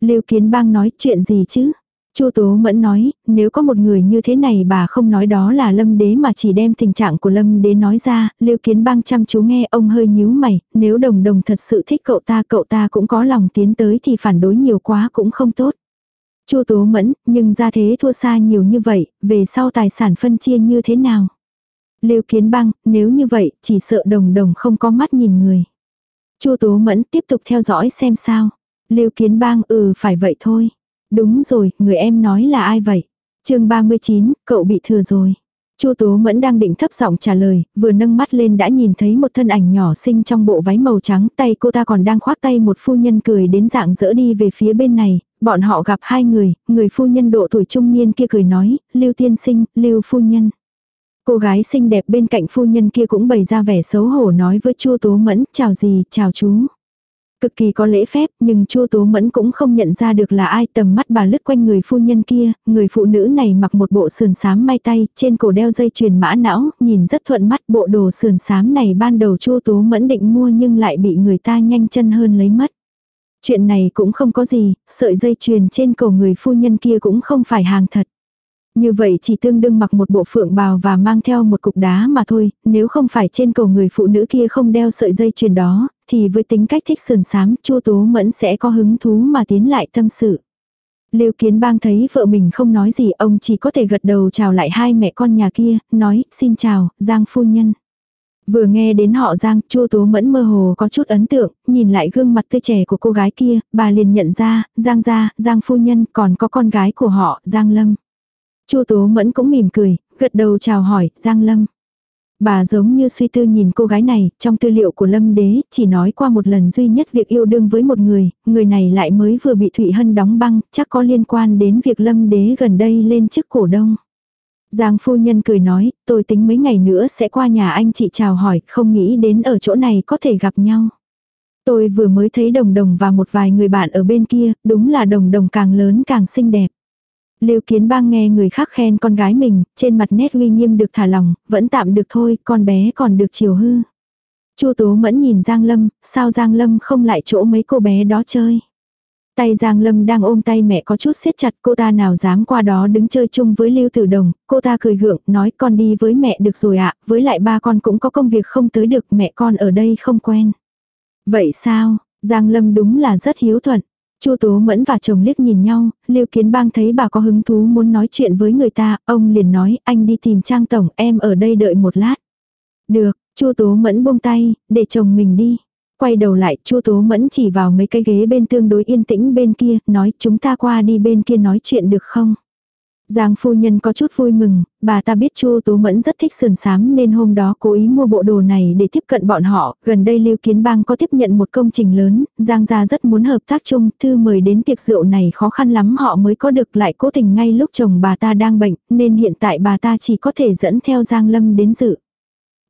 A: Lưu Kiến Bang nói chuyện gì chứ? Chu Tố Mẫn nói, nếu có một người như thế này bà không nói đó là Lâm Đế mà chỉ đem tình trạng của Lâm Đế nói ra, Lưu Kiến Bang chăm chú nghe ông hơi nhíu mày, nếu đồng đồng thật sự thích cậu ta cậu ta cũng có lòng tiến tới thì phản đối nhiều quá cũng không tốt. Chu Tố Mẫn, nhưng ra thế thua xa nhiều như vậy, về sau tài sản phân chia như thế nào? Lưu Kiến Bang, nếu như vậy, chỉ sợ đồng đồng không có mắt nhìn người. Chu Tố Mẫn tiếp tục theo dõi xem sao. Lưu Kiến Bang, ừ phải vậy thôi. Đúng rồi, người em nói là ai vậy? chương 39, cậu bị thừa rồi. Chu Tố Mẫn đang định thấp giọng trả lời, vừa nâng mắt lên đã nhìn thấy một thân ảnh nhỏ xinh trong bộ váy màu trắng, tay cô ta còn đang khoác tay một phu nhân cười đến dạng dỡ đi về phía bên này, bọn họ gặp hai người, người phu nhân độ tuổi trung niên kia cười nói, Lưu tiên sinh, Lưu phu nhân. Cô gái xinh đẹp bên cạnh phu nhân kia cũng bày ra vẻ xấu hổ nói với Chu Tố Mẫn, chào gì, chào chú. Cực kỳ có lễ phép, nhưng Chu Tố Mẫn cũng không nhận ra được là ai tầm mắt bà lướt quanh người phu nhân kia, người phụ nữ này mặc một bộ sườn xám may tay, trên cổ đeo dây chuyền mã não, nhìn rất thuận mắt bộ đồ sườn xám này ban đầu Chu Tố Mẫn định mua nhưng lại bị người ta nhanh chân hơn lấy mất. Chuyện này cũng không có gì, sợi dây chuyền trên cổ người phu nhân kia cũng không phải hàng thật. Như vậy chỉ tương đương mặc một bộ phượng bào và mang theo một cục đá mà thôi, nếu không phải trên cổ người phụ nữ kia không đeo sợi dây chuyền đó, thì với tính cách thích sườn sám, Chu Tố Mẫn sẽ có hứng thú mà tiến lại tâm sự. Lưu Kiến Bang thấy vợ mình không nói gì, ông chỉ có thể gật đầu chào lại hai mẹ con nhà kia, nói, xin chào, Giang phu nhân. Vừa nghe đến họ Giang, Chu Tố Mẫn mơ hồ có chút ấn tượng, nhìn lại gương mặt tươi trẻ của cô gái kia, bà liền nhận ra, Giang gia, Giang phu nhân, còn có con gái của họ, Giang Lâm. Chu Tố Mẫn cũng mỉm cười, gật đầu chào hỏi, Giang Lâm. Bà giống như suy tư nhìn cô gái này, trong tư liệu của Lâm Đế, chỉ nói qua một lần duy nhất việc yêu đương với một người, người này lại mới vừa bị Thụy Hân đóng băng, chắc có liên quan đến việc Lâm Đế gần đây lên chức cổ đông. Giang phu nhân cười nói, tôi tính mấy ngày nữa sẽ qua nhà anh chị chào hỏi, không nghĩ đến ở chỗ này có thể gặp nhau. Tôi vừa mới thấy đồng đồng và một vài người bạn ở bên kia, đúng là đồng đồng càng lớn càng xinh đẹp. Lưu Kiến Bang nghe người khác khen con gái mình, trên mặt nét uy nghiêm được thả lòng, vẫn tạm được thôi, con bé còn được chiều hư. Chu Tố Mẫn nhìn Giang Lâm, sao Giang Lâm không lại chỗ mấy cô bé đó chơi. Tay Giang Lâm đang ôm tay mẹ có chút siết chặt cô ta nào dám qua đó đứng chơi chung với Lưu Tử Đồng, cô ta cười gượng, nói con đi với mẹ được rồi ạ, với lại ba con cũng có công việc không tới được mẹ con ở đây không quen. Vậy sao, Giang Lâm đúng là rất hiếu thuận. Chu Tố Mẫn và chồng liếc nhìn nhau, Lưu Kiến Bang thấy bà có hứng thú muốn nói chuyện với người ta, ông liền nói, anh đi tìm Trang tổng, em ở đây đợi một lát. Được, Chu Tố Mẫn buông tay, để chồng mình đi. Quay đầu lại, Chu Tố Mẫn chỉ vào mấy cái ghế bên tương đối yên tĩnh bên kia, nói chúng ta qua đi bên kia nói chuyện được không? Giang phu nhân có chút vui mừng, bà ta biết Chu Tú Mẫn rất thích sườn sám nên hôm đó cố ý mua bộ đồ này để tiếp cận bọn họ. Gần đây Lưu Kiến Bang có tiếp nhận một công trình lớn, Giang gia rất muốn hợp tác chung, thư mời đến tiệc rượu này khó khăn lắm họ mới có được lại cố tình ngay lúc chồng bà ta đang bệnh, nên hiện tại bà ta chỉ có thể dẫn theo Giang Lâm đến dự.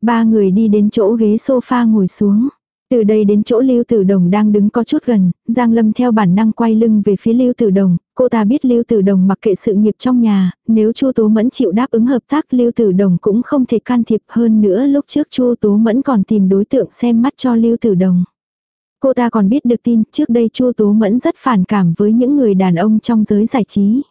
A: Ba người đi đến chỗ ghế sofa ngồi xuống. Từ đây đến chỗ Lưu Tử Đồng đang đứng có chút gần, Giang Lâm theo bản năng quay lưng về phía Lưu Tử Đồng, cô ta biết Lưu Tử Đồng mặc kệ sự nghiệp trong nhà, nếu Chu Tố Mẫn chịu đáp ứng hợp tác Lưu Tử Đồng cũng không thể can thiệp hơn nữa lúc trước Chu Tố Mẫn còn tìm đối tượng xem mắt cho Lưu Tử Đồng. Cô ta còn biết được tin trước đây Chu Tố Mẫn rất phản cảm với những người đàn ông trong giới giải trí.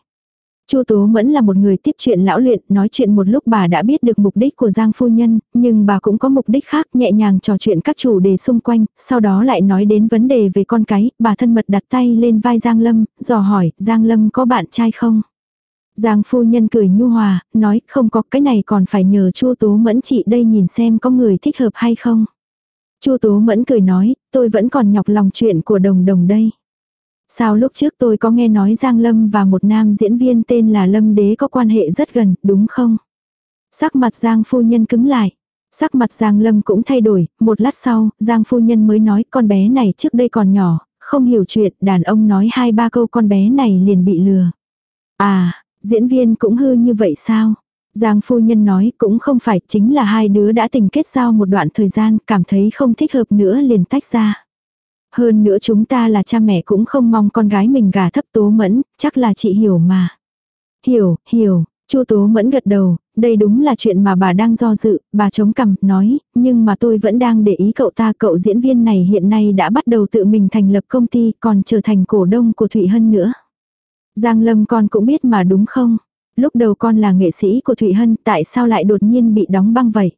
A: Chu Tố Mẫn là một người tiếp chuyện lão luyện, nói chuyện một lúc bà đã biết được mục đích của Giang phu nhân, nhưng bà cũng có mục đích khác, nhẹ nhàng trò chuyện các chủ đề xung quanh, sau đó lại nói đến vấn đề về con cái, bà thân mật đặt tay lên vai Giang Lâm, dò hỏi, Giang Lâm có bạn trai không? Giang phu nhân cười nhu hòa, nói, không có cái này còn phải nhờ Chu Tố Mẫn chị đây nhìn xem có người thích hợp hay không. Chu Tố Mẫn cười nói, tôi vẫn còn nhọc lòng chuyện của đồng đồng đây. Sao lúc trước tôi có nghe nói Giang Lâm và một nam diễn viên tên là Lâm Đế có quan hệ rất gần, đúng không? Sắc mặt Giang phu nhân cứng lại. Sắc mặt Giang Lâm cũng thay đổi, một lát sau, Giang phu nhân mới nói con bé này trước đây còn nhỏ, không hiểu chuyện, đàn ông nói hai ba câu con bé này liền bị lừa. À, diễn viên cũng hư như vậy sao? Giang phu nhân nói cũng không phải chính là hai đứa đã tình kết giao một đoạn thời gian, cảm thấy không thích hợp nữa liền tách ra. Hơn nữa chúng ta là cha mẹ cũng không mong con gái mình gả thấp tố mẫn, chắc là chị hiểu mà. Hiểu, hiểu, Chu Tố Mẫn gật đầu, đây đúng là chuyện mà bà đang do dự, bà chống cằm, nói, nhưng mà tôi vẫn đang để ý cậu ta, cậu diễn viên này hiện nay đã bắt đầu tự mình thành lập công ty, còn trở thành cổ đông của Thụy Hân nữa. Giang Lâm con cũng biết mà đúng không? Lúc đầu con là nghệ sĩ của Thụy Hân, tại sao lại đột nhiên bị đóng băng vậy?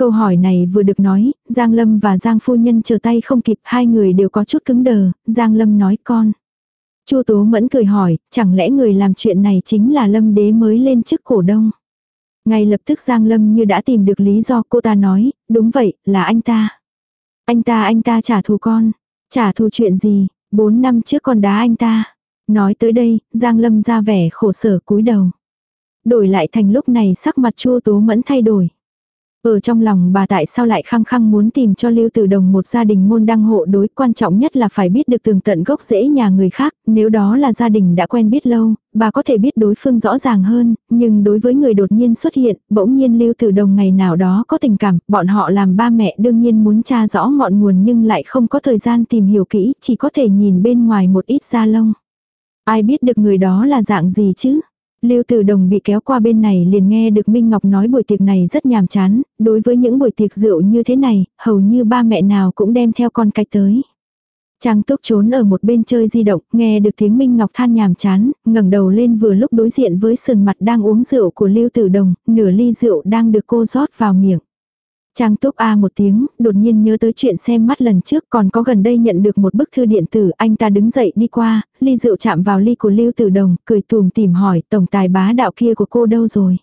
A: Câu hỏi này vừa được nói, Giang Lâm và Giang Phu Nhân chờ tay không kịp, hai người đều có chút cứng đờ, Giang Lâm nói con. Chu Tố Mẫn cười hỏi, chẳng lẽ người làm chuyện này chính là Lâm Đế mới lên chức cổ đông. Ngay lập tức Giang Lâm như đã tìm được lý do cô ta nói, đúng vậy, là anh ta. Anh ta anh ta trả thù con. Trả thù chuyện gì, bốn năm trước con đá anh ta. Nói tới đây, Giang Lâm ra vẻ khổ sở cúi đầu. Đổi lại thành lúc này sắc mặt Chu Tố Mẫn thay đổi. Ở trong lòng bà tại sao lại khăng khăng muốn tìm cho Lưu Tử Đồng một gia đình môn đăng hộ đối quan trọng nhất là phải biết được tường tận gốc rễ nhà người khác, nếu đó là gia đình đã quen biết lâu, bà có thể biết đối phương rõ ràng hơn, nhưng đối với người đột nhiên xuất hiện, bỗng nhiên Lưu Tử Đồng ngày nào đó có tình cảm, bọn họ làm ba mẹ đương nhiên muốn tra rõ ngọn nguồn nhưng lại không có thời gian tìm hiểu kỹ, chỉ có thể nhìn bên ngoài một ít da lông. Ai biết được người đó là dạng gì chứ? Lưu Tử Đồng bị kéo qua bên này liền nghe được Minh Ngọc nói buổi tiệc này rất nhàm chán, đối với những buổi tiệc rượu như thế này, hầu như ba mẹ nào cũng đem theo con cái tới. Trang Túc trốn ở một bên chơi di động, nghe được tiếng Minh Ngọc than nhàm chán, ngẩng đầu lên vừa lúc đối diện với sườn mặt đang uống rượu của Lưu Tử Đồng, nửa ly rượu đang được cô rót vào miệng. Trang túc A một tiếng, đột nhiên nhớ tới chuyện xem mắt lần trước còn có gần đây nhận được một bức thư điện tử, anh ta đứng dậy đi qua, ly rượu chạm vào ly của Lưu Tử Đồng, cười tùm tìm hỏi tổng tài bá đạo kia của cô đâu rồi.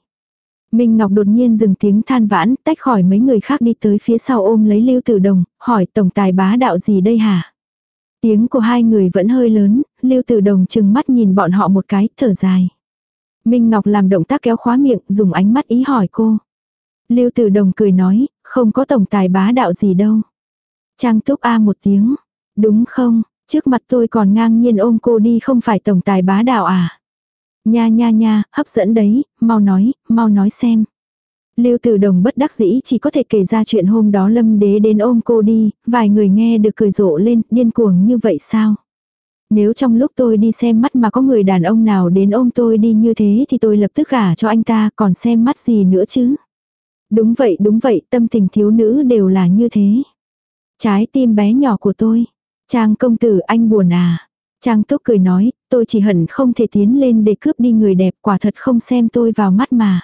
A: Minh Ngọc đột nhiên dừng tiếng than vãn, tách khỏi mấy người khác đi tới phía sau ôm lấy Lưu Tử Đồng, hỏi tổng tài bá đạo gì đây hả? Tiếng của hai người vẫn hơi lớn, Lưu Tử Đồng chừng mắt nhìn bọn họ một cái, thở dài. Minh Ngọc làm động tác kéo khóa miệng, dùng ánh mắt ý hỏi cô. Lưu Tử Đồng cười nói, không có tổng tài bá đạo gì đâu. Trang Túc A một tiếng. Đúng không, trước mặt tôi còn ngang nhiên ôm cô đi không phải tổng tài bá đạo à. Nha nha nha, hấp dẫn đấy, mau nói, mau nói xem. Lưu Tử Đồng bất đắc dĩ chỉ có thể kể ra chuyện hôm đó Lâm Đế đến ôm cô đi, vài người nghe được cười rộ lên, điên cuồng như vậy sao? Nếu trong lúc tôi đi xem mắt mà có người đàn ông nào đến ôm tôi đi như thế thì tôi lập tức gả cho anh ta còn xem mắt gì nữa chứ? Đúng vậy đúng vậy, tâm tình thiếu nữ đều là như thế. Trái tim bé nhỏ của tôi. Trang công tử anh buồn à. Trang túc cười nói, tôi chỉ hận không thể tiến lên để cướp đi người đẹp quả thật không xem tôi vào mắt mà.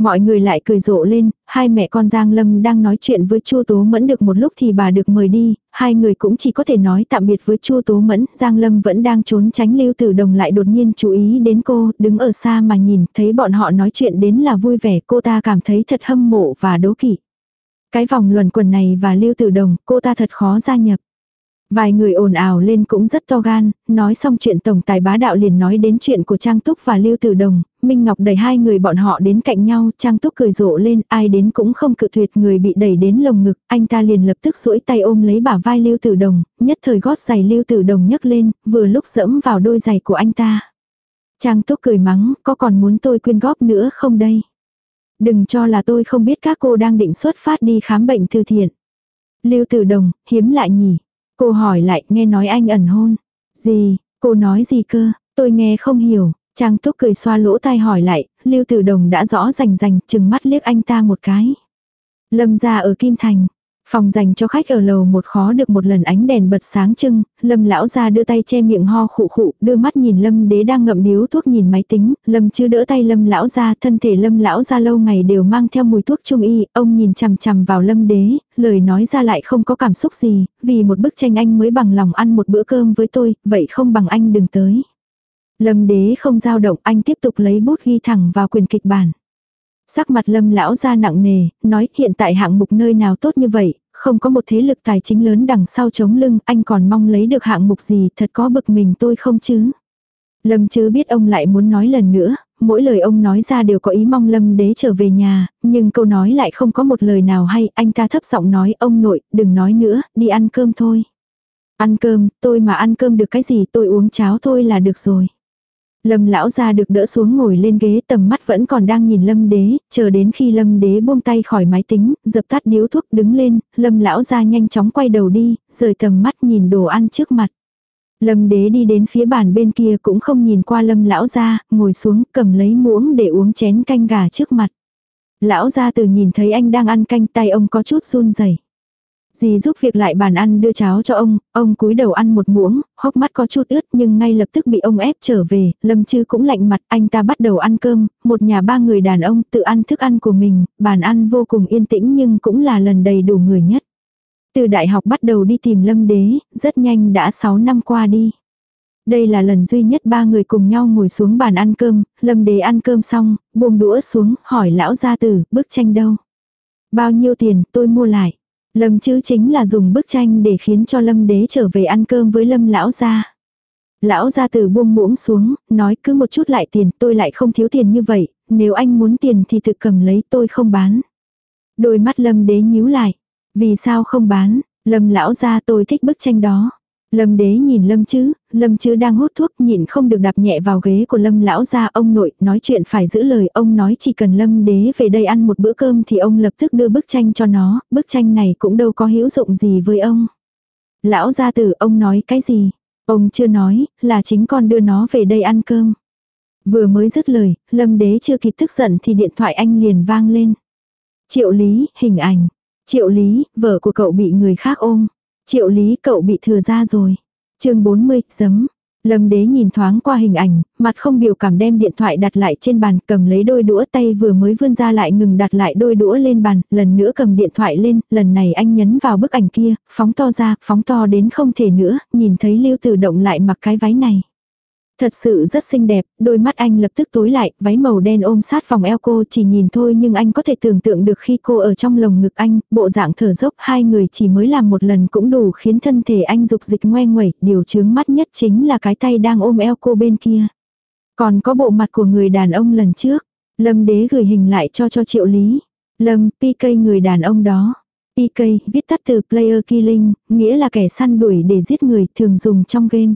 A: Mọi người lại cười rộ lên, hai mẹ con Giang Lâm đang nói chuyện với Chu Tố Mẫn được một lúc thì bà được mời đi, hai người cũng chỉ có thể nói tạm biệt với Chu Tố Mẫn, Giang Lâm vẫn đang trốn tránh Lưu Tử Đồng lại đột nhiên chú ý đến cô, đứng ở xa mà nhìn, thấy bọn họ nói chuyện đến là vui vẻ, cô ta cảm thấy thật hâm mộ và đố kỵ. Cái vòng luẩn quần này và Lưu Tử Đồng, cô ta thật khó gia nhập. Vài người ồn ào lên cũng rất to gan, nói xong chuyện tổng tài bá đạo liền nói đến chuyện của Trang Túc và Lưu Tử Đồng, Minh Ngọc đẩy hai người bọn họ đến cạnh nhau, Trang Túc cười rộ lên, ai đến cũng không cự tuyệt người bị đẩy đến lồng ngực, anh ta liền lập tức duỗi tay ôm lấy bả vai Lưu Tử Đồng, nhất thời gót giày Lưu Tử Đồng nhấc lên, vừa lúc dẫm vào đôi giày của anh ta. Trang Túc cười mắng, có còn muốn tôi quyên góp nữa không đây? Đừng cho là tôi không biết các cô đang định xuất phát đi khám bệnh từ thiện. Lưu Tử Đồng, hiếm lại nhỉ, Cô hỏi lại, nghe nói anh ẩn hôn. Gì, cô nói gì cơ, tôi nghe không hiểu. Trang Túc cười xoa lỗ tai hỏi lại, Lưu Tử Đồng đã rõ rành rành, chừng mắt liếc anh ta một cái. Lâm ra ở Kim Thành, Phòng dành cho khách ở lầu một khó được một lần ánh đèn bật sáng trưng, lâm lão ra đưa tay che miệng ho khụ khụ, đưa mắt nhìn lâm đế đang ngậm điếu thuốc nhìn máy tính, lâm chưa đỡ tay lâm lão ra, thân thể lâm lão ra lâu ngày đều mang theo mùi thuốc trung y, ông nhìn chằm chằm vào lâm đế, lời nói ra lại không có cảm xúc gì, vì một bức tranh anh mới bằng lòng ăn một bữa cơm với tôi, vậy không bằng anh đừng tới. Lâm đế không dao động, anh tiếp tục lấy bút ghi thẳng vào quyền kịch bản. Sắc mặt lâm lão ra nặng nề, nói hiện tại hạng mục nơi nào tốt như vậy, không có một thế lực tài chính lớn đằng sau chống lưng, anh còn mong lấy được hạng mục gì, thật có bực mình tôi không chứ. Lâm chứ biết ông lại muốn nói lần nữa, mỗi lời ông nói ra đều có ý mong Lâm đế trở về nhà, nhưng câu nói lại không có một lời nào hay, anh ta thấp giọng nói ông nội, đừng nói nữa, đi ăn cơm thôi. Ăn cơm, tôi mà ăn cơm được cái gì tôi uống cháo thôi là được rồi. Lâm lão ra được đỡ xuống ngồi lên ghế tầm mắt vẫn còn đang nhìn lâm đế, chờ đến khi lâm đế buông tay khỏi máy tính, dập tắt điếu thuốc đứng lên, lâm lão ra nhanh chóng quay đầu đi, rời tầm mắt nhìn đồ ăn trước mặt. Lâm đế đi đến phía bàn bên kia cũng không nhìn qua lâm lão ra, ngồi xuống cầm lấy muỗng để uống chén canh gà trước mặt. Lão ra từ nhìn thấy anh đang ăn canh tay ông có chút run rẩy Dì giúp việc lại bàn ăn đưa cháo cho ông, ông cúi đầu ăn một muỗng, hốc mắt có chút ướt nhưng ngay lập tức bị ông ép trở về, lâm chư cũng lạnh mặt, anh ta bắt đầu ăn cơm, một nhà ba người đàn ông tự ăn thức ăn của mình, bàn ăn vô cùng yên tĩnh nhưng cũng là lần đầy đủ người nhất. Từ đại học bắt đầu đi tìm lâm đế, rất nhanh đã 6 năm qua đi. Đây là lần duy nhất ba người cùng nhau ngồi xuống bàn ăn cơm, lâm đế ăn cơm xong, buông đũa xuống, hỏi lão gia tử, bức tranh đâu? Bao nhiêu tiền, tôi mua lại. Lâm chữ chính là dùng bức tranh để khiến cho lâm đế trở về ăn cơm với lâm lão gia. Lão gia tử buông muỗng xuống, nói cứ một chút lại tiền, tôi lại không thiếu tiền như vậy, nếu anh muốn tiền thì tự cầm lấy tôi không bán. Đôi mắt lâm đế nhíu lại. Vì sao không bán? Lâm lão gia tôi thích bức tranh đó. Lâm đế nhìn lâm chứ, lâm chứ đang hút thuốc nhịn không được đạp nhẹ vào ghế của lâm lão ra ông nội nói chuyện phải giữ lời ông nói chỉ cần lâm đế về đây ăn một bữa cơm thì ông lập tức đưa bức tranh cho nó, bức tranh này cũng đâu có hữu dụng gì với ông. Lão gia tử ông nói cái gì? Ông chưa nói, là chính con đưa nó về đây ăn cơm. Vừa mới dứt lời, lâm đế chưa kịp tức giận thì điện thoại anh liền vang lên. Triệu lý, hình ảnh. Triệu lý, vợ của cậu bị người khác ôm. Triệu lý cậu bị thừa ra rồi. chương 40, giấm. Lâm đế nhìn thoáng qua hình ảnh, mặt không biểu cảm đem điện thoại đặt lại trên bàn, cầm lấy đôi đũa tay vừa mới vươn ra lại ngừng đặt lại đôi đũa lên bàn, lần nữa cầm điện thoại lên, lần này anh nhấn vào bức ảnh kia, phóng to ra, phóng to đến không thể nữa, nhìn thấy lưu tử động lại mặc cái váy này. Thật sự rất xinh đẹp, đôi mắt anh lập tức tối lại, váy màu đen ôm sát vòng eo cô chỉ nhìn thôi nhưng anh có thể tưởng tượng được khi cô ở trong lồng ngực anh, bộ dạng thở dốc hai người chỉ mới làm một lần cũng đủ khiến thân thể anh dục dịch ngoe nguẩy, điều chướng mắt nhất chính là cái tay đang ôm eo cô bên kia. Còn có bộ mặt của người đàn ông lần trước, Lâm đế gửi hình lại cho cho triệu lý. Lâm, PK người đàn ông đó. PK, viết tắt từ Player Killing, nghĩa là kẻ săn đuổi để giết người thường dùng trong game.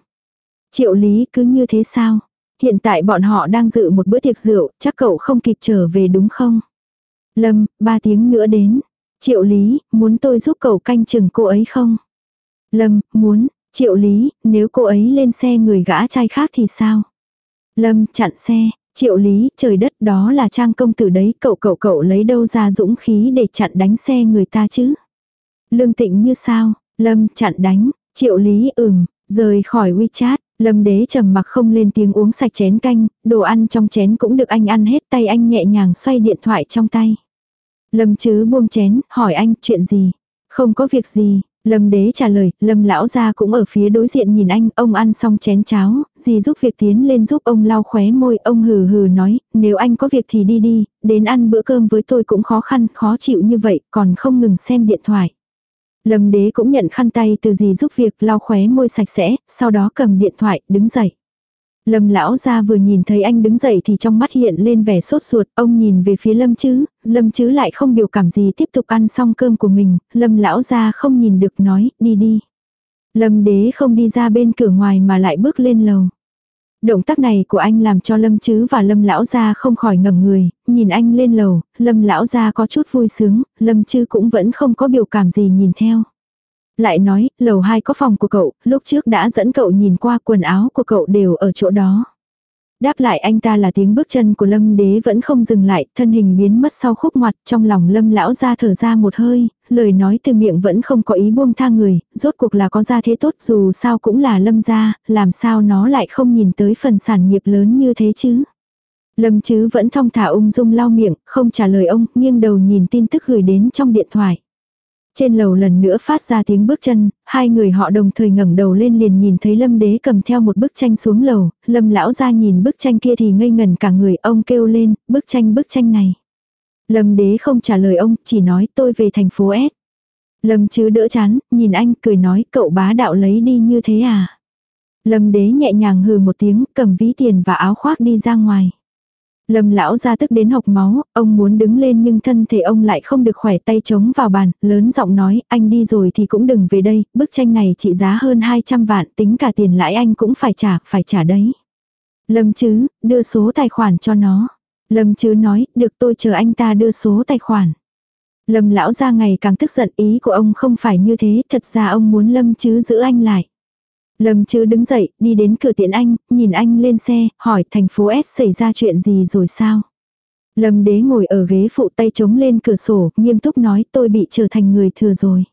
A: Triệu lý cứ như thế sao? Hiện tại bọn họ đang dự một bữa tiệc rượu, chắc cậu không kịp trở về đúng không? Lâm, ba tiếng nữa đến. Triệu lý, muốn tôi giúp cậu canh chừng cô ấy không? Lâm, muốn. Triệu lý, nếu cô ấy lên xe người gã trai khác thì sao? Lâm, chặn xe. Triệu lý, trời đất đó là trang công tử đấy, cậu cậu cậu lấy đâu ra dũng khí để chặn đánh xe người ta chứ? Lương tịnh như sao? Lâm, chặn đánh. Triệu lý, ừm, rời khỏi WeChat. Lâm đế trầm mặc không lên tiếng uống sạch chén canh, đồ ăn trong chén cũng được anh ăn hết tay anh nhẹ nhàng xoay điện thoại trong tay. Lâm chứ buông chén, hỏi anh chuyện gì? Không có việc gì, Lâm đế trả lời, Lâm lão gia cũng ở phía đối diện nhìn anh, ông ăn xong chén cháo, gì giúp việc tiến lên giúp ông lau khóe môi, ông hừ hừ nói, nếu anh có việc thì đi đi, đến ăn bữa cơm với tôi cũng khó khăn, khó chịu như vậy, còn không ngừng xem điện thoại. Lâm đế cũng nhận khăn tay từ dì giúp việc lau khóe môi sạch sẽ, sau đó cầm điện thoại, đứng dậy. Lâm lão ra vừa nhìn thấy anh đứng dậy thì trong mắt hiện lên vẻ sốt ruột, ông nhìn về phía Lâm chứ, Lâm chứ lại không biểu cảm gì tiếp tục ăn xong cơm của mình, Lâm lão ra không nhìn được nói, đi đi. Lâm đế không đi ra bên cửa ngoài mà lại bước lên lầu. Động tác này của anh làm cho Lâm Chứ và Lâm Lão Gia không khỏi ngẩng người, nhìn anh lên lầu, Lâm Lão Gia có chút vui sướng, Lâm Chứ cũng vẫn không có biểu cảm gì nhìn theo. Lại nói, lầu 2 có phòng của cậu, lúc trước đã dẫn cậu nhìn qua quần áo của cậu đều ở chỗ đó. Đáp lại anh ta là tiếng bước chân của lâm đế vẫn không dừng lại, thân hình biến mất sau khúc ngoặt, trong lòng lâm lão ra thở ra một hơi, lời nói từ miệng vẫn không có ý buông tha người, rốt cuộc là có gia thế tốt dù sao cũng là lâm gia, làm sao nó lại không nhìn tới phần sản nghiệp lớn như thế chứ. Lâm chứ vẫn thong thả ung dung lau miệng, không trả lời ông, nghiêng đầu nhìn tin tức gửi đến trong điện thoại. Trên lầu lần nữa phát ra tiếng bước chân, hai người họ đồng thời ngẩng đầu lên liền nhìn thấy Lâm Đế cầm theo một bức tranh xuống lầu, Lâm lão ra nhìn bức tranh kia thì ngây ngần cả người, ông kêu lên, bức tranh bức tranh này. Lâm Đế không trả lời ông, chỉ nói tôi về thành phố S. Lâm chứ đỡ chán, nhìn anh cười nói cậu bá đạo lấy đi như thế à. Lâm Đế nhẹ nhàng hừ một tiếng, cầm ví tiền và áo khoác đi ra ngoài. Lâm lão ra tức đến học máu, ông muốn đứng lên nhưng thân thể ông lại không được khỏe tay chống vào bàn, lớn giọng nói, anh đi rồi thì cũng đừng về đây, bức tranh này trị giá hơn 200 vạn, tính cả tiền lãi anh cũng phải trả, phải trả đấy. Lâm chứ, đưa số tài khoản cho nó. Lâm chứ nói, được tôi chờ anh ta đưa số tài khoản. Lâm lão ra ngày càng tức giận ý của ông không phải như thế, thật ra ông muốn Lâm chứ giữ anh lại. Lâm chứ đứng dậy, đi đến cửa tiện anh, nhìn anh lên xe, hỏi thành phố S xảy ra chuyện gì rồi sao? Lâm đế ngồi ở ghế phụ tay chống lên cửa sổ, nghiêm túc nói tôi bị trở thành người thừa rồi.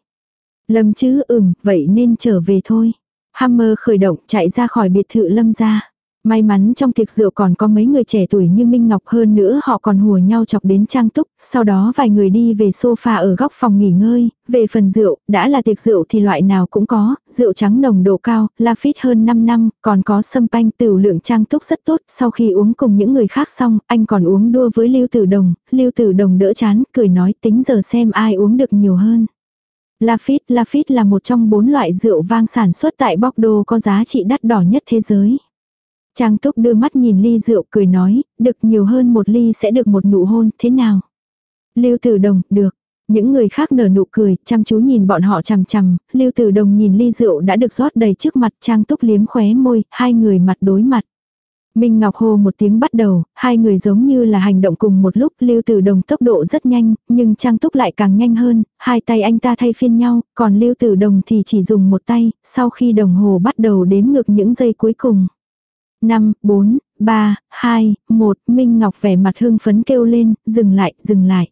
A: Lâm chứ ừm, vậy nên trở về thôi. Hammer khởi động chạy ra khỏi biệt thự Lâm ra. May mắn trong tiệc rượu còn có mấy người trẻ tuổi như Minh Ngọc hơn nữa họ còn hùa nhau chọc đến trang túc, sau đó vài người đi về sofa ở góc phòng nghỉ ngơi, về phần rượu, đã là tiệc rượu thì loại nào cũng có, rượu trắng nồng độ cao, Lafite hơn 5 năm, còn có sâm panh tiểu lượng trang túc rất tốt, sau khi uống cùng những người khác xong, anh còn uống đua với Lưu Tử Đồng, Lưu Tử Đồng đỡ chán, cười nói tính giờ xem ai uống được nhiều hơn. Lafite, Lafite là một trong bốn loại rượu vang sản xuất tại Bordeaux có giá trị đắt đỏ nhất thế giới. Trang Túc đưa mắt nhìn ly rượu cười nói, được nhiều hơn một ly sẽ được một nụ hôn, thế nào? Lưu Tử Đồng, được. Những người khác nở nụ cười, chăm chú nhìn bọn họ chằm chằm, Lưu Tử Đồng nhìn ly rượu đã được rót đầy trước mặt Trang Túc liếm khóe môi, hai người mặt đối mặt. Minh Ngọc hô một tiếng bắt đầu, hai người giống như là hành động cùng một lúc, Lưu Tử Đồng tốc độ rất nhanh, nhưng Trang Túc lại càng nhanh hơn, hai tay anh ta thay phiên nhau, còn Lưu Tử Đồng thì chỉ dùng một tay, sau khi đồng hồ bắt đầu đếm ngược những giây cuối cùng. 5, 4, 3, 2, 1, Minh Ngọc vẻ mặt hưng phấn kêu lên, dừng lại, dừng lại.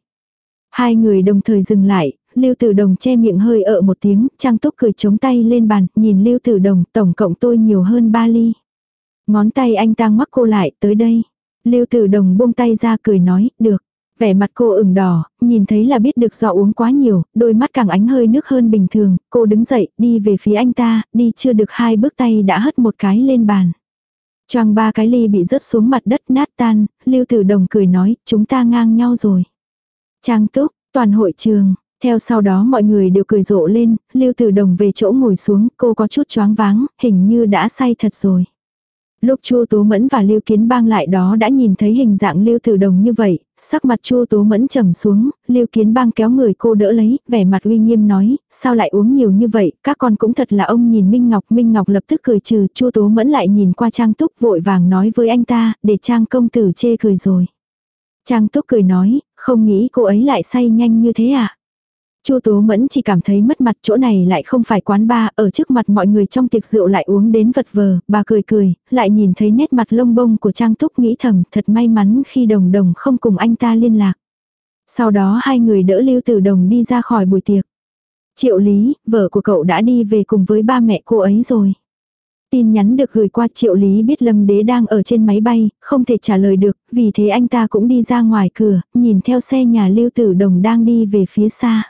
A: Hai người đồng thời dừng lại, Lưu Tử Đồng che miệng hơi ợ một tiếng, Trang Túc cười chống tay lên bàn, nhìn Lưu Tử Đồng, tổng cộng tôi nhiều hơn 3 ly. Ngón tay anh ta ngoắc cô lại, tới đây. Lưu Tử Đồng buông tay ra cười nói, được. Vẻ mặt cô ửng đỏ, nhìn thấy là biết được do uống quá nhiều, đôi mắt càng ánh hơi nước hơn bình thường, cô đứng dậy, đi về phía anh ta, đi chưa được hai bước tay đã hất một cái lên bàn. Choang ba cái ly bị rớt xuống mặt đất nát tan, Lưu Tử Đồng cười nói, chúng ta ngang nhau rồi. Trang túc, toàn hội trường, theo sau đó mọi người đều cười rộ lên, Lưu Tử Đồng về chỗ ngồi xuống, cô có chút choáng váng, hình như đã say thật rồi. Lúc Chu Tố Mẫn và Lưu Kiến Bang lại đó đã nhìn thấy hình dạng Lưu Tử Đồng như vậy, sắc mặt Chu Tố Mẫn trầm xuống, Lưu Kiến Bang kéo người cô đỡ lấy, vẻ mặt uy nghiêm nói, sao lại uống nhiều như vậy, các con cũng thật là ông nhìn Minh Ngọc, Minh Ngọc lập tức cười trừ, Chu Tố Mẫn lại nhìn qua Trang Túc vội vàng nói với anh ta, để Trang công tử chê cười rồi. Trang Túc cười nói, không nghĩ cô ấy lại say nhanh như thế à? Chu Tố Mẫn chỉ cảm thấy mất mặt chỗ này lại không phải quán ba ở trước mặt mọi người trong tiệc rượu lại uống đến vật vờ, bà cười cười, lại nhìn thấy nét mặt lông bông của Trang Túc nghĩ thầm thật may mắn khi đồng đồng không cùng anh ta liên lạc. Sau đó hai người đỡ Lưu Tử Đồng đi ra khỏi buổi tiệc. Triệu Lý, vợ của cậu đã đi về cùng với ba mẹ cô ấy rồi. Tin nhắn được gửi qua triệu lý biết lâm đế đang ở trên máy bay, không thể trả lời được, vì thế anh ta cũng đi ra ngoài cửa, nhìn theo xe nhà lưu tử đồng đang đi về phía xa.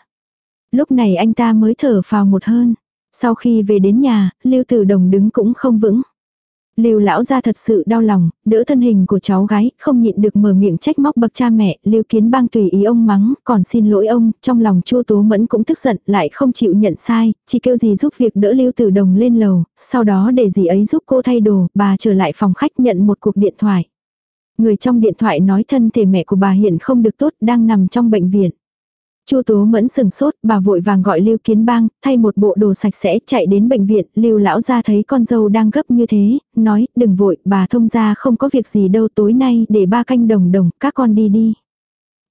A: Lúc này anh ta mới thở phào một hơn. Sau khi về đến nhà, lưu tử đồng đứng cũng không vững. Lưu lão gia thật sự đau lòng, đỡ thân hình của cháu gái, không nhịn được mở miệng trách móc bậc cha mẹ, Lưu Kiến Bang tùy ý ông mắng, còn xin lỗi ông, trong lòng Chu Tố Mẫn cũng tức giận, lại không chịu nhận sai, chỉ kêu gì giúp việc đỡ Lưu Tử Đồng lên lầu, sau đó để gì ấy giúp cô thay đồ, bà trở lại phòng khách nhận một cuộc điện thoại. Người trong điện thoại nói thân thể mẹ của bà hiện không được tốt, đang nằm trong bệnh viện. Chu Tố Mẫn sừng sốt, bà vội vàng gọi Lưu Kiến Bang, thay một bộ đồ sạch sẽ chạy đến bệnh viện, Lưu lão gia thấy con dâu đang gấp như thế, nói, đừng vội, bà thông gia không có việc gì đâu tối nay để ba canh đồng đồng, các con đi đi.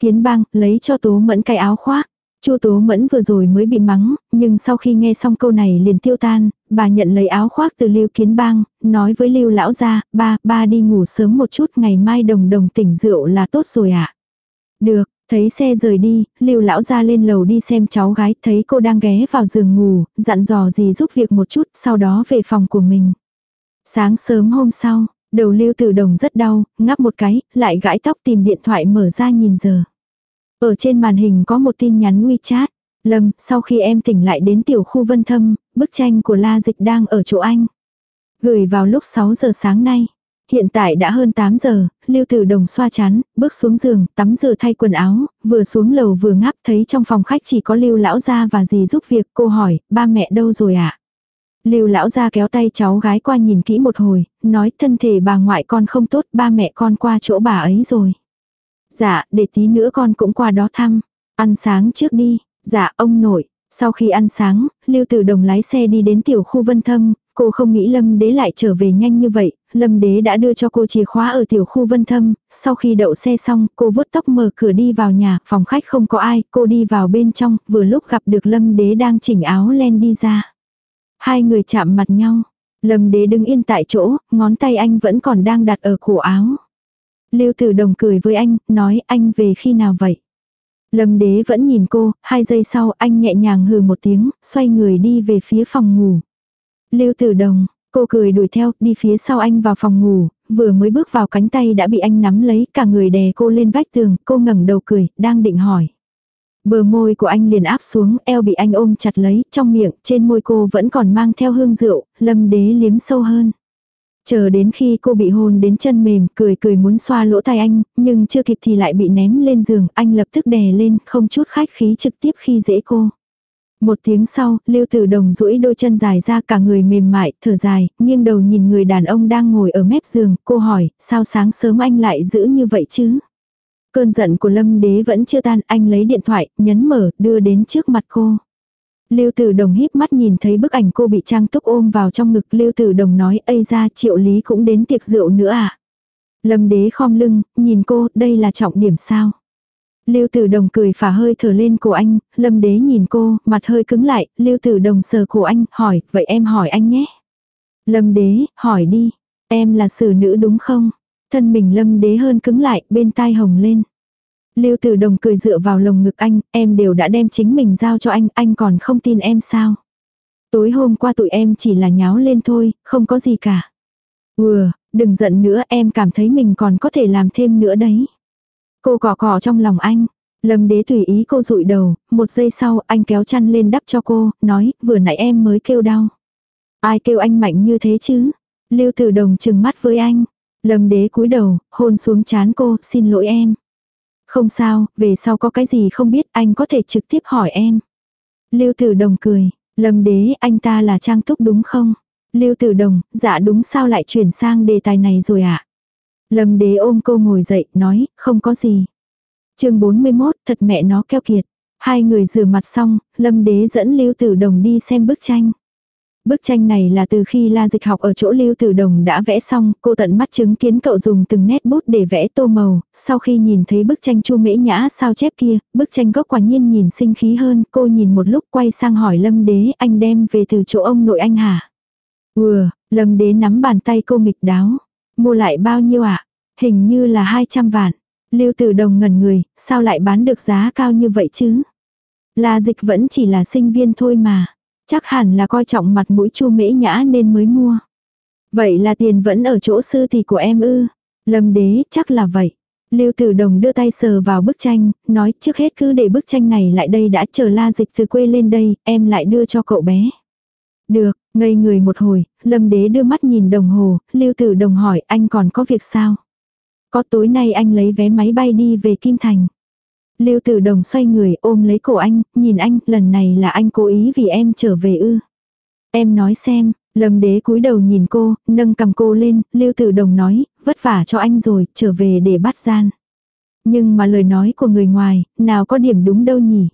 A: Kiến Bang, lấy cho Tố Mẫn cái áo khoác. Chu Tố Mẫn vừa rồi mới bị mắng, nhưng sau khi nghe xong câu này liền tiêu tan, bà nhận lấy áo khoác từ Lưu Kiến Bang, nói với Lưu lão gia, ba, ba đi ngủ sớm một chút, ngày mai đồng đồng tỉnh rượu là tốt rồi ạ. À? Được, Thấy xe rời đi, lưu lão ra lên lầu đi xem cháu gái, thấy cô đang ghé vào giường ngủ, dặn dò gì giúp việc một chút, sau đó về phòng của mình. Sáng sớm hôm sau, đầu lưu tử đồng rất đau, ngắp một cái, lại gãi tóc tìm điện thoại mở ra nhìn giờ. Ở trên màn hình có một tin nhắn WeChat. Lâm, sau khi em tỉnh lại đến tiểu khu vân thâm, bức tranh của La Dịch đang ở chỗ anh. Gửi vào lúc 6 giờ sáng nay. Hiện tại đã hơn 8 giờ, Lưu Tử Đồng xoa chán, bước xuống giường, tắm rửa thay quần áo, vừa xuống lầu vừa ngáp thấy trong phòng khách chỉ có Lưu lão gia và dì giúp việc, cô hỏi, ba mẹ đâu rồi ạ? À? Lưu lão gia kéo tay cháu gái qua nhìn kỹ một hồi, nói thân thể bà ngoại con không tốt, ba mẹ con qua chỗ bà ấy rồi. Dạ, để tí nữa con cũng qua đó thăm. Ăn sáng trước đi. Dạ, ông nội. Sau khi ăn sáng, Lưu Tử Đồng lái xe đi đến tiểu khu Vân Thâm, cô không nghĩ Lâm Đế lại trở về nhanh như vậy, Lâm Đế đã đưa cho cô chìa khóa ở tiểu khu Vân Thâm, sau khi đậu xe xong, cô vuốt tóc mở cửa đi vào nhà, phòng khách không có ai, cô đi vào bên trong, vừa lúc gặp được Lâm Đế đang chỉnh áo len đi ra. Hai người chạm mặt nhau, Lâm Đế đứng yên tại chỗ, ngón tay anh vẫn còn đang đặt ở cổ áo. Lưu Tử Đồng cười với anh, nói anh về khi nào vậy? Lâm Đế vẫn nhìn cô, hai giây sau anh nhẹ nhàng hừ một tiếng, xoay người đi về phía phòng ngủ. Lưu Tử Đồng, cô cười đuổi theo, đi phía sau anh vào phòng ngủ, vừa mới bước vào cánh tay đã bị anh nắm lấy, cả người đè cô lên vách tường, cô ngẩng đầu cười, đang định hỏi. Bờ môi của anh liền áp xuống, eo bị anh ôm chặt lấy, trong miệng, trên môi cô vẫn còn mang theo hương rượu, lâm đế liếm sâu hơn. Chờ đến khi cô bị hôn đến chân mềm, cười cười muốn xoa lỗ tai anh, nhưng chưa kịp thì lại bị ném lên giường, anh lập tức đè lên, không chút khách khí trực tiếp khi dễ cô. Một tiếng sau, Lưu Tử Đồng duỗi đôi chân dài ra cả người mềm mại, thở dài, nghiêng đầu nhìn người đàn ông đang ngồi ở mép giường, cô hỏi, sao sáng sớm anh lại giữ như vậy chứ? Cơn giận của Lâm Đế vẫn chưa tan, anh lấy điện thoại, nhấn mở, đưa đến trước mặt cô. Lưu Tử Đồng híp mắt nhìn thấy bức ảnh cô bị Trang Túc ôm vào trong ngực, Lưu Tử Đồng nói, "Ây ra, Triệu Lý cũng đến tiệc rượu nữa à?" Lâm Đế khom lưng, nhìn cô, đây là trọng điểm sao? Lưu Tử Đồng cười phả hơi thở lên cổ anh, Lâm Đế nhìn cô, mặt hơi cứng lại, Lưu Tử Đồng sờ cổ anh, hỏi, vậy em hỏi anh nhé. Lâm Đế, hỏi đi, em là xử nữ đúng không? Thân mình Lâm Đế hơn cứng lại, bên tai hồng lên. Lưu Tử Đồng cười dựa vào lồng ngực anh, em đều đã đem chính mình giao cho anh, anh còn không tin em sao? Tối hôm qua tụi em chỉ là nháo lên thôi, không có gì cả. vừa đừng giận nữa, em cảm thấy mình còn có thể làm thêm nữa đấy. Cô cỏ cỏ trong lòng anh. Lâm đế tùy ý cô rụi đầu, một giây sau anh kéo chăn lên đắp cho cô, nói, vừa nãy em mới kêu đau. Ai kêu anh mạnh như thế chứ? Lưu tử đồng chừng mắt với anh. Lâm đế cúi đầu, hôn xuống chán cô, xin lỗi em. Không sao, về sau có cái gì không biết anh có thể trực tiếp hỏi em. Lưu tử đồng cười, lâm đế anh ta là trang túc đúng không? Lưu tử đồng, dạ đúng sao lại chuyển sang đề tài này rồi ạ? À? Lâm đế ôm cô ngồi dậy, nói, không có gì. chương 41, thật mẹ nó keo kiệt. Hai người rửa mặt xong, Lâm đế dẫn Lưu tử đồng đi xem bức tranh. Bức tranh này là từ khi La Dịch học ở chỗ Lưu Tử Đồng đã vẽ xong, cô tận mắt chứng kiến cậu dùng từng nét bút để vẽ tô màu, sau khi nhìn thấy bức tranh Chu Mễ Nhã sao chép kia, bức tranh gốc quả nhiên nhìn sinh khí hơn, cô nhìn một lúc quay sang hỏi Lâm Đế, anh đem về từ chỗ ông nội anh hả? Ừ. Lâm Đế nắm bàn tay cô nghịch đáo. Mua lại bao nhiêu ạ? À? Hình như là 200 vạn. Lưu Tử Đồng ngẩn người, sao lại bán được giá cao như vậy chứ? La Dịch vẫn chỉ là sinh viên thôi mà. Chắc hẳn là coi trọng mặt mũi chu mễ nhã nên mới mua. Vậy là tiền vẫn ở chỗ sư tỷ của em ư. Lâm đế chắc là vậy. Lưu Tử Đồng đưa tay sờ vào bức tranh, nói trước hết cứ để bức tranh này lại đây đã chờ la dịch từ quê lên đây, em lại đưa cho cậu bé. Được, ngây người một hồi, Lâm Đế đưa mắt nhìn đồng hồ, Lưu Tử Đồng hỏi anh còn có việc sao? Có tối nay anh lấy vé máy bay đi về Kim Thành. Lưu Tử Đồng xoay người ôm lấy cổ anh, nhìn anh, lần này là anh cố ý vì em trở về ư. Em nói xem, Lâm Đế cúi đầu nhìn cô, nâng cầm cô lên, Lưu Tử Đồng nói, vất vả cho anh rồi, trở về để bắt gian. Nhưng mà lời nói của người ngoài, nào có điểm đúng đâu nhỉ.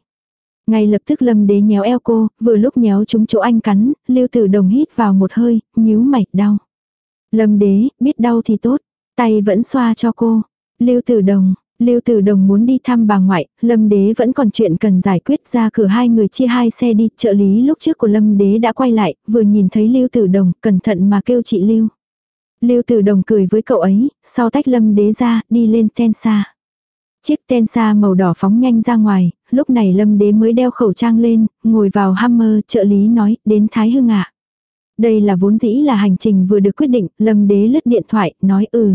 A: Ngay lập tức Lâm Đế nhéo eo cô, vừa lúc nhéo trúng chỗ anh cắn, Lưu Tử Đồng hít vào một hơi, nhíu mày, đau. Lâm Đế, biết đau thì tốt, tay vẫn xoa cho cô. Lưu Tử Đồng, Lưu Tử Đồng muốn đi thăm bà ngoại, Lâm Đế vẫn còn chuyện cần giải quyết ra cửa hai người chia hai xe đi, trợ lý lúc trước của Lâm Đế đã quay lại, vừa nhìn thấy Lưu Tử Đồng, cẩn thận mà kêu chị Lưu. Lưu Tử Đồng cười với cậu ấy, sau tách Lâm Đế ra, đi lên ten xa. Chiếc ten xa màu đỏ phóng nhanh ra ngoài, lúc này Lâm Đế mới đeo khẩu trang lên, ngồi vào Hammer, trợ lý nói, đến Thái Hưng ạ. Đây là vốn dĩ là hành trình vừa được quyết định, Lâm Đế lướt điện thoại, nói ừ.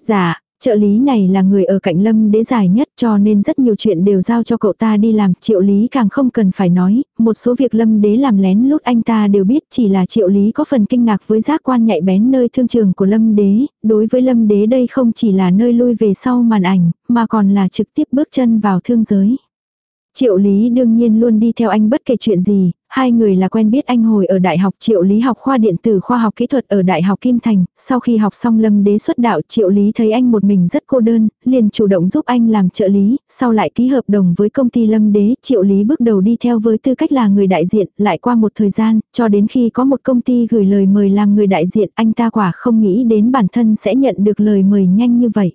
A: Dạ, Trợ lý này là người ở cạnh lâm đế dài nhất cho nên rất nhiều chuyện đều giao cho cậu ta đi làm. Triệu lý càng không cần phải nói, một số việc lâm đế làm lén lút anh ta đều biết chỉ là triệu lý có phần kinh ngạc với giác quan nhạy bén nơi thương trường của lâm đế. Đối với lâm đế đây không chỉ là nơi lui về sau màn ảnh, mà còn là trực tiếp bước chân vào thương giới. Triệu Lý đương nhiên luôn đi theo anh bất kể chuyện gì, hai người là quen biết anh hồi ở Đại học Triệu Lý học khoa điện tử khoa học kỹ thuật ở Đại học Kim Thành, sau khi học xong lâm đế xuất đạo Triệu Lý thấy anh một mình rất cô đơn, liền chủ động giúp anh làm trợ lý, sau lại ký hợp đồng với công ty lâm đế, Triệu Lý bước đầu đi theo với tư cách là người đại diện, lại qua một thời gian, cho đến khi có một công ty gửi lời mời làm người đại diện, anh ta quả không nghĩ đến bản thân sẽ nhận được lời mời nhanh như vậy.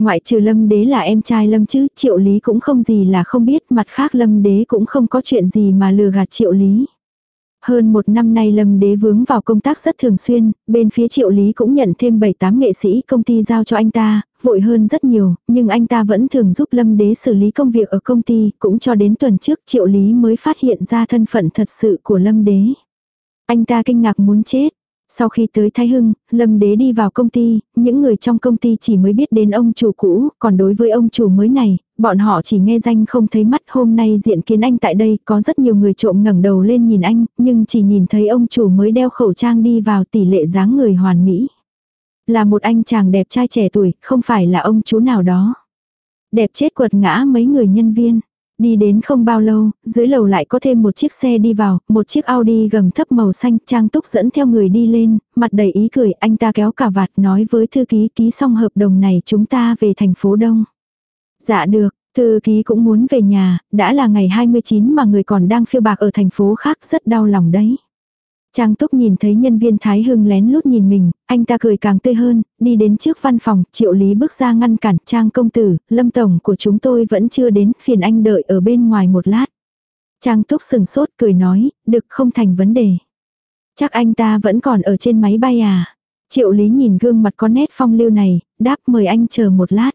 A: Ngoại trừ lâm đế là em trai lâm chứ, triệu lý cũng không gì là không biết, mặt khác lâm đế cũng không có chuyện gì mà lừa gạt triệu lý. Hơn một năm nay lâm đế vướng vào công tác rất thường xuyên, bên phía triệu lý cũng nhận thêm 7-8 nghệ sĩ công ty giao cho anh ta, vội hơn rất nhiều, nhưng anh ta vẫn thường giúp lâm đế xử lý công việc ở công ty, cũng cho đến tuần trước triệu lý mới phát hiện ra thân phận thật sự của lâm đế. Anh ta kinh ngạc muốn chết, sau khi tới Thái Hưng, Lâm Đế đi vào công ty, những người trong công ty chỉ mới biết đến ông chủ cũ, còn đối với ông chủ mới này, bọn họ chỉ nghe danh không thấy mắt. Hôm nay diện kiến anh tại đây, có rất nhiều người trộm ngẩng đầu lên nhìn anh, nhưng chỉ nhìn thấy ông chủ mới đeo khẩu trang đi vào tỷ lệ dáng người hoàn mỹ. Là một anh chàng đẹp trai trẻ tuổi, không phải là ông chú nào đó. Đẹp chết quật ngã mấy người nhân viên. Đi đến không bao lâu, dưới lầu lại có thêm một chiếc xe đi vào, một chiếc Audi gầm thấp màu xanh, Trang Túc dẫn theo người đi lên, mặt đầy ý cười, anh ta kéo cả vạt nói với thư ký ký xong hợp đồng này chúng ta về thành phố Đông. Dạ được, thư ký cũng muốn về nhà, đã là ngày 29 mà người còn đang phiêu bạc ở thành phố khác rất đau lòng đấy. Trang Túc nhìn thấy nhân viên Thái Hưng lén lút nhìn mình, anh ta cười càng tươi hơn, đi đến trước văn phòng, triệu lý bước ra ngăn cản Trang công tử, lâm tổng của chúng tôi vẫn chưa đến, phiền anh đợi ở bên ngoài một lát. Trang Túc sừng sốt cười nói, được không thành vấn đề. Chắc anh ta vẫn còn ở trên máy bay à. Triệu lý nhìn gương mặt có nét phong lưu này, đáp mời anh chờ một lát.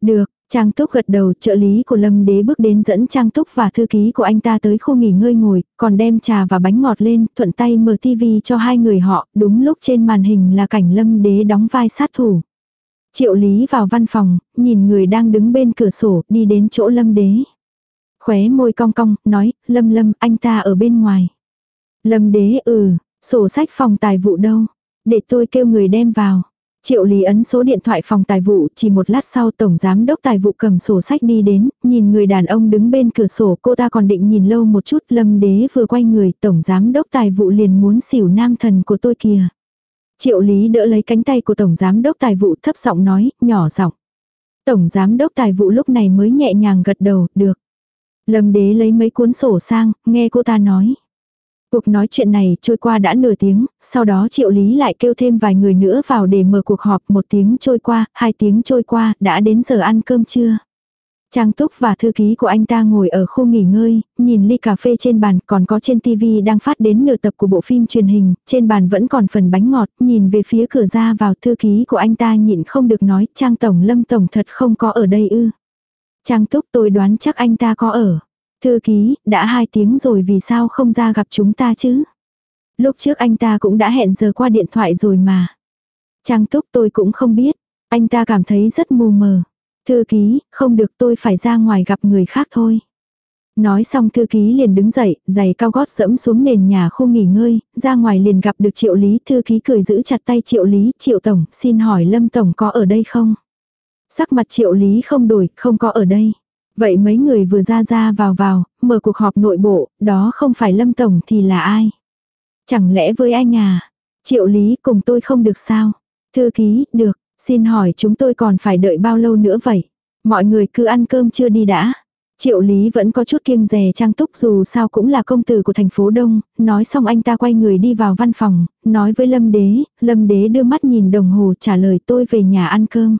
A: Được, Trang Túc gật đầu trợ lý của Lâm Đế bước đến dẫn Trang Túc và thư ký của anh ta tới khu nghỉ ngơi ngồi, còn đem trà và bánh ngọt lên, thuận tay mở tivi cho hai người họ, đúng lúc trên màn hình là cảnh Lâm Đế đóng vai sát thủ. Triệu lý vào văn phòng, nhìn người đang đứng bên cửa sổ, đi đến chỗ Lâm Đế. Khóe môi cong cong, nói, Lâm Lâm, anh ta ở bên ngoài. Lâm Đế ừ, sổ sách phòng tài vụ đâu, để tôi kêu người đem vào. Triệu Lý ấn số điện thoại phòng tài vụ, chỉ một lát sau tổng giám đốc tài vụ cầm sổ sách đi đến, nhìn người đàn ông đứng bên cửa sổ, cô ta còn định nhìn lâu một chút, Lâm Đế vừa quay người, tổng giám đốc tài vụ liền muốn xỉu nam thần của tôi kìa. Triệu Lý đỡ lấy cánh tay của tổng giám đốc tài vụ thấp giọng nói, nhỏ giọng. Tổng giám đốc tài vụ lúc này mới nhẹ nhàng gật đầu, được. Lâm Đế lấy mấy cuốn sổ sang, nghe cô ta nói. Cuộc nói chuyện này trôi qua đã nửa tiếng, sau đó triệu lý lại kêu thêm vài người nữa vào để mở cuộc họp một tiếng trôi qua, hai tiếng trôi qua, đã đến giờ ăn cơm trưa. Trang Túc và thư ký của anh ta ngồi ở khu nghỉ ngơi, nhìn ly cà phê trên bàn, còn có trên TV đang phát đến nửa tập của bộ phim truyền hình, trên bàn vẫn còn phần bánh ngọt, nhìn về phía cửa ra vào thư ký của anh ta nhịn không được nói, Trang Tổng Lâm Tổng thật không có ở đây ư. Trang Túc tôi đoán chắc anh ta có ở. Thư ký, đã hai tiếng rồi vì sao không ra gặp chúng ta chứ? Lúc trước anh ta cũng đã hẹn giờ qua điện thoại rồi mà. Trang túc tôi cũng không biết. Anh ta cảm thấy rất mù mờ. Thư ký, không được tôi phải ra ngoài gặp người khác thôi. Nói xong thư ký liền đứng dậy, giày cao gót dẫm xuống nền nhà khu nghỉ ngơi, ra ngoài liền gặp được triệu lý, thư ký cười giữ chặt tay triệu lý, triệu tổng, xin hỏi lâm tổng có ở đây không? Sắc mặt triệu lý không đổi, không có ở đây. Vậy mấy người vừa ra ra vào vào, mở cuộc họp nội bộ, đó không phải Lâm Tổng thì là ai? Chẳng lẽ với anh à? Triệu Lý cùng tôi không được sao? Thư ký, được, xin hỏi chúng tôi còn phải đợi bao lâu nữa vậy? Mọi người cứ ăn cơm chưa đi đã. Triệu Lý vẫn có chút kiêng rè trang túc dù sao cũng là công tử của thành phố Đông, nói xong anh ta quay người đi vào văn phòng, nói với Lâm Đế, Lâm Đế đưa mắt nhìn đồng hồ trả lời tôi về nhà ăn cơm.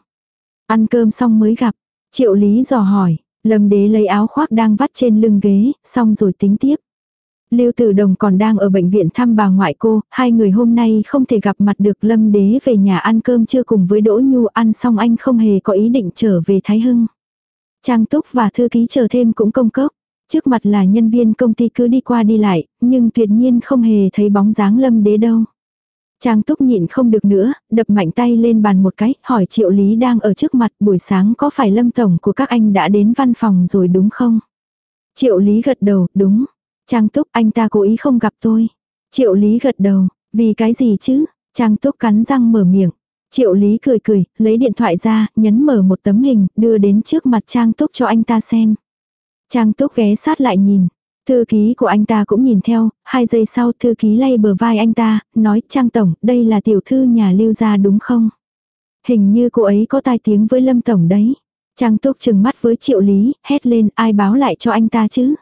A: Ăn cơm xong mới gặp, Triệu Lý dò hỏi, Lâm đế lấy áo khoác đang vắt trên lưng ghế, xong rồi tính tiếp. Lưu Tử Đồng còn đang ở bệnh viện thăm bà ngoại cô, hai người hôm nay không thể gặp mặt được Lâm Đế về nhà ăn cơm trưa cùng với Đỗ Nhu ăn xong anh không hề có ý định trở về Thái Hưng. Trang Túc và thư ký chờ thêm cũng công cốc. Trước mặt là nhân viên công ty cứ đi qua đi lại, nhưng tuyệt nhiên không hề thấy bóng dáng Lâm Đế đâu. Trang túc nhịn không được nữa, đập mạnh tay lên bàn một cái, hỏi triệu lý đang ở trước mặt buổi sáng có phải lâm tổng của các anh đã đến văn phòng rồi đúng không? Triệu lý gật đầu, đúng. Trang túc anh ta cố ý không gặp tôi. Triệu lý gật đầu, vì cái gì chứ? Trang túc cắn răng mở miệng. Triệu lý cười cười, lấy điện thoại ra, nhấn mở một tấm hình, đưa đến trước mặt Trang túc cho anh ta xem. Trang túc ghé sát lại nhìn, Thư ký của anh ta cũng nhìn theo, hai giây sau thư ký lay bờ vai anh ta, nói Trang Tổng, đây là tiểu thư nhà lưu gia đúng không? Hình như cô ấy có tai tiếng với Lâm Tổng đấy. Trang Túc chừng mắt với triệu lý, hét lên ai báo lại cho anh ta chứ?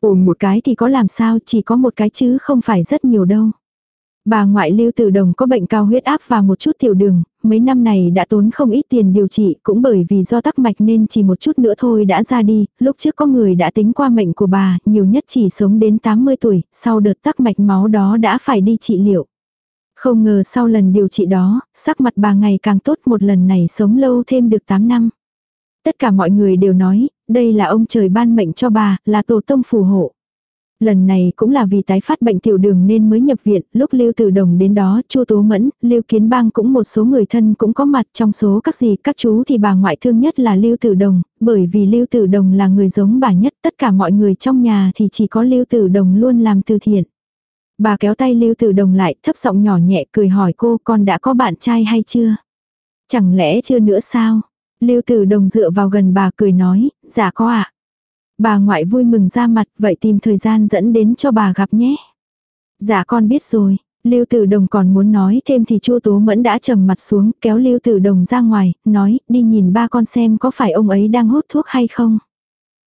A: Ổn một cái thì có làm sao chỉ có một cái chứ không phải rất nhiều đâu. Bà ngoại lưu tử đồng có bệnh cao huyết áp và một chút tiểu đường, mấy năm này đã tốn không ít tiền điều trị cũng bởi vì do tắc mạch nên chỉ một chút nữa thôi đã ra đi, lúc trước có người đã tính qua mệnh của bà, nhiều nhất chỉ sống đến 80 tuổi, sau đợt tắc mạch máu đó đã phải đi trị liệu. Không ngờ sau lần điều trị đó, sắc mặt bà ngày càng tốt một lần này sống lâu thêm được 8 năm. Tất cả mọi người đều nói, đây là ông trời ban mệnh cho bà, là tổ tông phù hộ. Lần này cũng là vì tái phát bệnh tiểu đường nên mới nhập viện, lúc Lưu Tử Đồng đến đó, Chu Tố Mẫn, Lưu Kiến Bang cũng một số người thân cũng có mặt trong số các gì, các chú thì bà ngoại thương nhất là Lưu Tử Đồng, bởi vì Lưu Tử Đồng là người giống bà nhất, tất cả mọi người trong nhà thì chỉ có Lưu Tử Đồng luôn làm từ thiện. Bà kéo tay Lưu Tử Đồng lại, thấp giọng nhỏ nhẹ cười hỏi cô con đã có bạn trai hay chưa? Chẳng lẽ chưa nữa sao? Lưu Tử Đồng dựa vào gần bà cười nói, dạ có ạ. À. Bà ngoại vui mừng ra mặt, vậy tìm thời gian dẫn đến cho bà gặp nhé. Dạ con biết rồi. Lưu Tử Đồng còn muốn nói thêm thì Chu Tố Mẫn đã trầm mặt xuống, kéo Lưu Tử Đồng ra ngoài, nói, đi nhìn ba con xem có phải ông ấy đang hút thuốc hay không.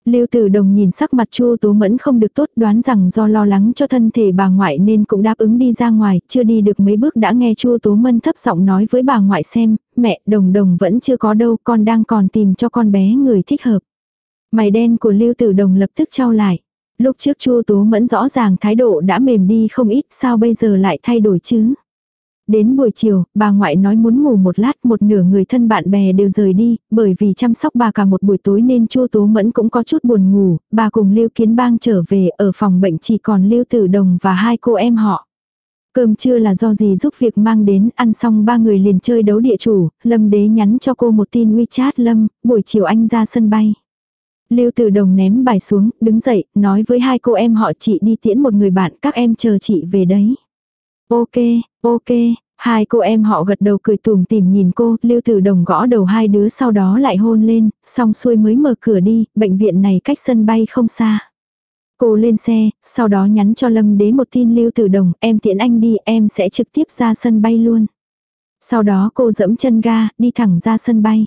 A: Lưu Tử Đồng nhìn sắc mặt Chu Tố Mẫn không được tốt, đoán rằng do lo lắng cho thân thể bà ngoại nên cũng đáp ứng đi ra ngoài, chưa đi được mấy bước đã nghe Chu Tố Mẫn thấp giọng nói với bà ngoại xem, mẹ, Đồng Đồng vẫn chưa có đâu, con đang còn tìm cho con bé người thích hợp. Mày đen của Lưu Tử Đồng lập tức trao lại. Lúc trước Chu Tố Mẫn rõ ràng thái độ đã mềm đi không ít, sao bây giờ lại thay đổi chứ? Đến buổi chiều, bà ngoại nói muốn ngủ một lát, một nửa người thân bạn bè đều rời đi, bởi vì chăm sóc bà cả một buổi tối nên Chu Tố Mẫn cũng có chút buồn ngủ, bà cùng Lưu Kiến Bang trở về, ở phòng bệnh chỉ còn Lưu Tử Đồng và hai cô em họ. Cơm trưa là do gì giúp việc mang đến, ăn xong ba người liền chơi đấu địa chủ, Lâm Đế nhắn cho cô một tin WeChat Lâm, buổi chiều anh ra sân bay. Lưu Tử Đồng ném bài xuống, đứng dậy, nói với hai cô em họ chị đi tiễn một người bạn, các em chờ chị về đấy. Ok, ok, hai cô em họ gật đầu cười tùm tìm nhìn cô, Lưu Tử Đồng gõ đầu hai đứa sau đó lại hôn lên, xong xuôi mới mở cửa đi, bệnh viện này cách sân bay không xa. Cô lên xe, sau đó nhắn cho Lâm Đế một tin Lưu Tử Đồng, em tiễn anh đi, em sẽ trực tiếp ra sân bay luôn. Sau đó cô dẫm chân ga, đi thẳng ra sân bay.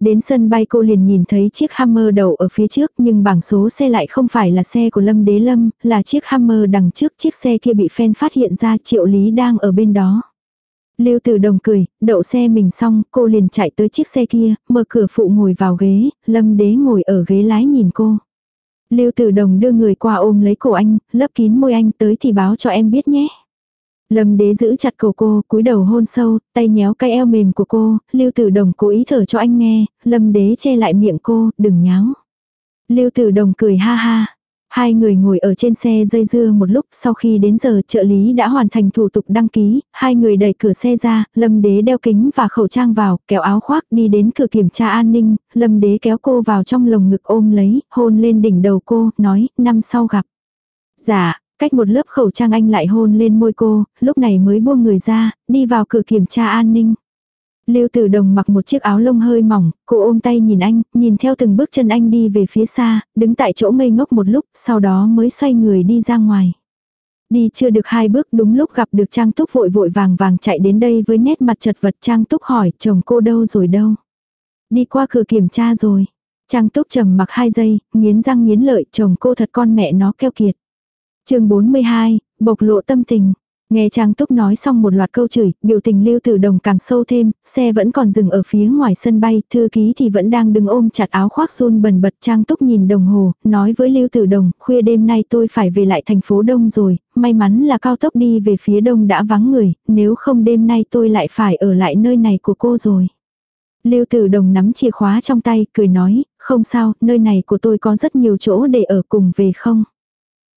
A: Đến sân bay cô liền nhìn thấy chiếc Hammer đậu ở phía trước nhưng bảng số xe lại không phải là xe của Lâm Đế Lâm, là chiếc Hammer đằng trước chiếc xe kia bị fan phát hiện ra triệu lý đang ở bên đó. Lưu Tử Đồng cười, đậu xe mình xong, cô liền chạy tới chiếc xe kia, mở cửa phụ ngồi vào ghế, Lâm Đế ngồi ở ghế lái nhìn cô. Lưu Tử Đồng đưa người qua ôm lấy cổ anh, lấp kín môi anh tới thì báo cho em biết nhé. Lâm đế giữ chặt cổ cô, cúi đầu hôn sâu, tay nhéo cái eo mềm của cô, Lưu Tử Đồng cố ý thở cho anh nghe, Lâm đế che lại miệng cô, đừng nháo. Lưu Tử Đồng cười ha ha. Hai người ngồi ở trên xe dây dưa một lúc sau khi đến giờ trợ lý đã hoàn thành thủ tục đăng ký, hai người đẩy cửa xe ra, Lâm Đế đeo kính và khẩu trang vào, kéo áo khoác đi đến cửa kiểm tra an ninh, Lâm Đế kéo cô vào trong lồng ngực ôm lấy, hôn lên đỉnh đầu cô, nói, năm sau gặp. Dạ, Cách một lớp khẩu trang anh lại hôn lên môi cô, lúc này mới buông người ra, đi vào cửa kiểm tra an ninh. Lưu Tử Đồng mặc một chiếc áo lông hơi mỏng, cô ôm tay nhìn anh, nhìn theo từng bước chân anh đi về phía xa, đứng tại chỗ ngây ngốc một lúc, sau đó mới xoay người đi ra ngoài. Đi chưa được hai bước đúng lúc gặp được Trang Túc vội vội vàng vàng chạy đến đây với nét mặt chật vật Trang Túc hỏi chồng cô đâu rồi đâu. Đi qua cửa kiểm tra rồi. Trang Túc trầm mặc hai giây, nghiến răng nghiến lợi chồng cô thật con mẹ nó keo kiệt chương 42, bộc lộ tâm tình. Nghe Trang Túc nói xong một loạt câu chửi, biểu tình Lưu Tử Đồng càng sâu thêm, xe vẫn còn dừng ở phía ngoài sân bay, thư ký thì vẫn đang đứng ôm chặt áo khoác run bần bật. Trang Túc nhìn đồng hồ, nói với Lưu Tử Đồng, khuya đêm nay tôi phải về lại thành phố Đông rồi, may mắn là cao tốc đi về phía Đông đã vắng người, nếu không đêm nay tôi lại phải ở lại nơi này của cô rồi. Lưu Tử Đồng nắm chìa khóa trong tay, cười nói, không sao, nơi này của tôi có rất nhiều chỗ để ở cùng về không.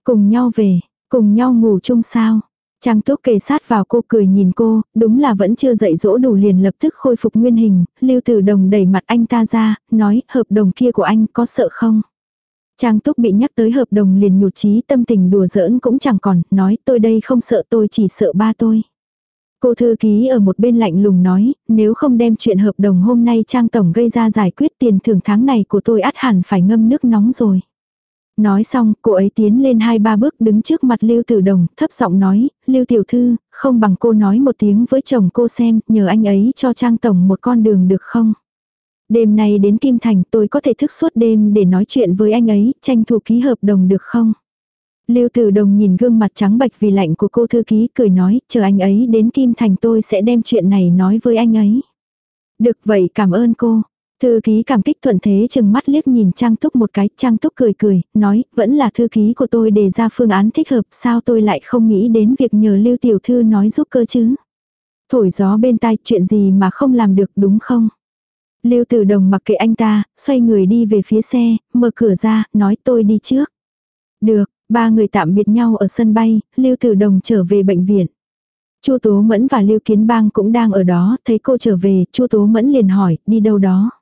A: Cùng nhau về, cùng nhau ngủ chung sao. Trang Túc kề sát vào cô cười nhìn cô, đúng là vẫn chưa dậy dỗ đủ liền lập tức khôi phục nguyên hình, Lưu Tử Đồng đẩy mặt anh ta ra, nói hợp đồng kia của anh có sợ không? Trang Túc bị nhắc tới hợp đồng liền nhụt chí tâm tình đùa giỡn cũng chẳng còn, nói tôi đây không sợ tôi chỉ sợ ba tôi. Cô thư ký ở một bên lạnh lùng nói, nếu không đem chuyện hợp đồng hôm nay Trang Tổng gây ra giải quyết tiền thưởng tháng này của tôi át hẳn phải ngâm nước nóng rồi. Nói xong, cô ấy tiến lên hai ba bước đứng trước mặt Lưu Tử Đồng, thấp giọng nói, Lưu Tiểu Thư, không bằng cô nói một tiếng với chồng cô xem, nhờ anh ấy cho Trang Tổng một con đường được không? Đêm nay đến Kim Thành tôi có thể thức suốt đêm để nói chuyện với anh ấy, tranh thủ ký hợp đồng được không? Lưu Tử Đồng nhìn gương mặt trắng bạch vì lạnh của cô thư ký cười nói, chờ anh ấy đến Kim Thành tôi sẽ đem chuyện này nói với anh ấy. Được vậy cảm ơn cô. Thư ký cảm kích thuận thế chừng mắt liếc nhìn Trang Túc một cái, Trang Túc cười cười, nói, vẫn là thư ký của tôi đề ra phương án thích hợp, sao tôi lại không nghĩ đến việc nhờ Lưu Tiểu Thư nói giúp cơ chứ. Thổi gió bên tai, chuyện gì mà không làm được đúng không? Lưu Tử Đồng mặc kệ anh ta, xoay người đi về phía xe, mở cửa ra, nói tôi đi trước. Được, ba người tạm biệt nhau ở sân bay, Lưu Tử Đồng trở về bệnh viện. Chu Tố Mẫn và Lưu Kiến Bang cũng đang ở đó, thấy cô trở về, Chu Tố Mẫn liền hỏi, đi đâu đó?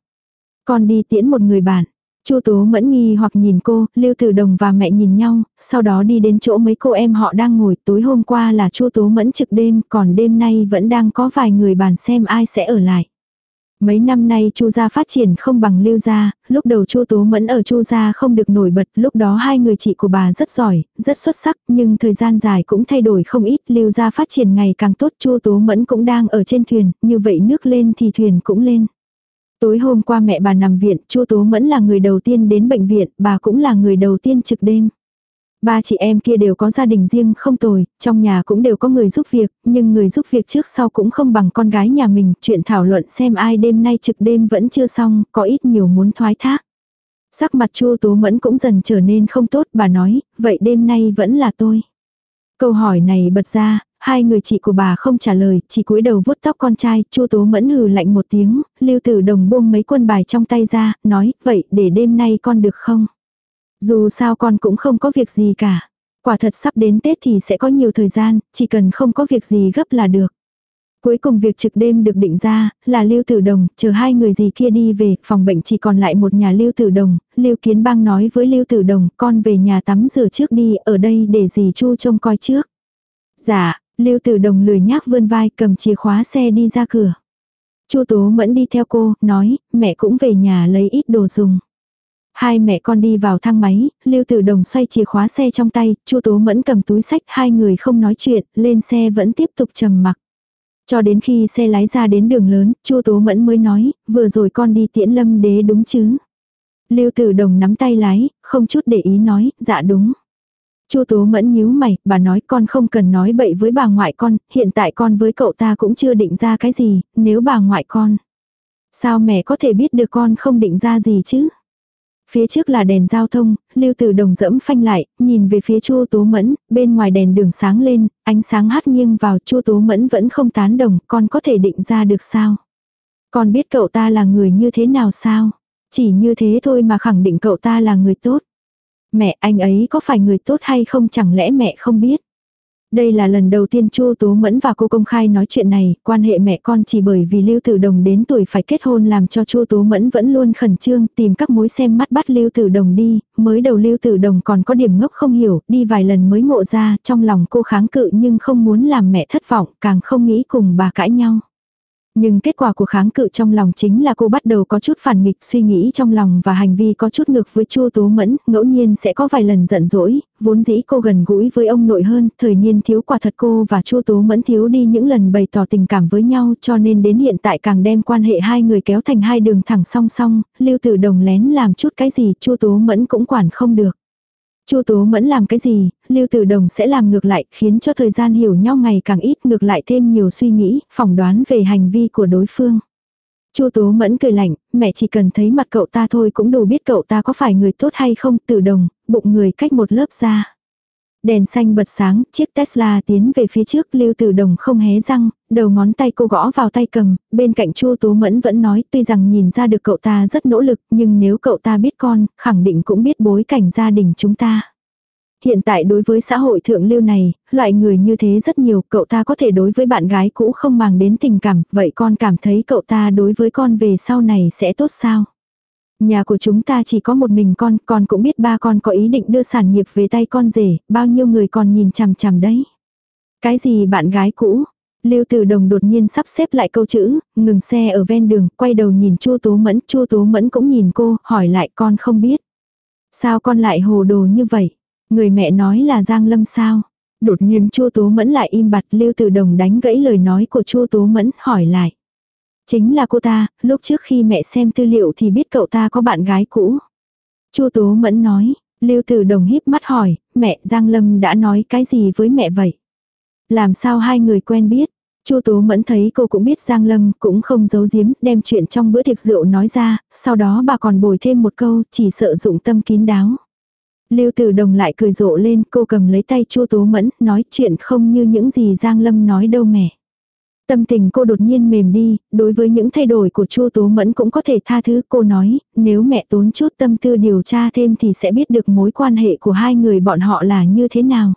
A: Con đi tiễn một người bạn. Chu Tố mẫn nghi hoặc nhìn cô, Lưu Tử Đồng và mẹ nhìn nhau, sau đó đi đến chỗ mấy cô em họ đang ngồi. Tối hôm qua là Chu Tố mẫn trực đêm, còn đêm nay vẫn đang có vài người bàn xem ai sẽ ở lại. Mấy năm nay Chu gia phát triển không bằng Lưu gia, lúc đầu Chu Tố Mẫn ở Chu gia không được nổi bật, lúc đó hai người chị của bà rất giỏi, rất xuất sắc, nhưng thời gian dài cũng thay đổi không ít, Lưu gia phát triển ngày càng tốt, Chu Tố Mẫn cũng đang ở trên thuyền, như vậy nước lên thì thuyền cũng lên. Tối hôm qua mẹ bà nằm viện, Chu Tố Mẫn là người đầu tiên đến bệnh viện, bà cũng là người đầu tiên trực đêm. Ba chị em kia đều có gia đình riêng không tồi, trong nhà cũng đều có người giúp việc, nhưng người giúp việc trước sau cũng không bằng con gái nhà mình, chuyện thảo luận xem ai đêm nay trực đêm vẫn chưa xong, có ít nhiều muốn thoái thác. Sắc mặt Chu tố mẫn cũng dần trở nên không tốt, bà nói, vậy đêm nay vẫn là tôi. Câu hỏi này bật ra, hai người chị của bà không trả lời, chỉ cúi đầu vuốt tóc con trai, chu tố mẫn hừ lạnh một tiếng, lưu tử đồng buông mấy quân bài trong tay ra, nói, vậy để đêm nay con được không? Dù sao con cũng không có việc gì cả. Quả thật sắp đến Tết thì sẽ có nhiều thời gian, chỉ cần không có việc gì gấp là được. Cuối cùng việc trực đêm được định ra, là Lưu Tử Đồng, chờ hai người gì kia đi về, phòng bệnh chỉ còn lại một nhà Lưu Tử Đồng, Lưu Kiến Bang nói với Lưu Tử Đồng, con về nhà tắm rửa trước đi, ở đây để dì Chu trông coi trước. Dạ, Lưu Tử Đồng lười nhác vươn vai cầm chìa khóa xe đi ra cửa. Chu Tố Mẫn đi theo cô, nói, mẹ cũng về nhà lấy ít đồ dùng. Hai mẹ con đi vào thang máy, Lưu Tử Đồng xoay chìa khóa xe trong tay, Chu Tố Mẫn cầm túi sách, hai người không nói chuyện, lên xe vẫn tiếp tục trầm mặc. Cho đến khi xe lái ra đến đường lớn, Chu Tố Mẫn mới nói, vừa rồi con đi tiễn Lâm Đế đúng chứ? Lưu Tử Đồng nắm tay lái, không chút để ý nói, dạ đúng. Chu Tố Mẫn nhíu mày, bà nói con không cần nói bậy với bà ngoại con, hiện tại con với cậu ta cũng chưa định ra cái gì, nếu bà ngoại con. Sao mẹ có thể biết được con không định ra gì chứ? Phía trước là đèn giao thông, Lưu Tử Đồng dẫm phanh lại, nhìn về phía Chu Tố Mẫn, bên ngoài đèn đường sáng lên, ánh sáng hắt nghiêng vào Chu Tố Mẫn vẫn không tán đồng, con có thể định ra được sao? Con biết cậu ta là người như thế nào sao? Chỉ như thế thôi mà khẳng định cậu ta là người tốt. Mẹ anh ấy có phải người tốt hay không chẳng lẽ mẹ không biết? Đây là lần đầu tiên Chu Tố Mẫn và cô công khai nói chuyện này, quan hệ mẹ con chỉ bởi vì Lưu Tử Đồng đến tuổi phải kết hôn làm cho Chu Tố Mẫn vẫn luôn khẩn trương tìm các mối xem mắt bắt Lưu Tử Đồng đi, mới đầu Lưu Tử Đồng còn có điểm ngốc không hiểu, đi vài lần mới ngộ ra, trong lòng cô kháng cự nhưng không muốn làm mẹ thất vọng, càng không nghĩ cùng bà cãi nhau. Nhưng kết quả của kháng cự trong lòng chính là cô bắt đầu có chút phản nghịch suy nghĩ trong lòng và hành vi có chút ngược với Chu Tố Mẫn, ngẫu nhiên sẽ có vài lần giận dỗi, vốn dĩ cô gần gũi với ông nội hơn, thời niên thiếu quả thật cô và Chu Tố Mẫn thiếu đi những lần bày tỏ tình cảm với nhau cho nên đến hiện tại càng đem quan hệ hai người kéo thành hai đường thẳng song song, Lưu Tử Đồng lén làm chút cái gì Chu Tố Mẫn cũng quản không được. Chu Tố Mẫn làm cái gì, Lưu Tử Đồng sẽ làm ngược lại, khiến cho thời gian hiểu nhau ngày càng ít, ngược lại thêm nhiều suy nghĩ, phỏng đoán về hành vi của đối phương. Chu Tố Mẫn cười lạnh, mẹ chỉ cần thấy mặt cậu ta thôi cũng đủ biết cậu ta có phải người tốt hay không, Tử Đồng, bụng người cách một lớp ra. Đèn xanh bật sáng, chiếc Tesla tiến về phía trước, Lưu Tử Đồng không hé răng, đầu ngón tay cô gõ vào tay cầm, bên cạnh Chu Tố Mẫn vẫn nói, tuy rằng nhìn ra được cậu ta rất nỗ lực, nhưng nếu cậu ta biết con, khẳng định cũng biết bối cảnh gia đình chúng ta. Hiện tại đối với xã hội thượng lưu này, loại người như thế rất nhiều, cậu ta có thể đối với bạn gái cũ không màng đến tình cảm, vậy con cảm thấy cậu ta đối với con về sau này sẽ tốt sao? Nhà của chúng ta chỉ có một mình con, con cũng biết ba con có ý định đưa sản nghiệp về tay con rể, bao nhiêu người còn nhìn chằm chằm đấy. Cái gì bạn gái cũ? Lưu Tử Đồng đột nhiên sắp xếp lại câu chữ, ngừng xe ở ven đường, quay đầu nhìn Chu Tố Mẫn, Chu Tố Mẫn cũng nhìn cô, hỏi lại con không biết. Sao con lại hồ đồ như vậy? Người mẹ nói là Giang Lâm sao? Đột nhiên Chu Tố Mẫn lại im bặt, Lưu Tử Đồng đánh gãy lời nói của Chu Tố Mẫn, hỏi lại. Chính là cô ta, lúc trước khi mẹ xem tư liệu thì biết cậu ta có bạn gái cũ. Chu Tố Mẫn nói, Lưu Tử Đồng híp mắt hỏi, mẹ Giang Lâm đã nói cái gì với mẹ vậy? Làm sao hai người quen biết? Chu Tố Mẫn thấy cô cũng biết Giang Lâm, cũng không giấu giếm, đem chuyện trong bữa tiệc rượu nói ra, sau đó bà còn bồi thêm một câu, chỉ sợ dụng tâm kín đáo. Lưu Tử Đồng lại cười rộ lên, cô cầm lấy tay Chu Tố Mẫn, nói chuyện không như những gì Giang Lâm nói đâu mẹ. Tâm tình cô đột nhiên mềm đi, đối với những thay đổi của Chu Tố Mẫn cũng có thể tha thứ cô nói, nếu mẹ tốn chút tâm tư điều tra thêm thì sẽ biết được mối quan hệ của hai người bọn họ là như thế nào.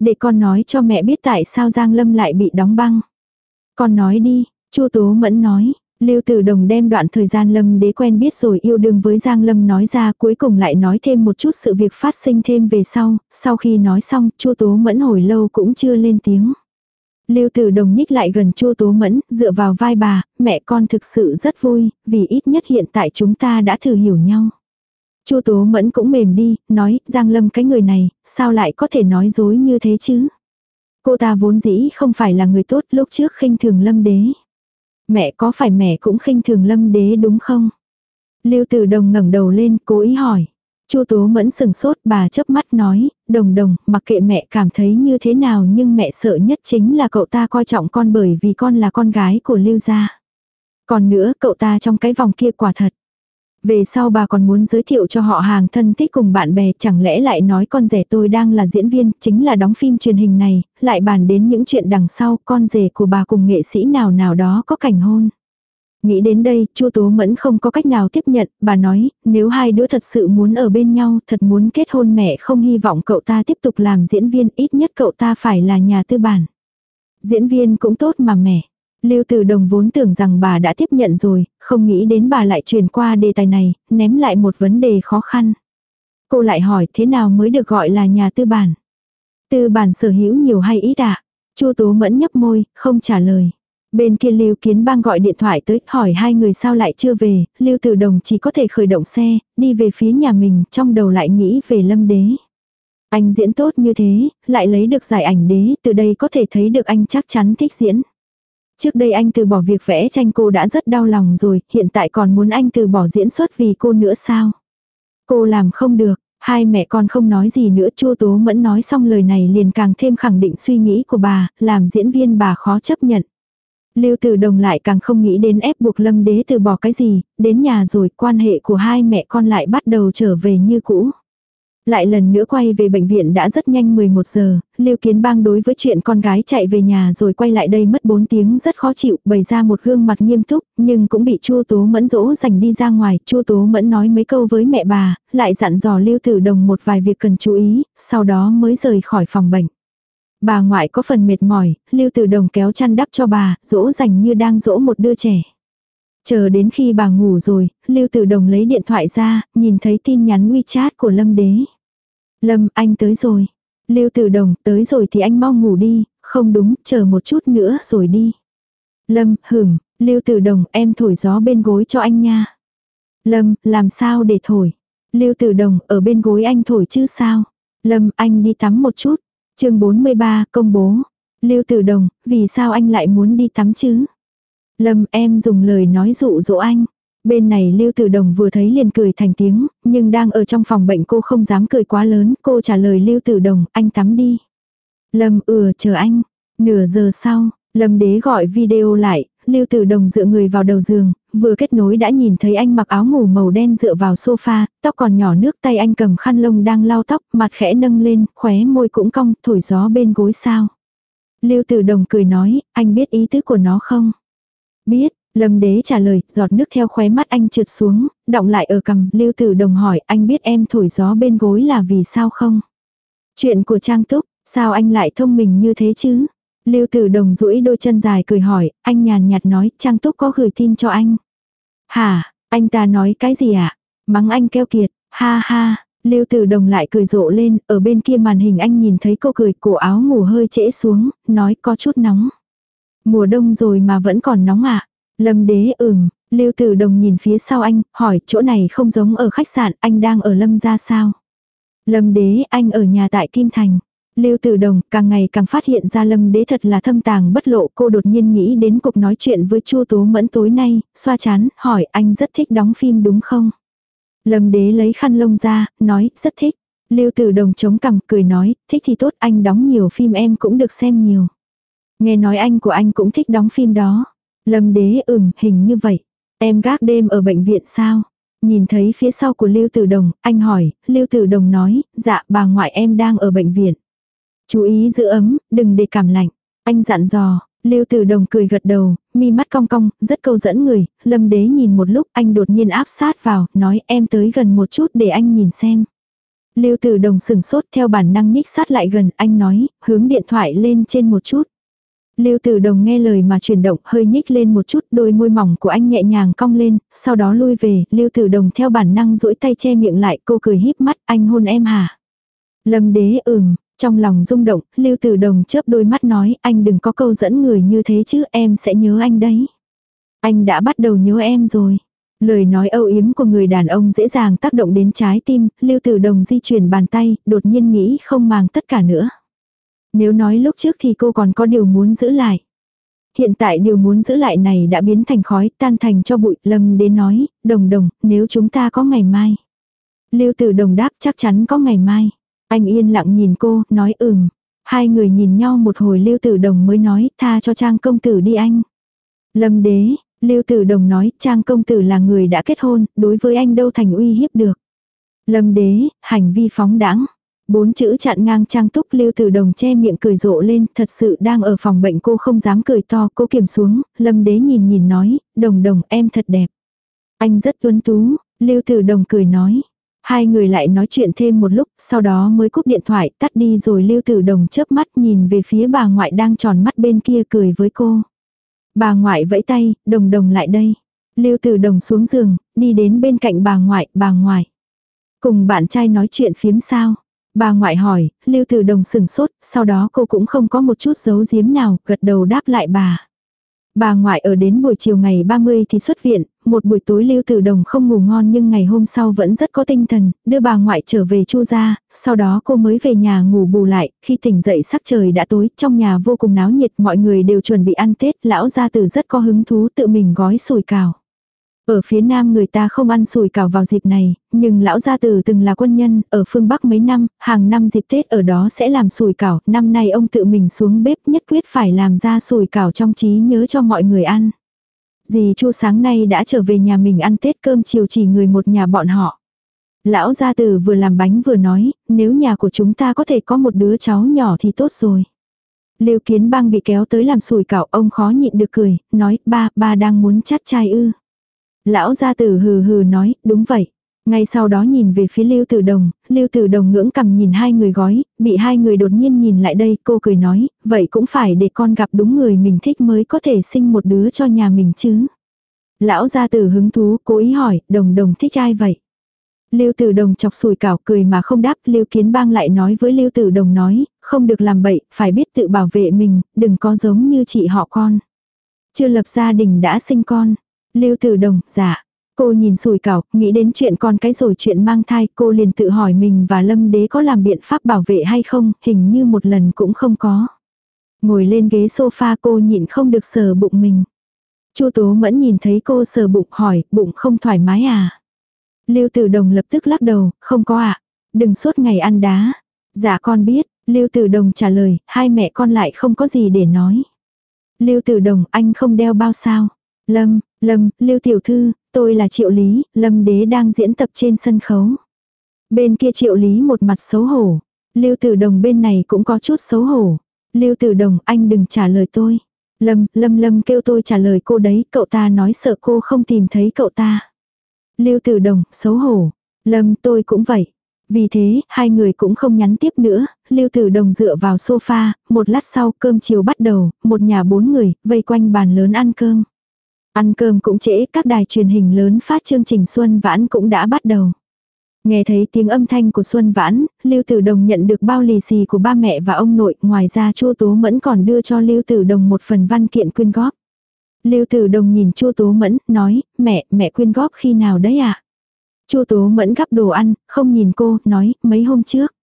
A: Để con nói cho mẹ biết tại sao Giang Lâm lại bị đóng băng. Con nói đi, Chu Tố Mẫn nói, Lưu Tử Đồng đem đoạn thời gian Lâm đế quen biết rồi yêu đương với Giang Lâm nói ra cuối cùng lại nói thêm một chút sự việc phát sinh thêm về sau, sau khi nói xong Chu Tố Mẫn hồi lâu cũng chưa lên tiếng. Lưu Tử Đồng nhích lại gần Chu Tố Mẫn, dựa vào vai bà, mẹ con thực sự rất vui, vì ít nhất hiện tại chúng ta đã thử hiểu nhau. Chu Tố Mẫn cũng mềm đi, nói, Giang Lâm cái người này, sao lại có thể nói dối như thế chứ? Cô ta vốn dĩ không phải là người tốt lúc trước khinh thường Lâm Đế. Mẹ có phải mẹ cũng khinh thường Lâm Đế đúng không? Lưu Tử Đồng ngẩng đầu lên, cố ý hỏi. Chu Tố Mẫn sừng sốt, bà chớp mắt nói, "Đồng Đồng, mặc kệ mẹ cảm thấy như thế nào nhưng mẹ sợ nhất chính là cậu ta coi trọng con bởi vì con là con gái của Lưu gia. Còn nữa, cậu ta trong cái vòng kia quả thật về sau bà còn muốn giới thiệu cho họ hàng thân thích cùng bạn bè chẳng lẽ lại nói con rể tôi đang là diễn viên, chính là đóng phim truyền hình này, lại bàn đến những chuyện đằng sau con rể của bà cùng nghệ sĩ nào nào đó có cảnh hôn. Nghĩ đến đây, Chu Tố Mẫn không có cách nào tiếp nhận, bà nói, nếu hai đứa thật sự muốn ở bên nhau, thật muốn kết hôn mẹ không hy vọng cậu ta tiếp tục làm diễn viên, ít nhất cậu ta phải là nhà tư bản. Diễn viên cũng tốt mà mẹ. Lưu Tử Đồng vốn tưởng rằng bà đã tiếp nhận rồi, không nghĩ đến bà lại truyền qua đề tài này, ném lại một vấn đề khó khăn. Cô lại hỏi thế nào mới được gọi là nhà tư bản? Tư bản sở hữu nhiều hay ít ạ? À? Chu Tố Mẫn nhấp môi, không trả lời. Bên kia Lưu Kiến Bang gọi điện thoại tới, hỏi hai người sao lại chưa về, Lưu Tử Đồng chỉ có thể khởi động xe, đi về phía nhà mình, trong đầu lại nghĩ về Lâm Đế. Anh diễn tốt như thế, lại lấy được giải ảnh đế, từ đây có thể thấy được anh chắc chắn thích diễn. Trước đây anh từ bỏ việc vẽ tranh cô đã rất đau lòng rồi, hiện tại còn muốn anh từ bỏ diễn xuất vì cô nữa sao? Cô làm không được, hai mẹ con không nói gì nữa chua tố mẫn nói xong lời này liền càng thêm khẳng định suy nghĩ của bà, làm diễn viên bà khó chấp nhận. Lưu Tử Đồng lại càng không nghĩ đến ép buộc Lâm Đế từ bỏ cái gì, đến nhà rồi quan hệ của hai mẹ con lại bắt đầu trở về như cũ. Lại lần nữa quay về bệnh viện đã rất nhanh 11 giờ, Lưu Kiến Bang đối với chuyện con gái chạy về nhà rồi quay lại đây mất 4 tiếng rất khó chịu, bày ra một gương mặt nghiêm túc, nhưng cũng bị Chu Tố Mẫn dỗ dành đi ra ngoài, Chu Tố Mẫn nói mấy câu với mẹ bà, lại dặn dò Lưu Tử Đồng một vài việc cần chú ý, sau đó mới rời khỏi phòng bệnh. Bà ngoại có phần mệt mỏi, Lưu Tử Đồng kéo chăn đắp cho bà, dỗ dành như đang dỗ một đứa trẻ. Chờ đến khi bà ngủ rồi, Lưu Tử Đồng lấy điện thoại ra, nhìn thấy tin nhắn WeChat của Lâm Đế. Lâm, anh tới rồi. Lưu Tử Đồng, tới rồi thì anh mau ngủ đi, không đúng, chờ một chút nữa rồi đi. Lâm, hửm, Lưu Tử Đồng, em thổi gió bên gối cho anh nha. Lâm, làm sao để thổi? Lưu Tử Đồng, ở bên gối anh thổi chứ sao? Lâm, anh đi tắm một chút chương 43, công bố. Lưu Tử Đồng, vì sao anh lại muốn đi tắm chứ? Lâm, em dùng lời nói dụ dỗ anh. Bên này Lưu Tử Đồng vừa thấy liền cười thành tiếng, nhưng đang ở trong phòng bệnh cô không dám cười quá lớn, cô trả lời Lưu Tử Đồng, anh tắm đi. Lâm ừa chờ anh. Nửa giờ sau, Lâm đế gọi video lại, Lưu Tử Đồng dựa người vào đầu giường, vừa kết nối đã nhìn thấy anh mặc áo ngủ màu đen dựa vào sofa, tóc còn nhỏ nước tay anh cầm khăn lông đang lau tóc, mặt khẽ nâng lên, khóe môi cũng cong, thổi gió bên gối sao. Lưu Tử Đồng cười nói, anh biết ý tứ của nó không? Biết, Lâm đế trả lời, giọt nước theo khóe mắt anh trượt xuống, động lại ở cầm, lưu tử đồng hỏi, anh biết em thổi gió bên gối là vì sao không? Chuyện của Trang Túc, sao anh lại thông minh như thế chứ? Lưu tử đồng duỗi đôi chân dài cười hỏi, anh nhàn nhạt nói, Trang Túc có gửi tin cho anh. Hả, anh ta nói cái gì ạ? À? Mắng anh keo kiệt, ha ha, Lưu Tử Đồng lại cười rộ lên, ở bên kia màn hình anh nhìn thấy cô cười, cổ áo ngủ hơi trễ xuống, nói có chút nóng. Mùa đông rồi mà vẫn còn nóng ạ. À? Lâm đế ừm, Lưu Tử Đồng nhìn phía sau anh, hỏi chỗ này không giống ở khách sạn, anh đang ở Lâm ra sao? Lâm đế anh ở nhà tại Kim Thành. Lưu Tử Đồng càng ngày càng phát hiện ra Lâm Đế thật là thâm tàng bất lộ, cô đột nhiên nghĩ đến cuộc nói chuyện với Chu Tố Mẫn tối nay, xoa chán, hỏi anh rất thích đóng phim đúng không? Lâm Đế lấy khăn lông ra, nói, rất thích. Lưu Tử Đồng chống cằm cười nói, thích thì tốt, anh đóng nhiều phim em cũng được xem nhiều. Nghe nói anh của anh cũng thích đóng phim đó. Lâm đế ừm, hình như vậy. Em gác đêm ở bệnh viện sao? Nhìn thấy phía sau của Lưu Tử Đồng, anh hỏi, Lưu Tử Đồng nói, dạ bà ngoại em đang ở bệnh viện. Chú ý giữ ấm, đừng để cảm lạnh. Anh dặn dò, Lưu Tử Đồng cười gật đầu, mi mắt cong cong, rất câu dẫn người, Lâm Đế nhìn một lúc, anh đột nhiên áp sát vào, nói em tới gần một chút để anh nhìn xem. Lưu Tử Đồng sừng sốt theo bản năng nhích sát lại gần, anh nói, hướng điện thoại lên trên một chút. Lưu Tử Đồng nghe lời mà chuyển động, hơi nhích lên một chút, đôi môi mỏng của anh nhẹ nhàng cong lên, sau đó lui về, Lưu Tử Đồng theo bản năng duỗi tay che miệng lại, cô cười híp mắt, anh hôn em hả? Lâm Đế ừm, trong lòng rung động, Lưu Tử Đồng chớp đôi mắt nói, anh đừng có câu dẫn người như thế chứ, em sẽ nhớ anh đấy. Anh đã bắt đầu nhớ em rồi. Lời nói âu yếm của người đàn ông dễ dàng tác động đến trái tim, Lưu Tử Đồng di chuyển bàn tay, đột nhiên nghĩ không màng tất cả nữa. Nếu nói lúc trước thì cô còn có điều muốn giữ lại. Hiện tại điều muốn giữ lại này đã biến thành khói, tan thành cho bụi, lâm đến nói, đồng đồng, nếu chúng ta có ngày mai. Lưu Tử Đồng đáp chắc chắn có ngày mai. Anh yên lặng nhìn cô, nói ừm. Hai người nhìn nhau một hồi Lưu Tử Đồng mới nói, tha cho Trang công tử đi anh. Lâm đế, Lưu Tử Đồng nói, Trang công tử là người đã kết hôn, đối với anh đâu thành uy hiếp được. Lâm đế, hành vi phóng đãng. Bốn chữ chặn ngang trang túc Lưu Tử Đồng che miệng cười rộ lên, thật sự đang ở phòng bệnh cô không dám cười to, cô kiềm xuống, Lâm đế nhìn nhìn nói, đồng đồng em thật đẹp. Anh rất tuấn tú, Lưu Tử Đồng cười nói. Hai người lại nói chuyện thêm một lúc, sau đó mới cúp điện thoại, tắt đi rồi Lưu Tử Đồng chớp mắt nhìn về phía bà ngoại đang tròn mắt bên kia cười với cô. Bà ngoại vẫy tay, đồng đồng lại đây. Lưu Tử Đồng xuống giường, đi đến bên cạnh bà ngoại, bà ngoại. Cùng bạn trai nói chuyện phiếm sao? Bà ngoại hỏi, Lưu Tử Đồng sừng sốt, sau đó cô cũng không có một chút giấu giếm nào, gật đầu đáp lại bà. Bà ngoại ở đến buổi chiều ngày 30 thì xuất viện, một buổi tối Lưu Tử Đồng không ngủ ngon nhưng ngày hôm sau vẫn rất có tinh thần, đưa bà ngoại trở về Chu gia, sau đó cô mới về nhà ngủ bù lại, khi tỉnh dậy sắc trời đã tối, trong nhà vô cùng náo nhiệt, mọi người đều chuẩn bị ăn Tết, lão gia tử rất có hứng thú tự mình gói sủi cảo. Ở phía nam người ta không ăn sủi cảo vào dịp này, nhưng lão gia tử từng là quân nhân, ở phương Bắc mấy năm, hàng năm dịp Tết ở đó sẽ làm sủi cảo, năm nay ông tự mình xuống bếp nhất quyết phải làm ra sủi cảo trong trí nhớ cho mọi người ăn. Dì Chu sáng nay đã trở về nhà mình ăn Tết cơm chiều chỉ người một nhà bọn họ. Lão gia tử vừa làm bánh vừa nói, nếu nhà của chúng ta có thể có một đứa cháu nhỏ thì tốt rồi. Lưu Kiến Bang bị kéo tới làm sủi cảo, ông khó nhịn được cười, nói, ba, ba đang muốn chắt chai ư. Lão gia tử hừ hừ nói, đúng vậy. Ngay sau đó nhìn về phía Lưu Tử Đồng, Lưu Tử Đồng ngưỡng cầm nhìn hai người gói, bị hai người đột nhiên nhìn lại đây, cô cười nói, vậy cũng phải để con gặp đúng người mình thích mới có thể sinh một đứa cho nhà mình chứ. Lão gia tử hứng thú, cố ý hỏi, Đồng Đồng thích ai vậy? Lưu Tử Đồng chọc sùi cảo cười mà không đáp, Lưu Kiến Bang lại nói với Lưu Tử Đồng nói, không được làm bậy, phải biết tự bảo vệ mình, đừng có giống như chị họ con. Chưa lập gia đình đã sinh con. Lưu Tử Đồng, dạ. Cô nhìn sùi cảo, nghĩ đến chuyện con cái rồi chuyện mang thai, cô liền tự hỏi mình và Lâm Đế có làm biện pháp bảo vệ hay không, hình như một lần cũng không có. Ngồi lên ghế sofa cô nhịn không được sờ bụng mình. Chu Tố Mẫn nhìn thấy cô sờ bụng hỏi, bụng không thoải mái à? Lưu Tử Đồng lập tức lắc đầu, không có ạ. À? Đừng suốt ngày ăn đá. Dạ con biết, Lưu Tử Đồng trả lời, hai mẹ con lại không có gì để nói. Lưu Tử Đồng, anh không đeo bao sao? Lâm, Lâm, Lưu Tiểu Thư, tôi là Triệu Lý, Lâm Đế đang diễn tập trên sân khấu. Bên kia Triệu Lý một mặt xấu hổ. Lưu Tử Đồng bên này cũng có chút xấu hổ. Lưu Tử Đồng, anh đừng trả lời tôi. Lâm, Lâm Lâm kêu tôi trả lời cô đấy, cậu ta nói sợ cô không tìm thấy cậu ta. Lưu Tử Đồng, xấu hổ. Lâm, tôi cũng vậy. Vì thế, hai người cũng không nhắn tiếp nữa, Lưu Tử Đồng dựa vào sofa, một lát sau cơm chiều bắt đầu, một nhà bốn người, vây quanh bàn lớn ăn cơm. Ăn cơm cũng trễ, các đài truyền hình lớn phát chương trình Xuân Vãn cũng đã bắt đầu. Nghe thấy tiếng âm thanh của Xuân Vãn, Lưu Tử Đồng nhận được bao lì xì của ba mẹ và ông nội, ngoài ra Chu Tố Mẫn còn đưa cho Lưu Tử Đồng một phần văn kiện quyên góp. Lưu Tử Đồng nhìn Chu Tố Mẫn, nói, mẹ, mẹ quyên góp khi nào đấy ạ? À? Chu Tố Mẫn gắp đồ ăn, không nhìn cô, nói, mấy hôm trước.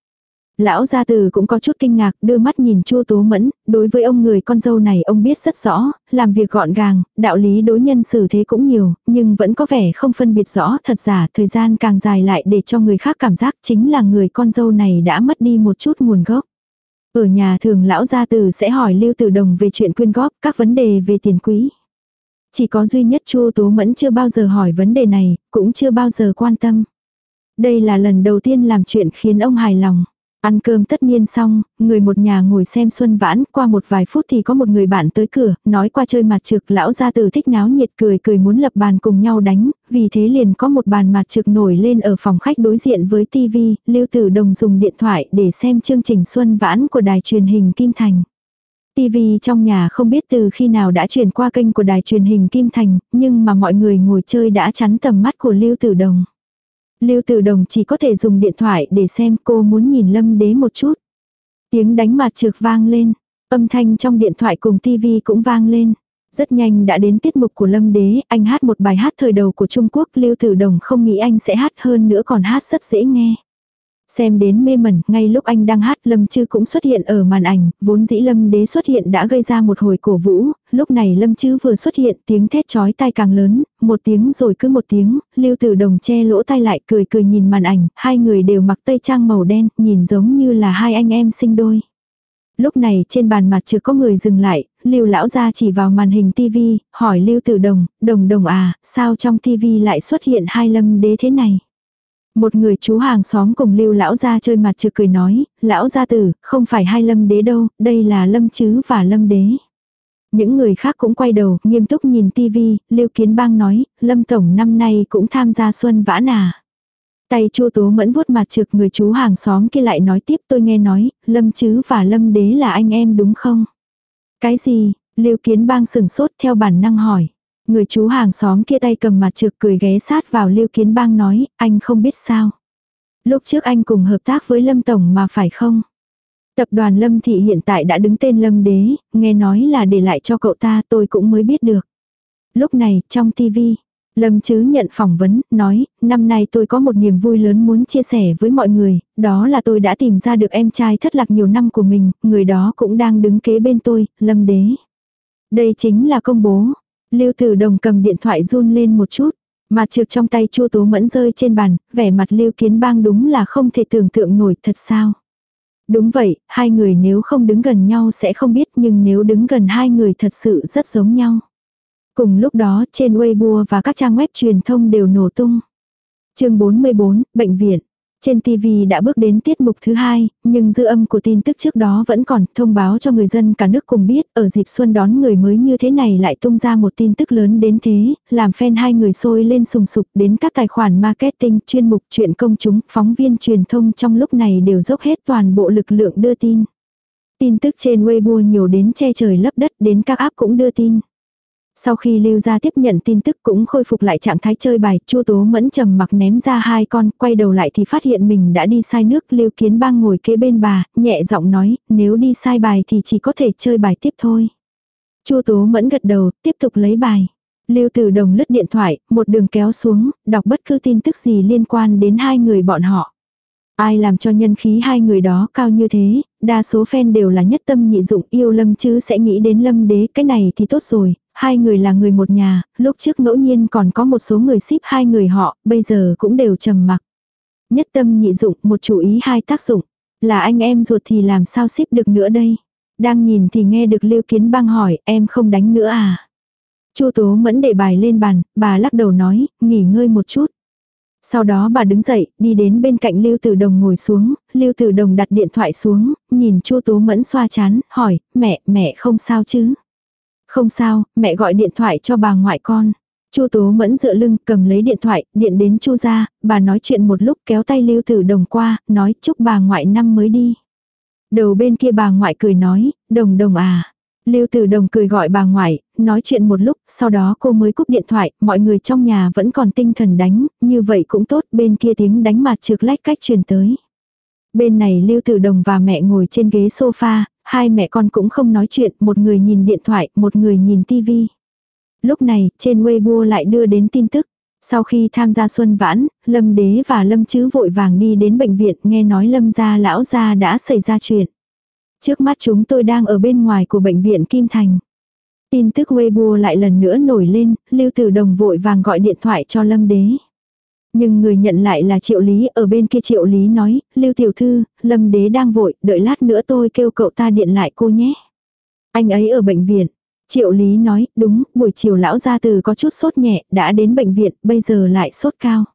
A: Lão gia từ cũng có chút kinh ngạc, đưa mắt nhìn Chu Tố Mẫn, đối với ông người con dâu này ông biết rất rõ, làm việc gọn gàng, đạo lý đối nhân xử thế cũng nhiều, nhưng vẫn có vẻ không phân biệt rõ thật giả, thời gian càng dài lại để cho người khác cảm giác chính là người con dâu này đã mất đi một chút nguồn gốc. Ở nhà thường lão gia từ sẽ hỏi Lưu Tử Đồng về chuyện quyên góp, các vấn đề về tiền quý. Chỉ có duy nhất Chu Tố Mẫn chưa bao giờ hỏi vấn đề này, cũng chưa bao giờ quan tâm. Đây là lần đầu tiên làm chuyện khiến ông hài lòng. Ăn cơm tất nhiên xong, người một nhà ngồi xem xuân vãn, qua một vài phút thì có một người bạn tới cửa, nói qua chơi mặt trực, lão gia tử thích náo nhiệt cười cười muốn lập bàn cùng nhau đánh, vì thế liền có một bàn mặt trực nổi lên ở phòng khách đối diện với tivi, lưu tử đồng dùng điện thoại để xem chương trình xuân vãn của đài truyền hình Kim Thành. TV trong nhà không biết từ khi nào đã chuyển qua kênh của đài truyền hình Kim Thành, nhưng mà mọi người ngồi chơi đã chắn tầm mắt của Lưu Tử Đồng. Lưu Tử Đồng chỉ có thể dùng điện thoại để xem cô muốn nhìn Lâm Đế một chút. Tiếng đánh mặt trượt vang lên, âm thanh trong điện thoại cùng tivi cũng vang lên. Rất nhanh đã đến tiết mục của Lâm Đế, anh hát một bài hát thời đầu của Trung Quốc, Lưu Tử Đồng không nghĩ anh sẽ hát hơn nữa còn hát rất dễ nghe. Xem đến mê mẩn, ngay lúc anh đang hát Lâm Chư cũng xuất hiện ở màn ảnh, vốn dĩ Lâm Đế xuất hiện đã gây ra một hồi cổ vũ, lúc này Lâm Chư vừa xuất hiện tiếng thét chói tai càng lớn, một tiếng rồi cứ một tiếng, Lưu Tử Đồng che lỗ tai lại cười cười nhìn màn ảnh, hai người đều mặc tây trang màu đen, nhìn giống như là hai anh em sinh đôi. Lúc này trên bàn mặt chưa có người dừng lại, Lưu lão gia chỉ vào màn hình tivi, hỏi Lưu Tử Đồng, Đồng Đồng à, sao trong tivi lại xuất hiện hai Lâm Đế thế này? Một người chú hàng xóm cùng lưu lão gia chơi mặt trực cười nói, lão gia tử, không phải hai lâm đế đâu, đây là lâm chứ và lâm đế. Những người khác cũng quay đầu, nghiêm túc nhìn tivi, lưu kiến bang nói, lâm tổng năm nay cũng tham gia xuân vã nà. Tay chua tố mẫn vuốt mặt trực người chú hàng xóm kia lại nói tiếp tôi nghe nói, lâm chứ và lâm đế là anh em đúng không? Cái gì? lưu kiến bang sừng sốt theo bản năng hỏi. Người chú hàng xóm kia tay cầm mặt trực cười ghé sát vào Lưu Kiến Bang nói, anh không biết sao. Lúc trước anh cùng hợp tác với Lâm Tổng mà phải không? Tập đoàn Lâm Thị hiện tại đã đứng tên Lâm Đế, nghe nói là để lại cho cậu ta tôi cũng mới biết được. Lúc này, trong TV, Lâm Chứ nhận phỏng vấn, nói, năm nay tôi có một niềm vui lớn muốn chia sẻ với mọi người, đó là tôi đã tìm ra được em trai thất lạc nhiều năm của mình, người đó cũng đang đứng kế bên tôi, Lâm Đế. Đây chính là công bố, Lưu Tử Đồng cầm điện thoại run lên một chút. Mặt trượt trong tay chu tố mẫn rơi trên bàn, vẻ mặt Lưu Kiến Bang đúng là không thể tưởng tượng nổi thật sao. Đúng vậy, hai người nếu không đứng gần nhau sẽ không biết nhưng nếu đứng gần hai người thật sự rất giống nhau. Cùng lúc đó trên Weibo và các trang web truyền thông đều nổ tung. chương 44, Bệnh viện. Trên TV đã bước đến tiết mục thứ hai, nhưng dư âm của tin tức trước đó vẫn còn thông báo cho người dân cả nước cùng biết ở dịp xuân đón người mới như thế này lại tung ra một tin tức lớn đến thế, làm fan hai người sôi lên sùng sục đến các tài khoản marketing chuyên mục chuyện công chúng, phóng viên truyền thông trong lúc này đều dốc hết toàn bộ lực lượng đưa tin. Tin tức trên Weibo nhiều đến che trời lấp đất đến các app cũng đưa tin. Sau khi lưu gia tiếp nhận tin tức cũng khôi phục lại trạng thái chơi bài, chu tố mẫn trầm mặc ném ra hai con, quay đầu lại thì phát hiện mình đã đi sai nước, lưu kiến bang ngồi kế bên bà, nhẹ giọng nói, nếu đi sai bài thì chỉ có thể chơi bài tiếp thôi. chu tố mẫn gật đầu, tiếp tục lấy bài. Lưu Tử Đồng lướt điện thoại, một đường kéo xuống, đọc bất cứ tin tức gì liên quan đến hai người bọn họ. Ai làm cho nhân khí hai người đó cao như thế, đa số fan đều là nhất tâm nhị dụng yêu lâm chứ sẽ nghĩ đến lâm đế, cái này thì tốt rồi, hai người là người một nhà, lúc trước ngẫu nhiên còn có một số người ship hai người họ, bây giờ cũng đều trầm mặc. Nhất tâm nhị dụng, một chủ ý hai tác dụng. Là anh em ruột thì làm sao ship được nữa đây? Đang nhìn thì nghe được Lưu Kiến băng hỏi, em không đánh nữa à? Chu Tố Mẫn để bài lên bàn, bà lắc đầu nói, nghỉ ngơi một chút. Sau đó bà đứng dậy, đi đến bên cạnh Lưu Tử Đồng ngồi xuống, Lưu Tử Đồng đặt điện thoại xuống, nhìn Chu Tố Mẫn xoa chán, hỏi, mẹ, mẹ không sao chứ? Không sao, mẹ gọi điện thoại cho bà ngoại con. Chu Tố Mẫn dựa lưng cầm lấy điện thoại, điện đến Chu gia, bà nói chuyện một lúc kéo tay Lưu Tử Đồng qua, nói chúc bà ngoại năm mới đi. Đầu bên kia bà ngoại cười nói, đồng đồng à. Lưu Tử Đồng cười gọi bà ngoại, nói chuyện một lúc, sau đó cô mới cúp điện thoại, mọi người trong nhà vẫn còn tinh thần đánh, như vậy cũng tốt, bên kia tiếng đánh mặt trượt lách cách truyền tới. Bên này Lưu Tử Đồng và mẹ ngồi trên ghế sofa, hai mẹ con cũng không nói chuyện, một người nhìn điện thoại, một người nhìn tivi. Lúc này, trên Weibo lại đưa đến tin tức. Sau khi tham gia xuân vãn, Lâm Đế và Lâm Chứ vội vàng đi đến bệnh viện nghe nói Lâm gia lão gia đã xảy ra chuyện. Trước mắt chúng tôi đang ở bên ngoài của bệnh viện Kim Thành. Tin tức Weibo lại lần nữa nổi lên, Lưu Tử Đồng vội vàng gọi điện thoại cho Lâm Đế. Nhưng người nhận lại là Triệu Lý, ở bên kia Triệu Lý nói, Lưu Tiểu Thư, Lâm Đế đang vội, đợi lát nữa tôi kêu cậu ta điện lại cô nhé. Anh ấy ở bệnh viện. Triệu Lý nói, đúng, buổi chiều lão gia từ có chút sốt nhẹ, đã đến bệnh viện, bây giờ lại sốt cao.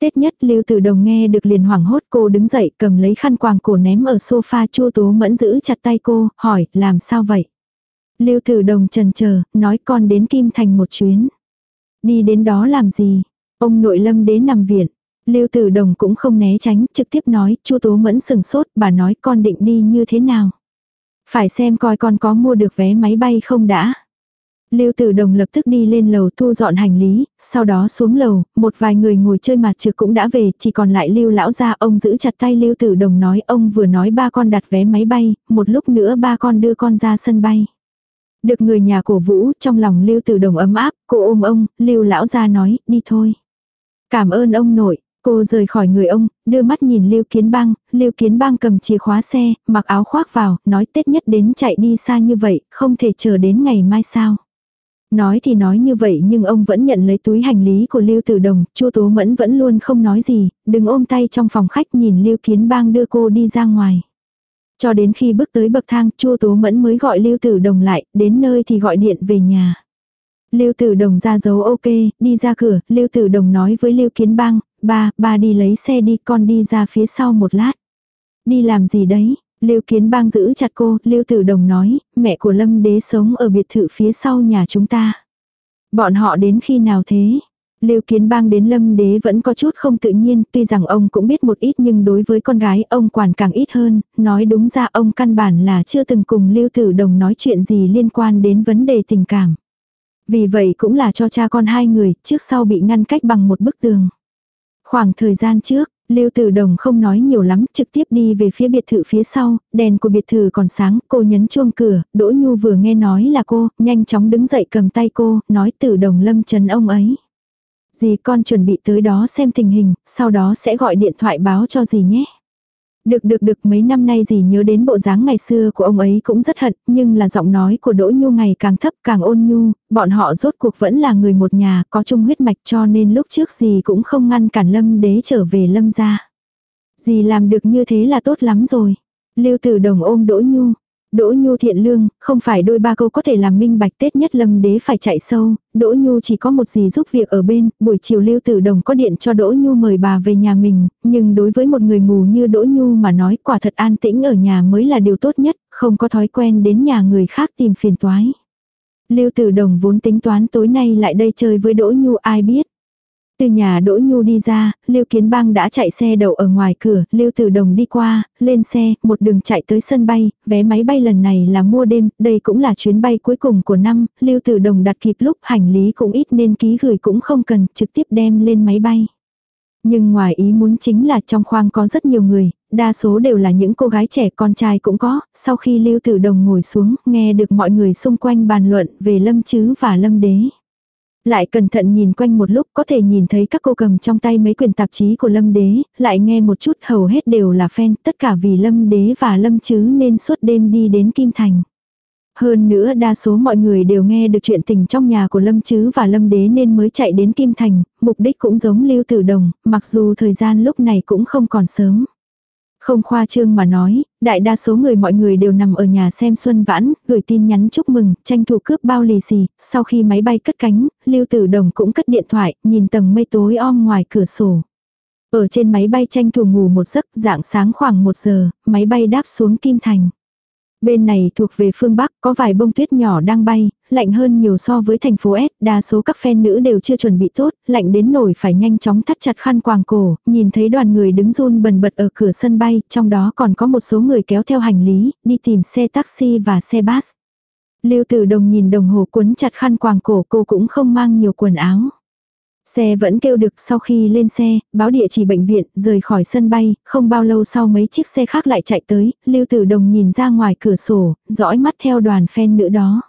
A: Tết nhất Lưu Tử Đồng nghe được liền hoảng hốt cô đứng dậy cầm lấy khăn quàng cổ ném ở sofa chua tố mẫn giữ chặt tay cô, hỏi, làm sao vậy? Lưu Tử Đồng trần chờ nói con đến Kim Thành một chuyến. Đi đến đó làm gì? Ông nội lâm đến nằm viện. Lưu Tử Đồng cũng không né tránh, trực tiếp nói, Chu Tố Mẫn sừng sốt, bà nói con định đi như thế nào. Phải xem coi con có mua được vé máy bay không đã. Lưu Tử Đồng lập tức đi lên lầu thu dọn hành lý, sau đó xuống lầu, một vài người ngồi chơi mặt trực cũng đã về, chỉ còn lại Lưu lão gia, ông giữ chặt tay Lưu Tử Đồng nói, ông vừa nói ba con đặt vé máy bay, một lúc nữa ba con đưa con ra sân bay. Được người nhà cổ vũ, trong lòng Lưu Tử Đồng ấm áp, cô ôm ông, Lưu lão gia nói, đi thôi. Cảm ơn ông nội, Cô rời khỏi người ông, đưa mắt nhìn Lưu Kiến Bang, Lưu Kiến Bang cầm chìa khóa xe, mặc áo khoác vào, nói Tết nhất đến chạy đi xa như vậy, không thể chờ đến ngày mai sao. Nói thì nói như vậy nhưng ông vẫn nhận lấy túi hành lý của Lưu Tử Đồng, Chu Tố Mẫn vẫn luôn không nói gì, đừng ôm tay trong phòng khách nhìn Lưu Kiến Bang đưa cô đi ra ngoài. Cho đến khi bước tới bậc thang, Chu Tố Mẫn mới gọi Lưu Tử Đồng lại, đến nơi thì gọi điện về nhà. Lưu Tử Đồng ra dấu ok, đi ra cửa, Lưu Tử Đồng nói với Lưu Kiến Bang, ba, ba đi lấy xe đi, con đi ra phía sau một lát. Đi làm gì đấy? Lưu Kiến Bang giữ chặt cô, Lưu Tử Đồng nói, mẹ của Lâm Đế sống ở biệt thự phía sau nhà chúng ta. Bọn họ đến khi nào thế? Lưu Kiến Bang đến Lâm Đế vẫn có chút không tự nhiên, tuy rằng ông cũng biết một ít nhưng đối với con gái ông quản càng ít hơn, nói đúng ra ông căn bản là chưa từng cùng Lưu Tử Đồng nói chuyện gì liên quan đến vấn đề tình cảm. Vì vậy cũng là cho cha con hai người, trước sau bị ngăn cách bằng một bức tường. Khoảng thời gian trước, Lưu Tử Đồng không nói nhiều lắm, trực tiếp đi về phía biệt thự phía sau, đèn của biệt thự còn sáng, cô nhấn chuông cửa, Đỗ Nhu vừa nghe nói là cô, nhanh chóng đứng dậy cầm tay cô, nói Tử Đồng lâm chấn ông ấy. Dì con chuẩn bị tới đó xem tình hình, sau đó sẽ gọi điện thoại báo cho dì nhé. Được được được mấy năm nay gì nhớ đến bộ dáng ngày xưa của ông ấy cũng rất hận, nhưng là giọng nói của Đỗ Nhu ngày càng thấp càng ôn nhu, bọn họ rốt cuộc vẫn là người một nhà, có chung huyết mạch cho nên lúc trước gì cũng không ngăn cản Lâm đế trở về Lâm gia. Dì làm được như thế là tốt lắm rồi. Lưu Tử Đồng ôm Đỗ Nhu, Đỗ Nhu thiện lương, không phải đôi ba câu có thể làm minh bạch Tết nhất lâm đế phải chạy sâu, Đỗ Nhu chỉ có một gì giúp việc ở bên, buổi chiều Lưu Tử Đồng có điện cho Đỗ Nhu mời bà về nhà mình, nhưng đối với một người mù như Đỗ Nhu mà nói quả thật an tĩnh ở nhà mới là điều tốt nhất, không có thói quen đến nhà người khác tìm phiền toái. Lưu Tử Đồng vốn tính toán tối nay lại đây chơi với Đỗ Nhu ai biết. Từ nhà Đỗ Nhu đi ra, Lưu Kiến Bang đã chạy xe đậu ở ngoài cửa, Lưu Tử Đồng đi qua, lên xe, một đường chạy tới sân bay, vé máy bay lần này là mua đêm, đây cũng là chuyến bay cuối cùng của năm, Lưu Tử Đồng đặt kịp lúc hành lý cũng ít nên ký gửi cũng không cần, trực tiếp đem lên máy bay. Nhưng ngoài ý muốn chính là trong khoang có rất nhiều người, đa số đều là những cô gái trẻ con trai cũng có, sau khi Lưu Tử Đồng ngồi xuống, nghe được mọi người xung quanh bàn luận về Lâm Chứ và Lâm Đế. Lại cẩn thận nhìn quanh một lúc có thể nhìn thấy các cô cầm trong tay mấy quyển tạp chí của Lâm Đế, lại nghe một chút hầu hết đều là fan, tất cả vì Lâm Đế và Lâm Chứ nên suốt đêm đi đến Kim Thành. Hơn nữa đa số mọi người đều nghe được chuyện tình trong nhà của Lâm Chứ và Lâm Đế nên mới chạy đến Kim Thành, mục đích cũng giống Lưu Tử Đồng, mặc dù thời gian lúc này cũng không còn sớm. Không khoa trương mà nói, đại đa số người mọi người đều nằm ở nhà xem xuân vãn, gửi tin nhắn chúc mừng, tranh thủ cướp bao lì xì, sau khi máy bay cất cánh, Lưu Tử Đồng cũng cất điện thoại, nhìn tầng mây tối om ngoài cửa sổ. Ở trên máy bay tranh thủ ngủ một giấc, dạng sáng khoảng một giờ, máy bay đáp xuống Kim Thành. Bên này thuộc về phương Bắc, có vài bông tuyết nhỏ đang bay, lạnh hơn nhiều so với thành phố S, đa số các phen nữ đều chưa chuẩn bị tốt, lạnh đến nổi phải nhanh chóng thắt chặt khăn quàng cổ, nhìn thấy đoàn người đứng run bần bật ở cửa sân bay, trong đó còn có một số người kéo theo hành lý, đi tìm xe taxi và xe bus. Lưu Tử Đồng nhìn đồng hồ cuốn chặt khăn quàng cổ cô cũng không mang nhiều quần áo. Xe vẫn kêu được sau khi lên xe, báo địa chỉ bệnh viện, rời khỏi sân bay, không bao lâu sau mấy chiếc xe khác lại chạy tới, Lưu Tử Đồng nhìn ra ngoài cửa sổ, dõi mắt theo đoàn fan nữa đó.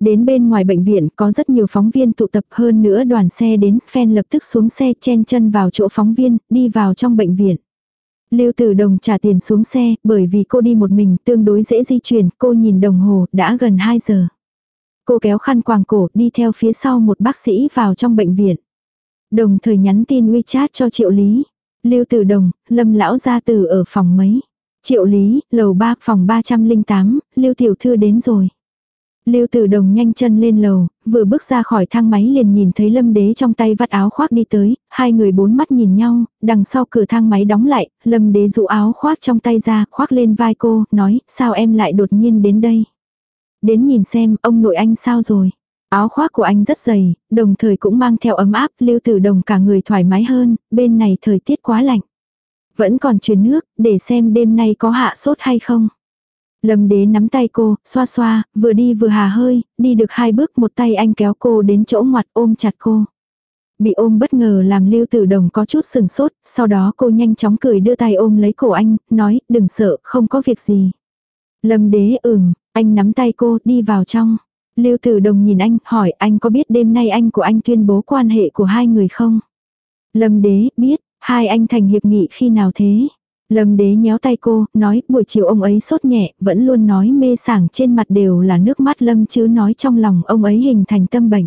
A: Đến bên ngoài bệnh viện có rất nhiều phóng viên tụ tập hơn nữa đoàn xe đến, fan lập tức xuống xe chen chân vào chỗ phóng viên, đi vào trong bệnh viện. Lưu Tử Đồng trả tiền xuống xe, bởi vì cô đi một mình tương đối dễ di chuyển, cô nhìn đồng hồ, đã gần 2 giờ. Cô kéo khăn quàng cổ, đi theo phía sau một bác sĩ vào trong bệnh viện. Đồng thời nhắn tin WeChat cho Triệu Lý. Lưu Tử Đồng, Lâm lão gia tử ở phòng mấy. Triệu Lý, lầu 3, phòng 308, Lưu tiểu thư đến rồi. Lưu Tử Đồng nhanh chân lên lầu, vừa bước ra khỏi thang máy liền nhìn thấy Lâm Đế trong tay vắt áo khoác đi tới, hai người bốn mắt nhìn nhau, đằng sau cửa thang máy đóng lại, Lâm Đế dụ áo khoác trong tay ra, khoác lên vai cô, nói, sao em lại đột nhiên đến đây? Đến nhìn xem, ông nội anh sao rồi? Áo khoác của anh rất dày, đồng thời cũng mang theo ấm áp, Lưu Tử Đồng cả người thoải mái hơn, bên này thời tiết quá lạnh. Vẫn còn truyền nước, để xem đêm nay có hạ sốt hay không. Lâm đế nắm tay cô, xoa xoa, vừa đi vừa hà hơi, đi được hai bước một tay anh kéo cô đến chỗ ngoặt ôm chặt cô. Bị ôm bất ngờ làm lưu tử đồng có chút sừng sốt, sau đó cô nhanh chóng cười đưa tay ôm lấy cổ anh, nói, đừng sợ, không có việc gì. Lâm đế ừm, anh nắm tay cô, đi vào trong. Lưu tử đồng nhìn anh, hỏi anh có biết đêm nay anh của anh tuyên bố quan hệ của hai người không? Lâm đế, biết, hai anh thành hiệp nghị khi nào thế? Lâm đế nhéo tay cô, nói buổi chiều ông ấy sốt nhẹ, vẫn luôn nói mê sảng trên mặt đều là nước mắt Lâm chứ nói trong lòng ông ấy hình thành tâm bệnh.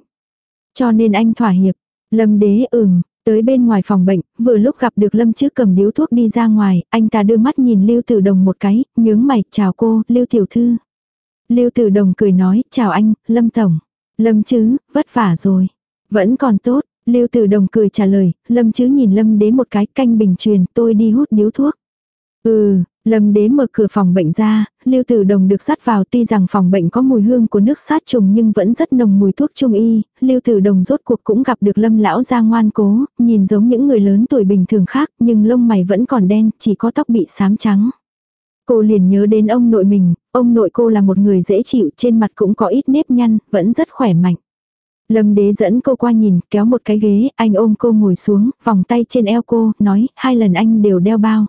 A: Cho nên anh thỏa hiệp. Lâm đế ừm, tới bên ngoài phòng bệnh, vừa lúc gặp được Lâm chứ cầm điếu thuốc đi ra ngoài, anh ta đưa mắt nhìn Lưu Tử Đồng một cái, nhướng mày, chào cô, Lưu Tiểu Thư. Lưu Tử Đồng cười nói, chào anh, Lâm Tổng. Lâm chứ, vất vả rồi. Vẫn còn tốt, Lưu Tử Đồng cười trả lời, Lâm chứ nhìn Lâm đế một cái canh bình truyền, tôi đi hút điếu thuốc. Ừ, Lâm đế mở cửa phòng bệnh ra, Lưu Tử Đồng được dắt vào tuy rằng phòng bệnh có mùi hương của nước sát trùng nhưng vẫn rất nồng mùi thuốc trung y, Lưu Tử Đồng rốt cuộc cũng gặp được Lâm lão gia ngoan cố, nhìn giống những người lớn tuổi bình thường khác, nhưng lông mày vẫn còn đen, chỉ có tóc bị xám trắng. Cô liền nhớ đến ông nội mình, ông nội cô là một người dễ chịu, trên mặt cũng có ít nếp nhăn, vẫn rất khỏe mạnh. Lâm đế dẫn cô qua nhìn, kéo một cái ghế, anh ôm cô ngồi xuống, vòng tay trên eo cô, nói, hai lần anh đều đeo bao.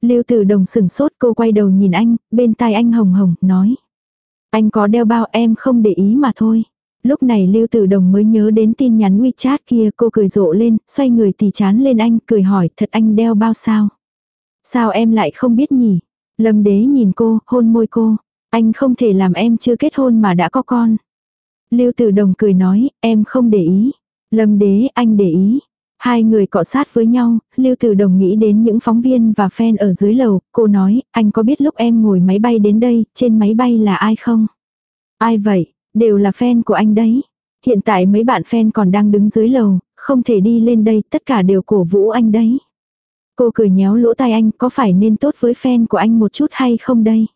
A: Lưu tử đồng sừng sốt cô quay đầu nhìn anh, bên tai anh hồng hồng, nói. Anh có đeo bao em không để ý mà thôi. Lúc này Lưu Tử Đồng mới nhớ đến tin nhắn WeChat kia cô cười rộ lên, xoay người tì chán lên anh, cười hỏi thật anh đeo bao sao? Sao em lại không biết nhỉ? Lâm đế nhìn cô, hôn môi cô. Anh không thể làm em chưa kết hôn mà đã có con. Lưu Tử Đồng cười nói, em không để ý. Lâm đế, anh để ý. Hai người cọ sát với nhau, Lưu Tử Đồng nghĩ đến những phóng viên và fan ở dưới lầu, cô nói, anh có biết lúc em ngồi máy bay đến đây, trên máy bay là ai không? Ai vậy? Đều là fan của anh đấy. Hiện tại mấy bạn fan còn đang đứng dưới lầu, không thể đi lên đây, tất cả đều cổ vũ anh đấy. Cô cười nhéo lỗ tai anh, có phải nên tốt với fan của anh một chút hay không đây?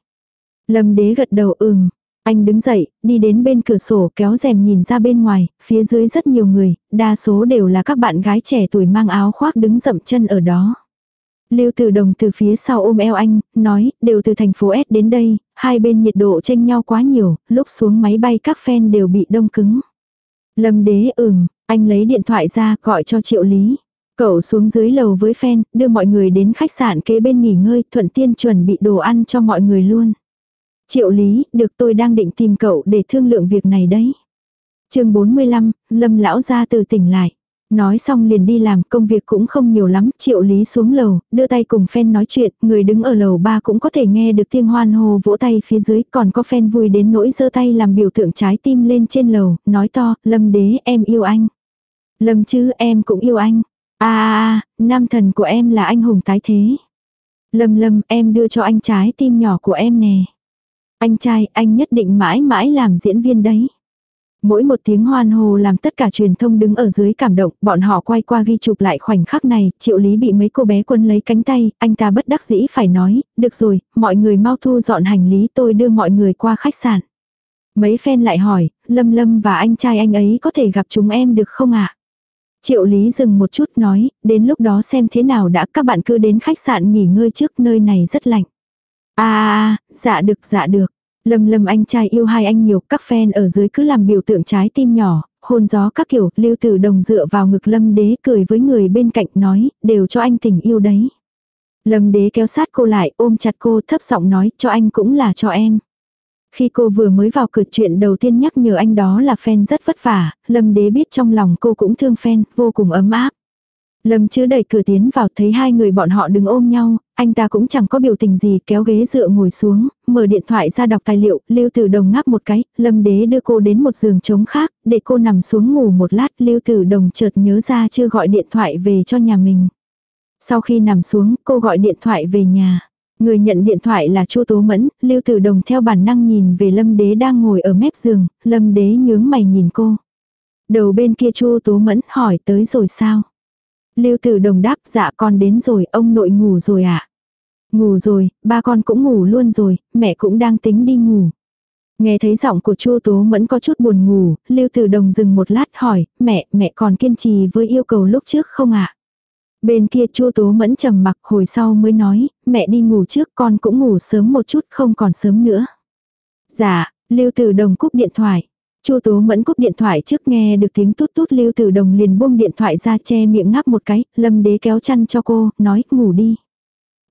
A: Lâm đế gật đầu ừm, anh đứng dậy, đi đến bên cửa sổ kéo rèm nhìn ra bên ngoài, phía dưới rất nhiều người, đa số đều là các bạn gái trẻ tuổi mang áo khoác đứng dậm chân ở đó. Lưu Tử Đồng từ phía sau ôm eo anh, nói, đều từ thành phố S đến đây, hai bên nhiệt độ chênh nhau quá nhiều, lúc xuống máy bay các fan đều bị đông cứng. Lâm đế ừm, anh lấy điện thoại ra gọi cho triệu lý. Cậu xuống dưới lầu với fan, đưa mọi người đến khách sạn kế bên nghỉ ngơi, thuận tiên chuẩn bị đồ ăn cho mọi người luôn. Triệu lý, được tôi đang định tìm cậu để thương lượng việc này đấy. chương 45, Lâm lão ra từ tỉnh lại. Nói xong liền đi làm, công việc cũng không nhiều lắm, triệu lý xuống lầu, đưa tay cùng fan nói chuyện, người đứng ở lầu ba cũng có thể nghe được tiếng hoan hô vỗ tay phía dưới, còn có fan vui đến nỗi giơ tay làm biểu tượng trái tim lên trên lầu, nói to, lâm đế em yêu anh. Lâm chứ em cũng yêu anh a a nam thần của em là anh hùng tái thế. Lâm lâm em đưa cho anh trái tim nhỏ của em nè. Anh trai, anh nhất định mãi mãi làm diễn viên đấy. Mỗi một tiếng hoan hô làm tất cả truyền thông đứng ở dưới cảm động, bọn họ quay qua ghi chụp lại khoảnh khắc này, triệu lý bị mấy cô bé quân lấy cánh tay, anh ta bất đắc dĩ phải nói, được rồi, mọi người mau thu dọn hành lý tôi đưa mọi người qua khách sạn. Mấy fan lại hỏi, Lâm Lâm và anh trai anh ấy có thể gặp chúng em được không ạ? Triệu Lý dừng một chút nói, đến lúc đó xem thế nào đã các bạn cứ đến khách sạn nghỉ ngơi trước nơi này rất lạnh à, dạ được dạ được. Lâm lâm anh trai yêu hai anh nhiều, các fan ở dưới cứ làm biểu tượng trái tim nhỏ, hôn gió các kiểu, lưu tử đồng dựa vào ngực lâm đế cười với người bên cạnh nói, đều cho anh tình yêu đấy. Lâm đế kéo sát cô lại, ôm chặt cô thấp giọng nói, cho anh cũng là cho em. Khi cô vừa mới vào cửa chuyện đầu tiên nhắc nhở anh đó là fan rất vất vả, lâm đế biết trong lòng cô cũng thương fan, vô cùng ấm áp. Lâm chứ đẩy cửa tiến vào thấy hai người bọn họ đứng ôm nhau, anh ta cũng chẳng có biểu tình gì kéo ghế dựa ngồi xuống, mở điện thoại ra đọc tài liệu, Lưu Tử Đồng ngáp một cái, Lâm Đế đưa cô đến một giường trống khác, để cô nằm xuống ngủ một lát, Lưu Tử Đồng chợt nhớ ra chưa gọi điện thoại về cho nhà mình. Sau khi nằm xuống, cô gọi điện thoại về nhà. Người nhận điện thoại là Chu Tố Mẫn, Lưu Tử Đồng theo bản năng nhìn về Lâm Đế đang ngồi ở mép giường, Lâm Đế nhướng mày nhìn cô. Đầu bên kia Chu Tố Mẫn hỏi tới rồi sao? Lưu Tử Đồng đáp dạ con đến rồi, ông nội ngủ rồi ạ. À? Ngủ rồi, ba con cũng ngủ luôn rồi, mẹ cũng đang tính đi ngủ. Nghe thấy giọng của Chu Tố Mẫn có chút buồn ngủ, Lưu Tử Đồng dừng một lát hỏi, mẹ, mẹ còn kiên trì với yêu cầu lúc trước không ạ? Bên kia Chu Tố Mẫn trầm mặc hồi sau mới nói, mẹ đi ngủ trước con cũng ngủ sớm một chút không còn sớm nữa. Dạ, Lưu Tử Đồng cúp điện thoại. Chu Tố Mẫn cúp điện thoại trước nghe được tiếng tút tút Lưu Tử Đồng liền buông điện thoại ra che miệng ngáp một cái, Lâm Đế kéo chăn cho cô, nói ngủ đi.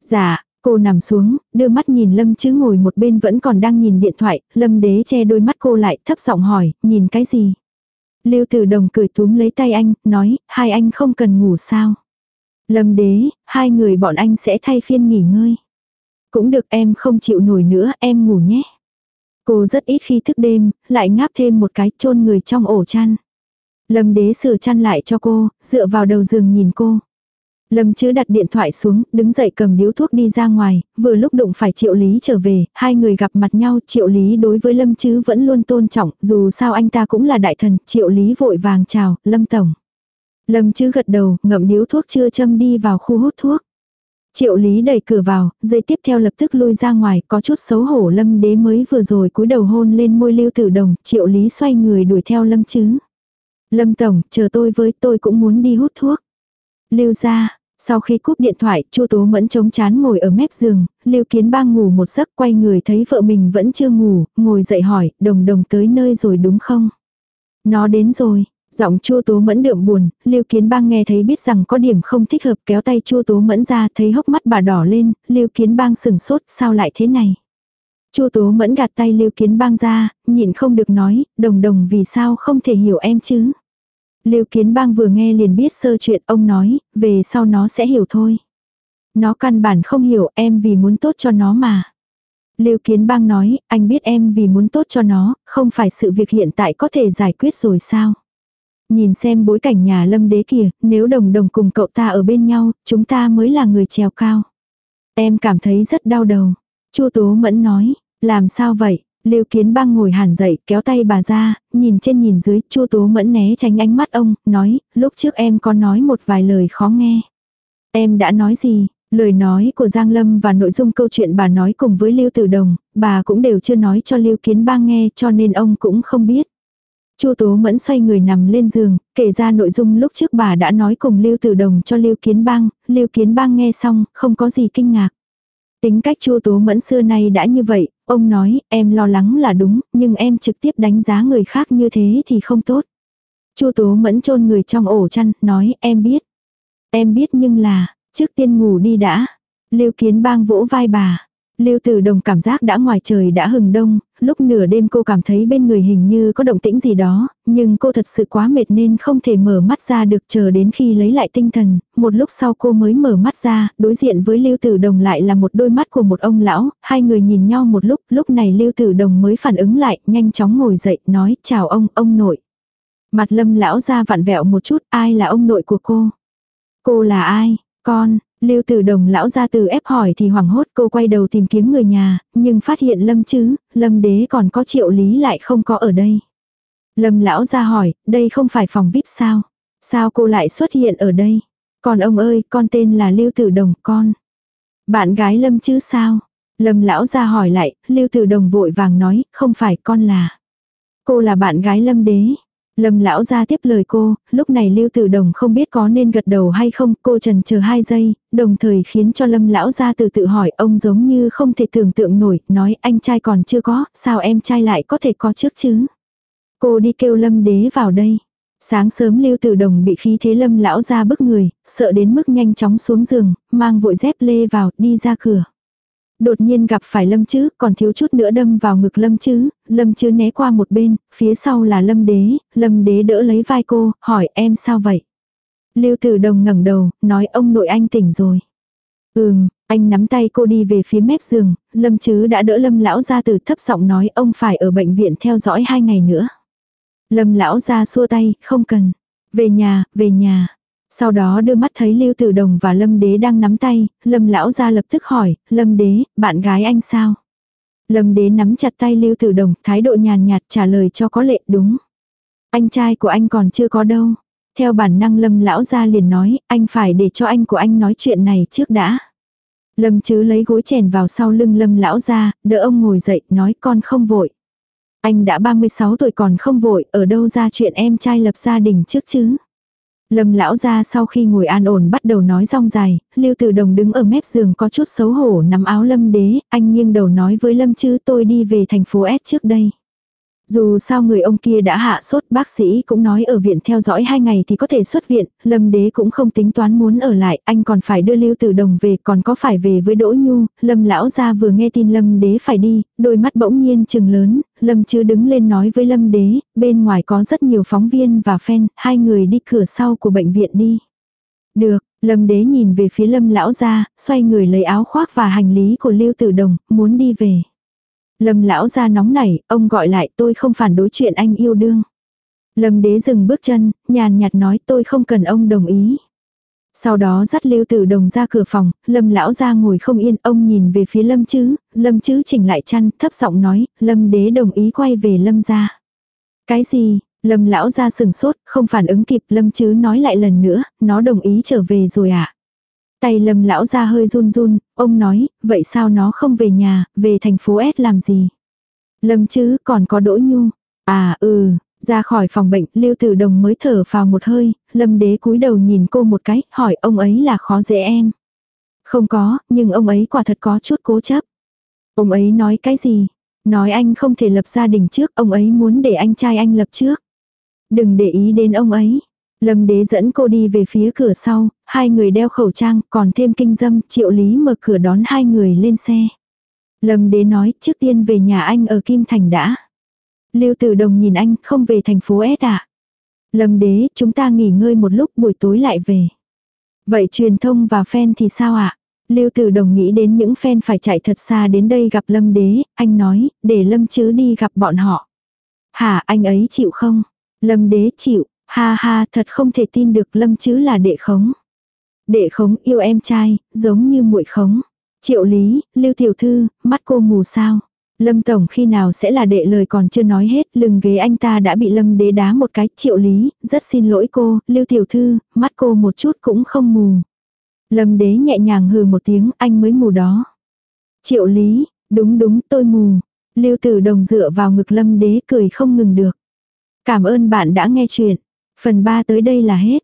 A: Dạ, cô nằm xuống, đưa mắt nhìn Lâm chứ ngồi một bên vẫn còn đang nhìn điện thoại, Lâm Đế che đôi mắt cô lại, thấp giọng hỏi, nhìn cái gì? Lưu Tử Đồng cười túm lấy tay anh, nói, hai anh không cần ngủ sao? Lâm Đế, hai người bọn anh sẽ thay phiên nghỉ ngơi. Cũng được em không chịu nổi nữa, em ngủ nhé. Cô rất ít khi thức đêm, lại ngáp thêm một cái chôn người trong ổ chăn. Lâm đế sửa chăn lại cho cô, dựa vào đầu giường nhìn cô. Lâm chứ đặt điện thoại xuống, đứng dậy cầm điếu thuốc đi ra ngoài, vừa lúc đụng phải triệu lý trở về, hai người gặp mặt nhau, triệu lý đối với lâm chứ vẫn luôn tôn trọng, dù sao anh ta cũng là đại thần, triệu lý vội vàng chào, lâm tổng. Lâm chứ gật đầu, ngậm điếu thuốc chưa châm đi vào khu hút thuốc. Triệu Lý đẩy cửa vào, dây tiếp theo lập tức lui ra ngoài, có chút xấu hổ Lâm Đế mới vừa rồi cúi đầu hôn lên môi Lưu Tử Đồng, Triệu Lý xoay người đuổi theo Lâm chứ. Lâm Tổng, chờ tôi với tôi cũng muốn đi hút thuốc. Lưu ra, sau khi cúp điện thoại, Chu Tố Mẫn chống chán ngồi ở mép giường, Lưu Kiến Bang ngủ một giấc quay người thấy vợ mình vẫn chưa ngủ, ngồi dậy hỏi, đồng đồng tới nơi rồi đúng không? Nó đến rồi, Giọng chua tố mẫn đượm buồn, Lưu Kiến Bang nghe thấy biết rằng có điểm không thích hợp kéo tay chua tố mẫn ra thấy hốc mắt bà đỏ lên, Lưu Kiến Bang sừng sốt, sao lại thế này? chua Tố Mẫn gạt tay Lưu Kiến Bang ra, nhịn không được nói, đồng đồng vì sao không thể hiểu em chứ? Lưu Kiến Bang vừa nghe liền biết sơ chuyện, ông nói, về sau nó sẽ hiểu thôi. Nó căn bản không hiểu em vì muốn tốt cho nó mà. Lưu Kiến Bang nói, anh biết em vì muốn tốt cho nó, không phải sự việc hiện tại có thể giải quyết rồi sao? Nhìn xem bối cảnh nhà lâm đế kìa, nếu đồng đồng cùng cậu ta ở bên nhau, chúng ta mới là người trèo cao. Em cảm thấy rất đau đầu. Chu Tố Mẫn nói, làm sao vậy? Lưu Kiến Bang ngồi hẳn dậy, kéo tay bà ra, nhìn trên nhìn dưới, Chu Tố Mẫn né tránh ánh mắt ông, nói, lúc trước em có nói một vài lời khó nghe. Em đã nói gì? Lời nói của Giang Lâm và nội dung câu chuyện bà nói cùng với Lưu Tử Đồng, bà cũng đều chưa nói cho Lưu Kiến Bang nghe cho nên ông cũng không biết. Chu Tố Mẫn xoay người nằm lên giường, kể ra nội dung lúc trước bà đã nói cùng Lưu Tử Đồng cho Lưu Kiến Bang, Lưu Kiến Bang nghe xong, không có gì kinh ngạc. Tính cách Chu Tố Mẫn xưa nay đã như vậy, ông nói, em lo lắng là đúng, nhưng em trực tiếp đánh giá người khác như thế thì không tốt. Chu Tố Mẫn chôn người trong ổ chăn, nói, em biết. Em biết nhưng là, trước tiên ngủ đi đã. Lưu Kiến Bang vỗ vai bà. Lưu Tử Đồng cảm giác đã ngoài trời đã hừng đông, lúc nửa đêm cô cảm thấy bên người hình như có động tĩnh gì đó, nhưng cô thật sự quá mệt nên không thể mở mắt ra được chờ đến khi lấy lại tinh thần, một lúc sau cô mới mở mắt ra, đối diện với Lưu Tử Đồng lại là một đôi mắt của một ông lão, hai người nhìn nhau một lúc, lúc này Lưu Tử Đồng mới phản ứng lại, nhanh chóng ngồi dậy, nói, chào ông, ông nội. Mặt lâm lão ra vặn vẹo một chút, ai là ông nội của cô? Cô là ai? Con, Lưu Tử Đồng lão gia từ ép hỏi thì hoảng hốt cô quay đầu tìm kiếm người nhà, nhưng phát hiện Lâm chứ, Lâm đế còn có triệu lý lại không có ở đây. Lâm lão ra hỏi, đây không phải phòng VIP sao? Sao cô lại xuất hiện ở đây? Còn ông ơi, con tên là Lưu Tử Đồng, con. Bạn gái Lâm chứ sao? Lâm lão ra hỏi lại, Lưu Tử Đồng vội vàng nói, không phải con là. Cô là bạn gái Lâm đế. Lâm lão ra tiếp lời cô, lúc này Lưu Tử Đồng không biết có nên gật đầu hay không, cô trần chờ hai giây, đồng thời khiến cho Lâm lão ra từ tự hỏi ông giống như không thể tưởng tượng nổi, nói anh trai còn chưa có, sao em trai lại có thể có trước chứ. Cô đi kêu Lâm đế vào đây. Sáng sớm Lưu Tử Đồng bị khí thế Lâm lão ra bức người, sợ đến mức nhanh chóng xuống giường, mang vội dép lê vào, đi ra cửa. Đột nhiên gặp phải Lâm Chứ, còn thiếu chút nữa đâm vào ngực Lâm Chứ, Lâm Chứ né qua một bên, phía sau là Lâm Đế, Lâm Đế đỡ lấy vai cô, hỏi em sao vậy? Lưu Tử Đồng ngẩng đầu, nói ông nội anh tỉnh rồi. Ừm, anh nắm tay cô đi về phía mép giường, Lâm Chứ đã đỡ Lâm lão ra từ thấp giọng nói ông phải ở bệnh viện theo dõi hai ngày nữa. Lâm lão ra xua tay, không cần. Về nhà, về nhà. Sau đó đưa mắt thấy Lưu Tử Đồng và Lâm Đế đang nắm tay, Lâm lão ra lập tức hỏi, Lâm Đế, bạn gái anh sao? Lâm Đế nắm chặt tay Lưu Tử Đồng, thái độ nhàn nhạt trả lời cho có lệ đúng. Anh trai của anh còn chưa có đâu. Theo bản năng Lâm lão ra liền nói, anh phải để cho anh của anh nói chuyện này trước đã. Lâm chứ lấy gối chèn vào sau lưng Lâm lão ra, đỡ ông ngồi dậy, nói con không vội. Anh đã 36 tuổi còn không vội, ở đâu ra chuyện em trai lập gia đình trước chứ? Lâm lão ra sau khi ngồi an ổn bắt đầu nói rong dài, Lưu Tử Đồng đứng ở mép giường có chút xấu hổ nắm áo Lâm đế, anh nghiêng đầu nói với Lâm chứ tôi đi về thành phố S trước đây. Dù sao người ông kia đã hạ sốt bác sĩ cũng nói ở viện theo dõi hai ngày thì có thể xuất viện, Lâm Đế cũng không tính toán muốn ở lại, anh còn phải đưa Lưu Tử Đồng về, còn có phải về với Đỗ Nhu, Lâm lão gia vừa nghe tin Lâm Đế phải đi, đôi mắt bỗng nhiên trừng lớn, Lâm chứ đứng lên nói với Lâm Đế, bên ngoài có rất nhiều phóng viên và fan, hai người đi cửa sau của bệnh viện đi. Được, Lâm Đế nhìn về phía Lâm lão gia, xoay người lấy áo khoác và hành lý của Lưu Tử Đồng, muốn đi về. Lâm lão ra nóng nảy, ông gọi lại tôi không phản đối chuyện anh yêu đương. Lâm đế dừng bước chân, nhàn nhạt nói tôi không cần ông đồng ý. Sau đó dắt lưu tử đồng ra cửa phòng, lâm lão ra ngồi không yên, ông nhìn về phía lâm chứ, lâm chứ chỉnh lại chăn, thấp giọng nói, lâm đế đồng ý quay về lâm ra. Cái gì, lâm lão ra sừng sốt, không phản ứng kịp, lâm chứ nói lại lần nữa, nó đồng ý trở về rồi ạ. À? Tay lâm lão ra hơi run run, ông nói, vậy sao nó không về nhà, về thành phố S làm gì? Lâm chứ, còn có đỗ nhu. À ừ, ra khỏi phòng bệnh, Lưu Tử Đồng mới thở vào một hơi, Lâm Đế cúi đầu nhìn cô một cái, hỏi ông ấy là khó dễ em. Không có, nhưng ông ấy quả thật có chút cố chấp. Ông ấy nói cái gì? Nói anh không thể lập gia đình trước, ông ấy muốn để anh trai anh lập trước. Đừng để ý đến ông ấy. Lâm đế dẫn cô đi về phía cửa sau, hai người đeo khẩu trang, còn thêm kinh dâm, triệu lý mở cửa đón hai người lên xe. Lâm đế nói, trước tiên về nhà anh ở Kim Thành đã. Lưu Tử Đồng nhìn anh, không về thành phố S ạ. Lâm đế, chúng ta nghỉ ngơi một lúc buổi tối lại về. Vậy truyền thông và fan thì sao ạ? À? Lưu Tử Đồng nghĩ đến những fan phải chạy thật xa đến đây gặp Lâm đế, anh nói, để Lâm chứ đi gặp bọn họ. Hả, anh ấy chịu không? Lâm đế chịu, Ha ha, thật không thể tin được Lâm chứ là đệ khống. Đệ khống yêu em trai, giống như muội khống. Triệu lý, lưu tiểu thư, mắt cô mù sao. Lâm Tổng khi nào sẽ là đệ lời còn chưa nói hết, lưng ghế anh ta đã bị Lâm đế đá một cái, triệu lý, rất xin lỗi cô, lưu tiểu thư, mắt cô một chút cũng không mù. Lâm đế nhẹ nhàng hừ một tiếng, anh mới mù đó. Triệu lý, đúng đúng tôi mù. Lưu tử đồng dựa vào ngực lâm đế cười không ngừng được. Cảm ơn bạn đã nghe chuyện. Phần 3 tới đây là hết.